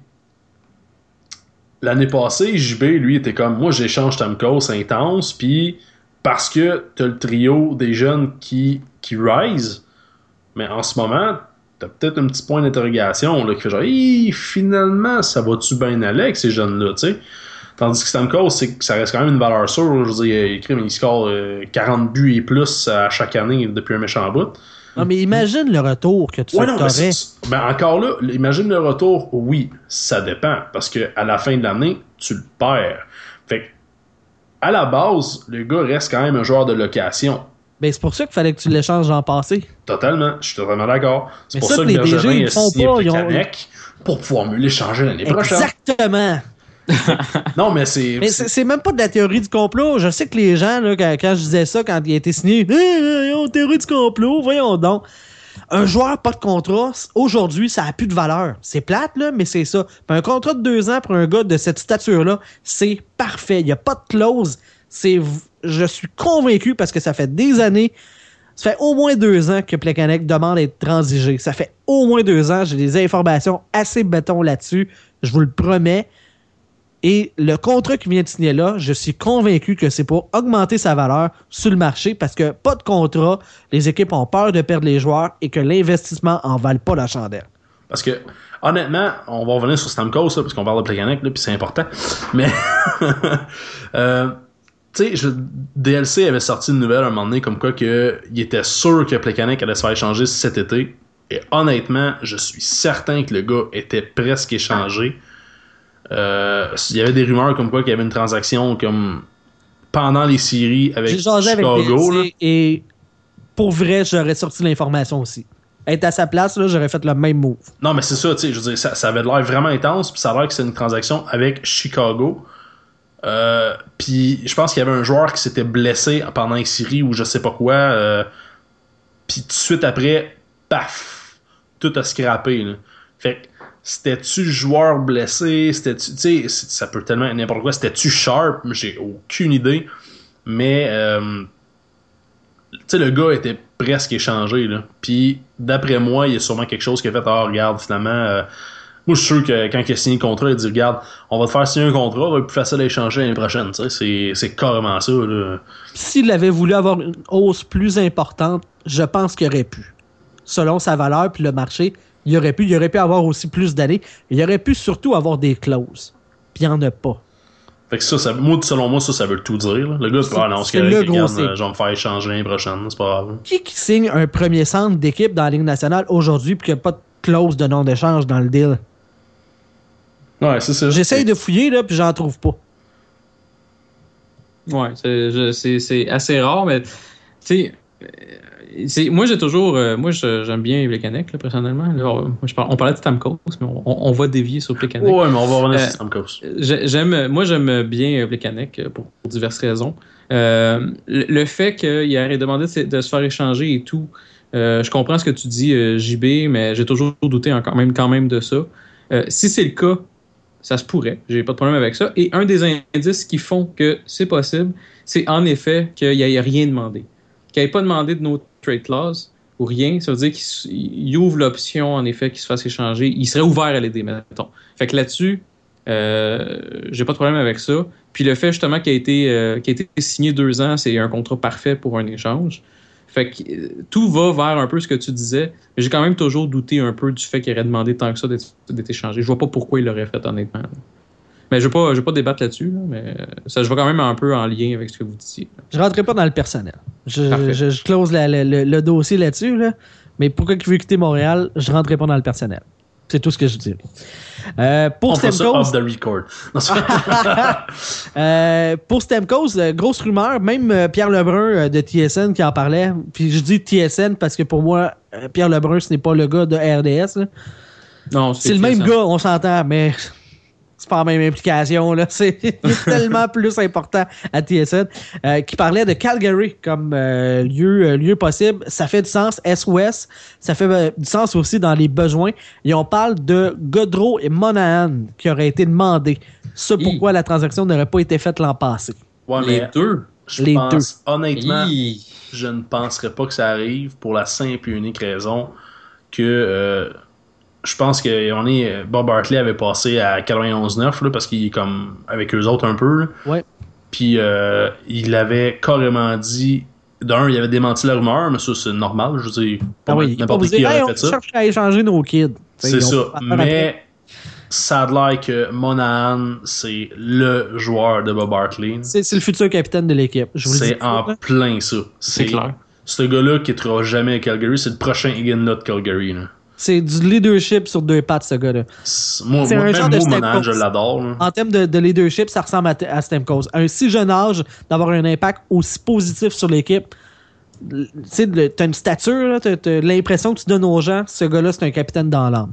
l'année passée, JB, lui, était comme moi, j'échange Tamkos intense. Puis parce que t'as le trio des jeunes qui, qui rise, mais en ce moment, t'as peut-être un petit point d'interrogation là, qui fait genre, Hi, finalement, ça va-tu bien aller avec ces jeunes-là, tu sais? Tandis que Stamkos, c'est que ça reste quand même une valeur sûre. là. Je veux dire, il, mais il score euh, 40 buts et plus à chaque année depuis un méchant bout. Non, mais imagine le retour que tu Ouais, non, mais ben encore là, imagine le retour, oui, ça dépend, parce que à la fin de l'année, tu le perds. Fait que, à la base, le gars reste quand même un joueur de location. Ben, c'est pour ça qu'il fallait que tu l'échanges l'an passé. Totalement, je suis totalement d'accord. C'est pour ça ça, que les DG, ils a font signé pas, ils ont- pour pouvoir mieux l'échanger l'année prochaine. Exactement. Non, mais c'est... Mais c'est même pas de la théorie du complot. Je sais que les gens, là, quand, quand je disais ça, quand il a été signé, hey, hey, théorie du complot, voyons donc. Un joueur pas de contrat, aujourd'hui, ça a plus de valeur. C'est plate, là, mais c'est ça. Puis un contrat de deux ans pour un gars de cette stature-là, c'est parfait. Il n'y a pas de clause. C'est, je suis convaincu parce que ça fait des années Ça fait au moins deux ans que Plekanec demande d'être transigé. Ça fait au moins deux ans. J'ai des informations assez béton là-dessus. Je vous le promets. Et le contrat qui vient de signer là, je suis convaincu que c'est pour augmenter sa valeur sur le marché parce que pas de contrat, les équipes ont peur de perdre les joueurs et que l'investissement en vale pas la chandelle. Parce que, honnêtement, on va revenir sur Stamkos, là, parce qu'on parle de Plekanec, puis c'est important. Mais, euh, tu sais, DLC avait sorti une nouvelle à un moment donné comme quoi que il était sûr que Plekanec allait se faire échanger cet été. Et honnêtement, je suis certain que le gars était presque échangé. Euh, il y avait des rumeurs comme quoi qu'il y avait une transaction comme pendant les séries avec Chicago. Avec et pour vrai, j'aurais sorti l'information aussi. Être à sa place, là, j'aurais fait le même move. Non, mais c'est ça, tu sais, je veux dire, ça, ça avait l'air vraiment intense, puis ça a l'air que c'est une transaction avec Chicago. Euh, puis je pense qu'il y avait un joueur qui s'était blessé pendant les séries ou je sais pas quoi. Euh, puis tout de suite après, paf, tout a scrappé. Là. Fait que c'était-tu joueur blessé? C'était-tu. Tu sais, ça peut tellement être n'importe quoi. C'était-tu Sharp? J'ai aucune idée. Mais. Euh, tu sais, le gars était presque échangé. Là. Puis, d'après moi, il y a sûrement quelque chose qui a fait Ah, regarde, finalement. Moi, je suis sûr que quand il a signé le contrat, il a dit Regarde, on va te faire signer un contrat, va être plus facile à échanger l'année prochaine. C'est carrément ça. S'il avait voulu avoir une hausse plus importante, je pense qu'il aurait pu. Selon sa valeur puis le marché, il aurait pu, il aurait pu avoir aussi plus d'années. Il aurait pu surtout avoir des clauses. Puis il n'y en a pas. Fait que ça, ça, moi, selon moi, ça, ça veut tout dire. Le gars, c'est pas le gros je vais me faire échanger l'année prochaine, c'est pas grave. Qui, qui signe un premier centre d'équipe dans la Ligue nationale aujourd'hui puis qu'il n'y a pas de clause de non d'échange dans le deal? Ouais, c'est ça. J'essaye de fouiller, là, puis j'en trouve pas. Ouais, c'est assez rare, mais tu sais, moi, j'ai toujours. Euh, moi, j'aime bien Plekanec, personnellement. on parlait de Stamkos, mais on, va dévier sur Plekanec. Ouais, mais on va revenir sur euh, Stamkos. j'aime, moi, j'aime bien Plekanec pour, pour, diverses raisons. Euh, le, fait qu'il ait demandé de, se faire échanger et tout, je comprends ce que tu dis, JB, mais j'ai toujours douté encore même, quand même de ça. si c'est le cas, ça se pourrait. J'ai pas de problème avec ça. Et un des indices qui font que c'est possible, c'est en effet qu'il n'y ait rien demandé. Qu'il n'ait pas demandé de nos trade clause ou rien, ça veut dire qu'il ouvre l'option, en effet, qu'il se fasse échanger. Il serait ouvert à l'aider, mettons. Fait que là-dessus, euh, j'ai pas de problème avec ça. Puis le fait justement qu'il a été, euh, a été signé deux ans, c'est un contrat parfait pour un échange. Fait que euh, tout va vers un peu ce que tu disais, mais j'ai quand même toujours douté un peu du fait qu'il aurait demandé tant que ça d'être échangé. Je vois pas pourquoi il l'aurait fait, honnêtement. Mais je ne vais, pas débattre là-dessus, mais ça, je vais quand même un peu en lien avec ce que vous disiez. Je ne rentrerai pas dans le personnel. Je, close le, dossier là-dessus, mais pourquoi il veut quitter Montréal, je ne rentrerai pas dans le personnel. C'est tout ce que je dis. Euh, pour Stemcos. euh, pour Stemcos, euh, grosse rumeur, même euh, Pierre Lebrun de TSN qui en parlait. Puis je dis TSN parce que pour moi, Pierre Lebrun, ce n'est pas le gars de RDS. Non, c'est le même gars, on s'entend, mais c'est pas la même implication, là. C'est tellement plus important à TSN. Euh, qui parlait de Calgary comme euh, lieu, euh, lieu possible. Ça fait du sens. S-Ouest, ça fait du sens aussi dans les besoins. Et on parle de Godreau et Monahan qui auraient été demandés. C'est pourquoi la transaction n'aurait pas été faite l'an passé? les deux. Je les deux. Honnêtement, je ne penserais pas que ça arrive pour la simple et unique raison que je pense que on est, Bob Barkley avait passé à 91-9 parce qu'il est comme avec eux autres un peu. Ouais. Puis euh, il avait carrément dit d'un, il avait démenti la rumeur, mais ça c'est normal, je veux dire, pas ah n'importe qui aurait fait ça. On cherche à échanger nos kids. C'est ça, mais ça a l'air que Monahan, c'est le joueur de Bob Barkley. C'est le futur capitaine de l'équipe. C'est en plein ça. C'est clair. Ce gars-là qui ne jamais à Calgary, c'est le prochain Higgin de Calgary. Là. C'est du leadership sur deux pattes, ce gars-là. Moi, c'est un genre de je l'adore. En termes de, leadership, ça ressemble à, à Stemco's. À un si jeune âge, d'avoir un impact aussi positif sur l'équipe, tu sais, t'as une stature, t'as l'impression que tu donnes aux gens, ce gars-là, c'est un capitaine dans l'âme.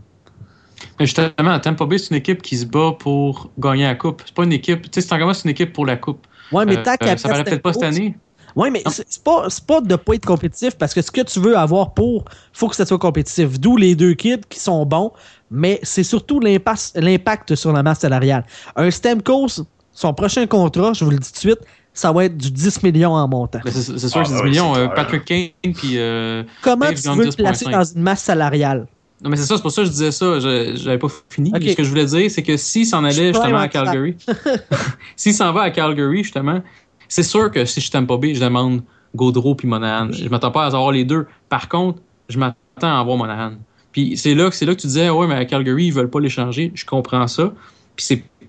Mais justement, Tampa Bay, c'est une équipe qui se bat pour gagner la coupe. C'est pas une équipe, tu sais, c'est c'est une équipe pour la coupe. Ouais, mais tant euh, Ça paraît peut-être pas cette année. Oui, mais c'est pas, pas de pas être compétitif parce que ce que tu veux avoir pour, faut que ça soit compétitif. D'où les deux kids qui sont bons, mais c'est surtout l'impact sur la masse salariale. Un Stemco, son prochain contrat, je vous le dis tout de suite, ça va être du 10 millions en montant. C'est sûr Ah, que c'est ben 10 oui, millions. euh. Patrick Kane, puis. euh, Comment Dave tu veux te placer 10,5. dans une masse salariale? Non, mais c'est ça, c'est pour ça que je disais ça. Je J'avais pas fini. Ce que je voulais dire, c'est que s'il s'en allait justement à. Calgary, s'il s'en va à Calgary, justement, c'est sûr que si je t'aime pas bien, je demande Gaudreau puis Monahan. Je m'attends pas à avoir les deux. Par contre, je m'attends à avoir Monahan. Puis c'est là, que- c'est là que tu disais, ouais, mais à Calgary, ils veulent pas l'échanger. Je comprends ça. Puis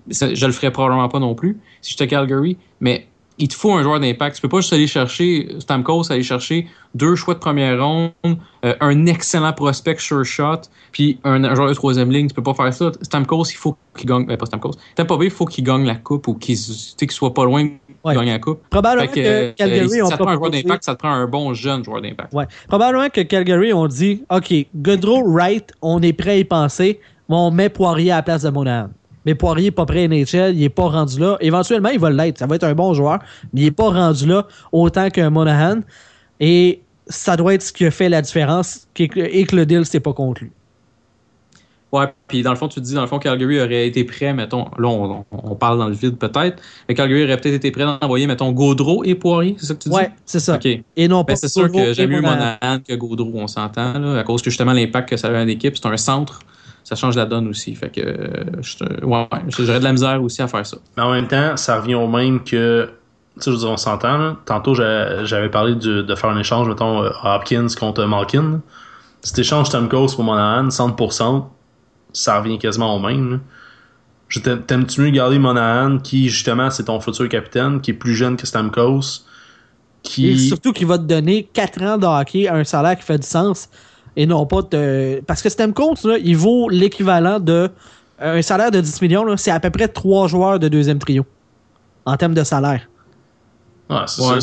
c'est, je le ferais probablement pas non plus si j'étais à Calgary. Mais il te faut un joueur d'impact. Tu peux pas juste aller chercher Stamkos, aller chercher deux choix de première ronde, euh, un excellent prospect sure shot, puis un, un joueur de troisième ligne. Tu peux pas faire ça. Stamkos, il faut qu'il gagne. Ben, pas Stamkos. Tampa Bay, il faut qu'il gagne la coupe ou qu'il soit pas loin Ouais. gagner la coupe. Probablement que, que euh, Calgary si ça te prend un joueur proposé- d'impact, ça te prend un bon jeune joueur d'impact. Ouais. Probablement que Calgary ont dit OK, Godreau, Wright, on est prêt à y penser, mais on met Poirier à la place de Monahan. Mais Poirier n'est pas prêt à NHL, il n'est pas rendu là. Éventuellement, il va l'être. Ça va être un bon joueur, mais il n'est pas rendu là autant qu'un Monahan. Et ça doit être ce qui a fait la différence et que, et que le deal s'est pas conclu. Ouais, puis dans le fond, tu te dis, dans le fond, Calgary aurait été prêt, mettons, là, on, on parle dans le vide peut-être, mais Calgary aurait peut-être été prêt d'envoyer, mettons, Gaudreau et Poirier, c'est ça que tu dis? Ouais, c'est ça. OK. Et non pas Ben, c'est sûr que j'aime mieux Monahan. Que Gaudreau, on s'entend, là, à cause que justement l'impact que ça a dans l'équipe, c'est un centre, ça change la donne aussi. Fait que, euh, je- ouais, j'aurais de la misère aussi à faire ça. Mais en même temps, ça revient au même que. Tu sais, je veux dire, on s'entend. Tantôt, j'a- j'avais parlé du- de faire un échange, mettons, euh, Hopkins contre Malkin. tu échanges Stamkos pour Monahan, 100%, ça revient quasiment au même. là. Je t'aime- T'aimes-tu mieux garder Monahan, qui, justement, c'est ton futur capitaine, qui est plus jeune que Stamkos, Et qui. surtout qu'il va te donner 4 ans de hockey à un salaire qui fait du sens et non pas de. Parce que Stamkos, là, il vaut l'équivalent de. Un salaire de 10 millions, c'est à peu près 3 joueurs de deuxième trio en termes de salaire. Ouais, c'est Ouais.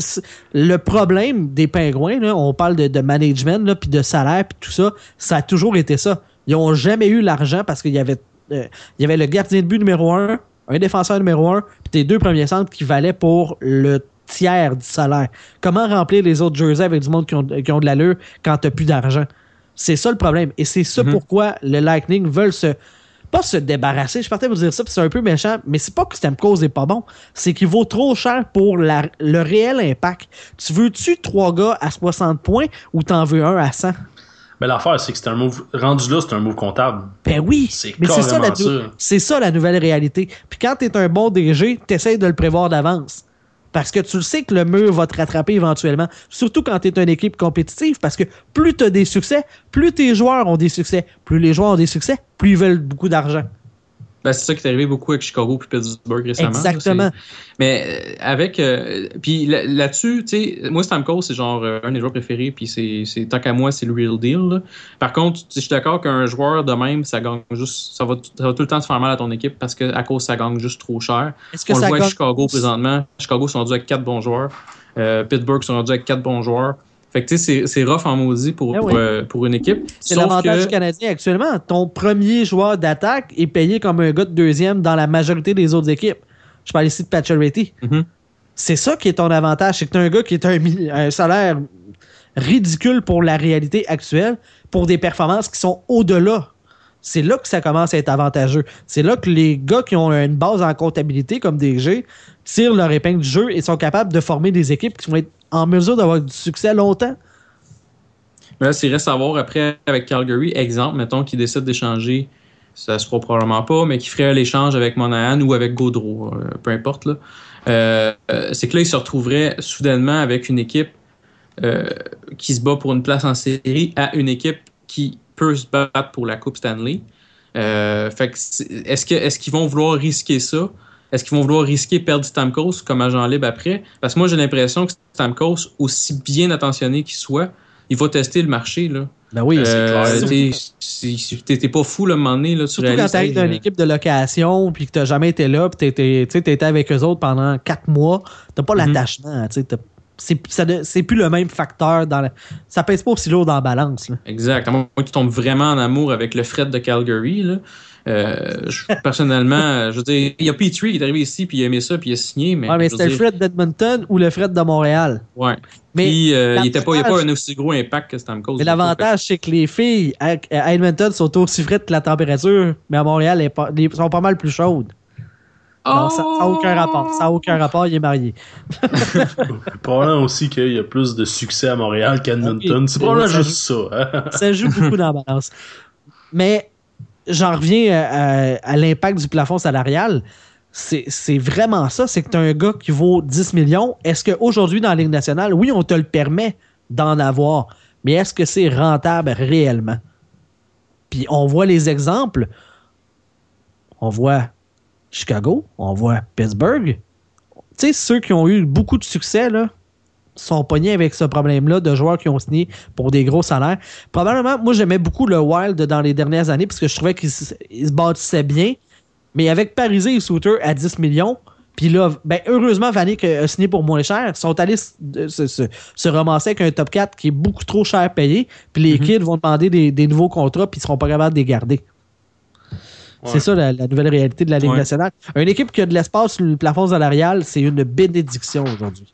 ça. le problème des pingouins, là, on parle de, de management, puis de salaire, puis tout ça, ça a toujours été ça. Ils n'ont jamais eu l'argent parce qu'il y avait, euh, il y avait le gardien de but numéro un, un défenseur numéro un, puis tes deux premiers centres qui valaient pour le tiers du salaire. Comment remplir les autres jerseys avec du monde qui ont, qui ont de l'allure quand tu plus d'argent? C'est ça le problème. Et c'est ça Mhm. pourquoi le Lightning veulent se. Pas se débarrasser, je partais vous dire ça, puis c'est un peu méchant, mais c'est pas que Stamkos est pas bon, c'est qu'il vaut trop cher pour la- le réel impact. Tu veux-tu trois gars à 60 points ou t'en veux un à 100? Mais l'affaire, c'est que c'est un move. Rendu là, c'est un move comptable. Ben oui, C'est mais c'est ça, la, carrément ça. c'est ça la nouvelle réalité. Puis quand t'es un bon DG, t'essayes de le prévoir d'avance. Parce que tu le sais que le mur va te rattraper éventuellement. Surtout quand tu es une équipe compétitive. Parce que plus tu as des succès, plus tes joueurs ont des succès. Plus les joueurs ont des succès, plus ils veulent beaucoup d'argent. Ben, c'est ça qui est arrivé beaucoup avec Chicago puis Pittsburgh récemment. Exactement. Mais euh, avec. euh, puis là- là-dessus, tu sais, moi, Stamkos, c'est genre euh, un des joueurs préférés, puis c'est, c'est- tant qu'à moi, c'est le real deal. là. Par contre, je suis d'accord qu'un joueur de même, ça gagne juste. Ça va, ça va tout le temps se faire mal à ton équipe parce que à cause ça gagne juste trop cher. Est-ce que On le voit gagne- avec Chicago présentement. Chicago sont rendus avec quatre bons joueurs. Euh, Pittsburgh sont rendus avec quatre bons joueurs. Fait que tu sais, c'est, rough en maudit pour, Ah pour, euh, pour une équipe. C'est l'avantage que- du Canadien actuellement. Ton premier joueur d'attaque est payé comme un gars de deuxième dans la majorité des autres équipes. Je parle ici de Pacioretty. Mhm. C'est ça qui est ton avantage. C'est que tu un gars qui est un, un salaire ridicule pour la réalité actuelle, pour des performances qui sont au-delà. C'est là que ça commence à être avantageux. C'est là que les gars qui ont une base en comptabilité comme DG tirent leur épingle du jeu et sont capables de former des équipes qui vont être en mesure d'avoir du succès longtemps. Là, s'il reste à voir après avec Calgary, exemple, mettons qu'il décide d'échanger, ça se fera probablement pas, mais qu'il ferait l'échange avec Monahan ou avec Gaudreau, euh, peu importe. Euh, euh, c'est que là, il se retrouverait soudainement avec une équipe qui se bat pour une place en série à une équipe qui peut se battre pour la Coupe Stanley. C'est- est-ce qu'ils vont vouloir risquer ça? Est-ce qu'ils vont vouloir risquer perdre Stamkos comme agent libre après? Parce que moi, j'ai l'impression que Stamkos, aussi bien attentionné qu'il soit, il va tester le marché. Là. Ben oui, Euh, clair. t'es- c'est- T'es t'es pas fou le moment donné. Là, tu Surtout quand réalises, hey, dans une équipe de location puis que tu n'as jamais été là puis tu étais avec eux autres pendant quatre mois, tu pas l'attachement. tu sais, t'as- C'est ça de- c'est plus le même facteur. dans la- Ça pèse pas aussi lourd dans la balance. là. Exact. À moins que tu tombes vraiment en amour avec le Fred de Calgary. Là. Euh, je- personnellement, je veux dire, il y a Petrie qui est arrivé ici, puis il a aimé ça, puis il a signé. Mais, Ouais, mais c'était le dire, Fred d'Edmonton ou le Fred de Montréal? Ouais. Mais, Puis, euh, il était pas, il n'y a pas un aussi gros impact que Stamkos. mais l'avantage, c'est que les filles à, à Edmonton sont aussi frettes que la température, mais à Montréal, elles sont pas mal plus chaudes. Non, ça n'a aucun rapport. Ça n'a aucun rapport, il est marié. probablement aussi qu'il y a plus de succès à Montréal qu'à Edmonton. C'est probablement ça juste ça. hein. Ça joue beaucoup dans la balance. Mais j'en reviens à, à- à l'impact du plafond salarial. C'est c'est vraiment ça. C'est que tu as un gars qui vaut 10 millions. Est-ce qu'aujourd'hui, dans la Ligue nationale, oui, on te le permet d'en avoir, mais est-ce que c'est rentable réellement? Puis on voit les exemples. On voit Chicago, on voit Pittsburgh. Tu sais, ceux qui ont eu beaucoup de succès, là, sont pognés avec ce problème-là de joueurs qui ont signé pour des gros salaires. Probablement, moi, j'aimais beaucoup le Wild dans les dernières années parce que je trouvais qu'ils se bâtissaient bien. Mais avec Parisé et Souter à 10 millions, puis là, ben, heureusement, Vanek a signé pour moins cher. Ils sont allés se, se- se- se ramasser avec un top 4 qui est beaucoup trop cher payé. Puis les Mhm. kids vont demander des, des nouveaux contrats, puis ils seront pas capables de les garder. C'est ça la, la nouvelle réalité de la Ligue Ouais. nationale. Une équipe qui a de l'espace sur le plafond salarial, c'est une bénédiction aujourd'hui.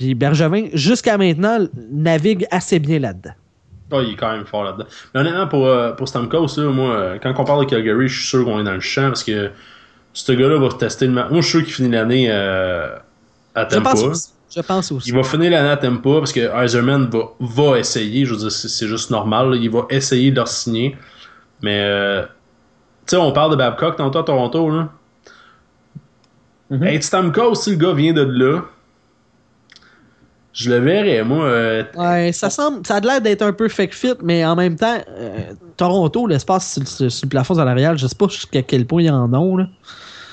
Puis Bergevin, jusqu'à maintenant, navigue assez bien là-dedans. Ah, il est quand même fort là-dedans. Mais honnêtement, pour, euh, pour Stamkos, là, moi, euh, quand on parle de Calgary, je suis sûr qu'on est dans le champ parce que ce gars-là va tester le match. Moi, je suis sûr qu'il finit l'année euh, à Je Tampa. pense aussi. Je pense aussi. Il va finir l'année à Tampa parce que Eiserman va, va essayer. Je veux dire, c'est juste normal. là. Il va essayer de leur signer. Mais, euh, tu sais, on parle de Babcock tantôt à Toronto. Là. Hey, Stamkos, si le gars vient de là, je le verrais, moi. euh, Ouais, ça semble, ça a l'air d'être un peu fake fit, mais en même temps, euh, Toronto, l'espace sur, sur- sur le plafond salarial, je sais pas jusqu'à quel point ils en ont. Là.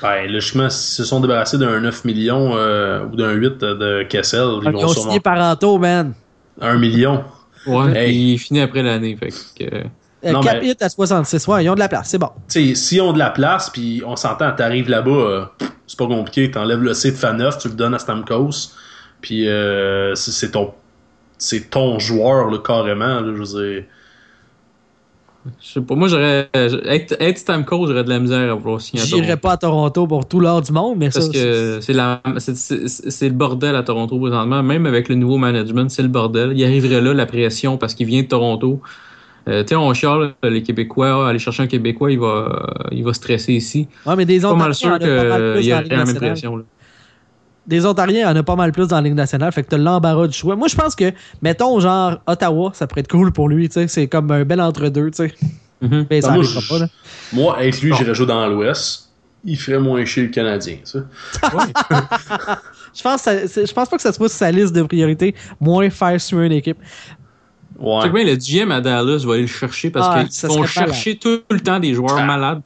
Ben, logiquement, s'ils se sont débarrassés d'un 9 millions euh, ou d'un 8 de Kessel, ils Ils vont ont sûrement signé Paranto, man. 1 million. Ouais, Hey. puis il finit après l'année. Fait que. euh, Non, Cap mais- à 66. Ouais, ils ont de la place, c'est bon. Tu sais, s'ils ont de la place, puis on s'entend, t'arrives là-bas, euh, c'est pas compliqué, t'enlèves le C de Faneuf, tu le donnes à Stamkos, puis euh, c'est ton c'est ton joueur, là, carrément, là, je veux dire. Je sais pas, moi, j'aurais. Être, être Stamkos, j'aurais de la misère à vouloir signer à J'irai Toronto. pas à Toronto pour tout l'or du monde, mais Parce ça. que c'est le bordel à Toronto présentement. Même avec le nouveau management, c'est le bordel. Il arriverait là, la pression, parce qu'il vient de Toronto. Euh, tu sais, on chiale, les Québécois, aller chercher un Québécois, il va, il va stresser ici. Ouais, mais des Pas Ontariens, mal il y en sûr a pas mal plus qu'il y aurait la même nationale. pression. là. Des Ontariens, il y en a pas mal plus dans la Ligue nationale, fait que t'as l'embarras du choix. Moi, je pense que, mettons, genre, Ottawa, ça pourrait être cool pour lui, tu sais. C'est comme un bel entre-deux, tu sais. Mhm. Mais ça Ben, moi, je- pas, là. Moi, être lui, j'irais jouer dans l'Ouest, il ferait moins chier le Canadien, ça. Je pense, ça- je pense pas que ça soit sur sa liste de priorités, moins faire suer une équipe. Ouais. Bien, le GM à Dallas va aller le chercher parce Ah, qu'ils vont chercher tout le temps des joueurs Ah. malades.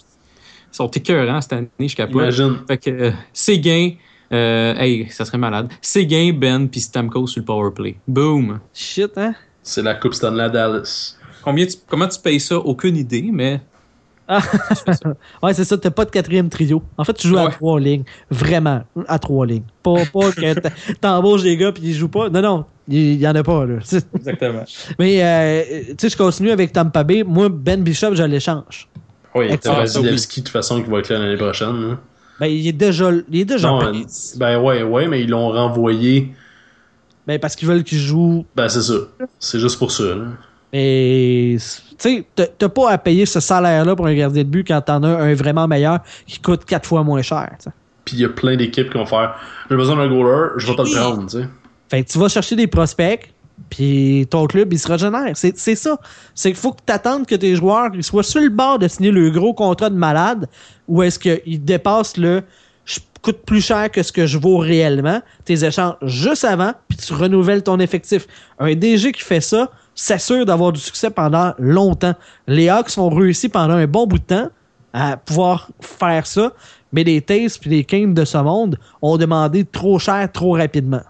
Ils sont écœurants cette année, je capote. Imagine. Fait que euh, Séguin, euh, hey, ça serait malade. Séguin, Ben, puis Stamkos sur le powerplay. Boom! Shit, hein? C'est la Coupe Stanley à Dallas. Combien tu- comment tu payes ça? Aucune idée, mais Ouais, c'est ça, t'as pas de quatrième trio. En fait, tu joues à trois lignes. Vraiment, à trois lignes. Pas, pas que t'embauches des gars puis ils jouent pas. Non, non, il y, en a pas, là. exactement. Mais, euh, tu sais, je continue avec Tampa Bay. Moi, Ben Bishop, je l'échange. Oui, t'as. Vasilevski, de toute façon, qui va être là l'année prochaine. hein. Ben, il est déjà, il est déjà Non, payé. euh, ben ouais, ouais, mais ils l'ont renvoyé. Ben, parce qu'ils veulent qu'il joue. Ben c'est ça. C'est juste pour ça. là. Mais, tu sais, t'as- pas à payer ce salaire-là pour un gardien de but quand t'en as un vraiment meilleur qui coûte quatre fois moins cher. Puis il y a plein d'équipes qui vont faire J'ai besoin d'un goaler, je vais te le prendre. Fait que tu vas chercher des prospects, puis ton club, il se régénère. C'est ça. C'est qu'il faut que tu attendes que tes joueurs ils soient sur le bord de signer le gros contrat de malade, ou est-ce qu'ils dépassent le je coûte plus cher que ce que je vaux réellement, tes échanges juste avant, puis tu renouvelles ton effectif. Un DG qui fait ça s'assure d'avoir du succès pendant longtemps. Les Hawks ont réussi pendant un bon bout de temps à pouvoir faire ça, mais les Tays puis les Kings de ce monde ont demandé trop cher trop rapidement.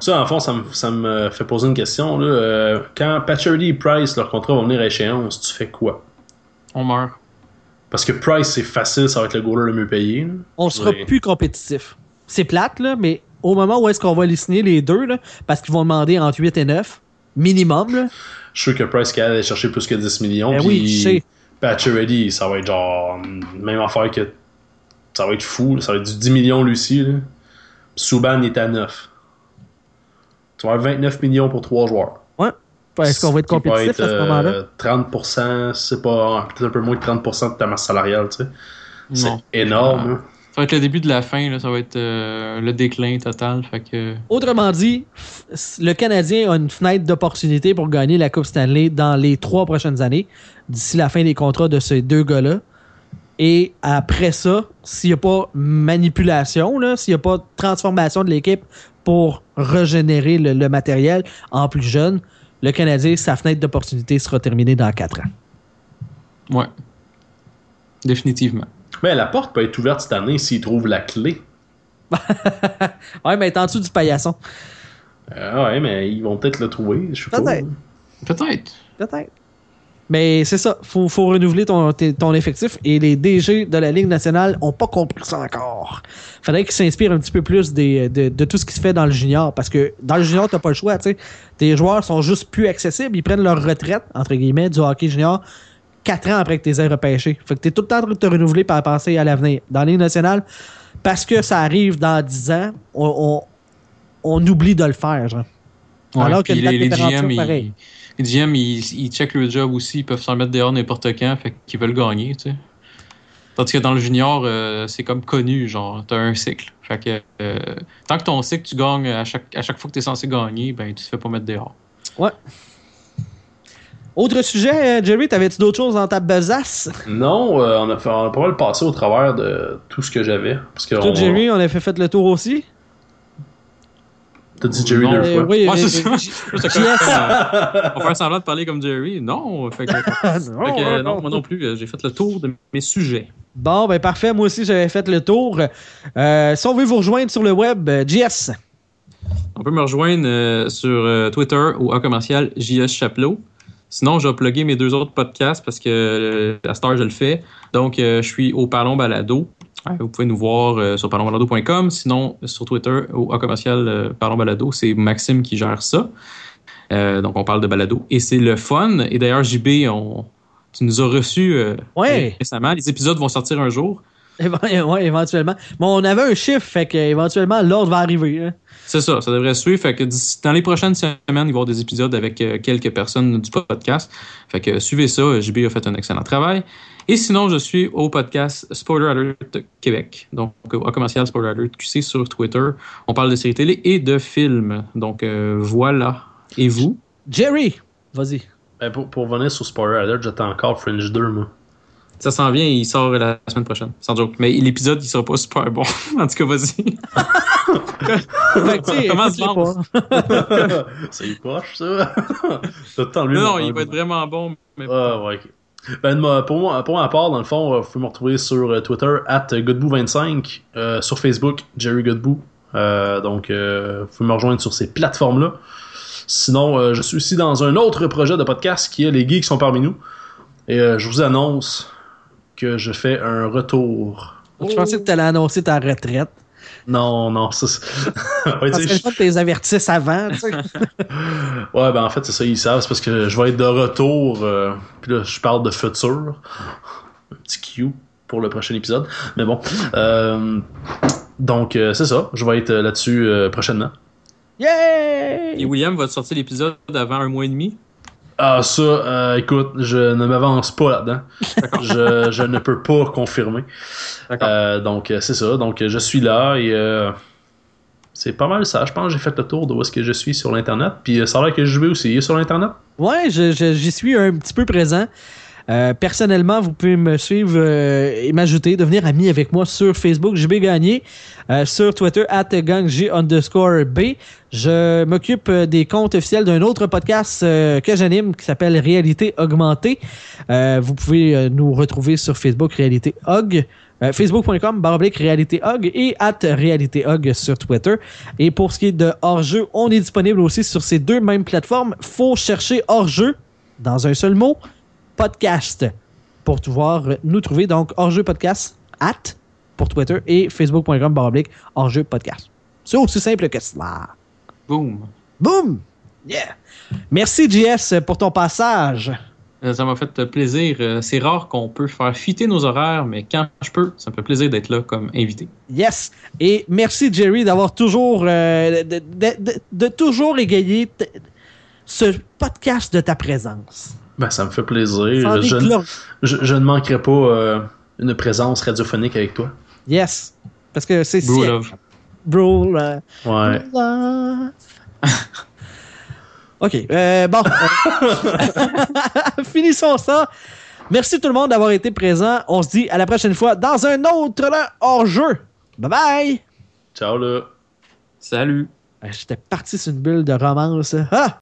Ça, en fond, ça me, ça me fait poser une question. Là. Euh, quand Patcherly et Price, leur contrat va venir à échéance, tu fais quoi? On meurt. Parce que Price, c'est facile, ça va être le goaler le mieux payé. là. on sera Ouais. plus compétitif. C'est plate, là, mais au moment où est-ce qu'on va les signer les deux, là, parce qu'ils vont demander entre 8 et 9, minimum, là, Je suis sûr que Price capable d'aller chercher plus que 10 millions. Ben puis oui, je sais. Ça va être genre. Même affaire que. Ça va être fou. là. Ça va être du 10 millions lui aussi. Là. Puis Subban est à 9. Tu vas avoir 29 millions pour 3 joueurs. ouais. Est-ce qu'on va être compétitif être, à ce moment-là? euh, 30%, c'est pas. Peut-être un peu moins de 30% de ta masse salariale, tu sais. C'est Non. énorme. hein. Ça va être le début de la fin, là. ça va être euh, le déclin total. Fait que... Autrement dit, le Canadien a une fenêtre d'opportunité pour gagner la Coupe Stanley dans les trois prochaines années, d'ici la fin des contrats de ces deux gars-là. Et après ça, s'il n'y a pas manipulation, là, s'il n'y a pas transformation de l'équipe pour régénérer le, le matériel en plus jeune, le Canadien, sa fenêtre d'opportunité sera terminée dans quatre ans. Ouais. Définitivement. Mais la porte peut être ouverte cette année s'ils trouvent la clé. Ouais, mais en dessous du paillasson. Euh, ouais, mais ils vont peut-être le trouver. Je sais pas. Peut-être. Peut-être. Peut-être. Mais c'est ça, faut, faut renouveler ton, ton effectif et les DG de la Ligue nationale ont pas compris ça encore. Faudrait qu'ils s'inspirent un petit peu plus des- de, de tout ce qui se fait dans le junior parce que dans le junior, t'as pas le choix, tu sais. Tes joueurs sont juste plus accessibles, ils prennent leur retraite, entre guillemets, du hockey junior quatre ans après que tu les aies repêchés. Fait que t'es tout le temps en train de te renouveler par penser à l'avenir. Dans la Ligue nationale, parce que ça arrive dans 10 ans, on, on, on oublie de le faire, genre. Ouais, Alors que les, les GM, ils. Les GM, ils, ils checkent le job aussi, ils peuvent s'en mettre dehors n'importe quand, fait qu'ils veulent gagner, tu sais. Tandis que dans le junior, euh, c'est comme connu, genre, t'as un cycle. Fait que euh, tant que ton cycle, tu gagnes à chaque, à chaque fois que t'es censé gagner, ben tu te fais pas mettre dehors. Ouais. Autre sujet, euh, Jerry, t'avais-tu d'autres choses dans ta besace? Non, euh, on, a fait, on a pas mal passé au travers de tout ce que j'avais. Parce que Toi, on- Jerry, on a fait, fait le tour aussi? T'as dit Jerry Non. deux fois. oui, Ouais, c'est ça. comme, euh, on va faire semblant de parler comme Jerry. Non, fait que, fait non, que, non, non, moi non plus, euh, j'ai fait le tour de mes sujets. Bon, ben parfait. Moi aussi, j'avais fait le tour. Euh, si on veut vous rejoindre sur le web, JS. On peut me rejoindre euh, sur euh, Twitter au A commercial JS Chapelot. Sinon, je vais plugger mes deux autres podcasts parce que euh, à cette heure, je le fais. Donc, euh, je suis au Parlons Balado. Euh, Vous pouvez nous voir euh, sur parlonsbalado.com. Sinon, sur Twitter, au A commercial euh, Parlons Balado, c'est Maxime qui gère ça. Donc, on parle de balado. Et c'est le fun. Et d'ailleurs, JB, on, tu nous as reçus Ouais. récemment. Les épisodes vont sortir un jour. Ouais, éventuellement. Bon, on avait un chiffre, fait que éventuellement l'ordre va arriver. hein. C'est ça, ça devrait suivre. Fait que dans les prochaines semaines, il va y avoir des épisodes avec quelques personnes du podcast. Fait que suivez ça. JB a fait un excellent travail. Et sinon, je suis au podcast Spoiler Alert Québec. Donc, au commercial Spoiler Alert QC sur Twitter. On parle de séries télé et de films. Donc, euh, voilà. Et vous? Jerry, vas-y. Ben, pour, pour revenir sur Spoiler Alert, j'attends encore Fringe 2, moi. Ça s'en vient, il sort la semaine prochaine. Sans joke. Mais l'épisode, il sera pas super bon. en tout cas, vas-y. Sais, Comment se c'est poche, ça. Tout le temps lui, Non, non, il va être vraiment bon. Mais... Ah, ouais. Ben, pour, moi, pour ma part, dans le fond, euh, vous pouvez me retrouver sur euh, Twitter, at Godbout25, euh, sur Facebook, Jerry Godbout. Donc, vous pouvez me rejoindre sur ces plateformes-là. Sinon, je suis aussi dans un autre projet de podcast qui est Les Geeks sont parmi nous. Et je vous annonce que je fais un retour. Je pensais que tu allais annoncer ta retraite. Non, non, ça c'est. Ouais, tu Parce sais, que je- que les avertisses avant. tu sais. Ouais, ben en fait, c'est ça, ils savent, c'est parce que je vais être de retour. euh, Puis là, je parle de futur. Un petit Q pour le prochain épisode. Mais bon. Euh, donc, euh, c'est ça. Je vais être là-dessus euh, prochainement. Et Yay! William va sortir l'épisode avant un mois et demi? Ah, ça, euh, écoute, je ne m'avance pas là-dedans. je, je ne peux pas confirmer. Euh, donc, euh, c'est ça. Donc, je suis là et euh, c'est pas mal ça. Je pense que j'ai fait le tour de où est-ce que je suis sur l'Internet. Puis, ça a l'air que je vais aussi sur l'Internet? Ouais, je- je- j'y suis un petit peu présent. Euh, personnellement, vous pouvez me suivre euh, et m'ajouter, devenir ami avec moi sur Facebook, JB Gagné, euh, sur Twitter, at gangj underscore B. Je m'occupe des comptes officiels d'un autre podcast que j'anime qui s'appelle Réalité Augmentée. Vous pouvez nous retrouver sur Facebook, Réalité Hog. Euh, Facebook.com, baroblique Réalité Hog et at Réalité Hog sur Twitter. Et pour ce qui est de hors-jeu, on est disponible aussi sur ces deux mêmes plateformes. Faut chercher hors-jeu dans un seul mot, podcast, pour pouvoir nous trouver. Donc, hors-jeu podcast, at pour Twitter et facebook.com baroblique hors-jeu podcast. C'est aussi simple que cela. Boom. Boum! Yeah! Merci, JS, pour ton passage. Euh, Ça m'a fait plaisir. Euh, C'est rare qu'on peut faire fitter nos horaires, mais quand je peux, ça me fait plaisir d'être là comme invité. Yes. Et merci, Jerry, d'avoir toujours, euh, de, de- de- de toujours égayer ce podcast de ta présence. Ben, ça me fait plaisir. Je, déclore- je, je ne manquerai pas euh, une présence radiophonique avec toi. Yes. Parce que c'est Bro si- love. Bro, là. Ouais. Love. OK. euh, bon. Finissons ça. Merci tout le monde d'avoir été présent. On se dit à la prochaine fois dans un autre hors-jeu. Bye bye. Ciao là. Salut. Euh, J'étais parti sur une bulle de romance. Ah!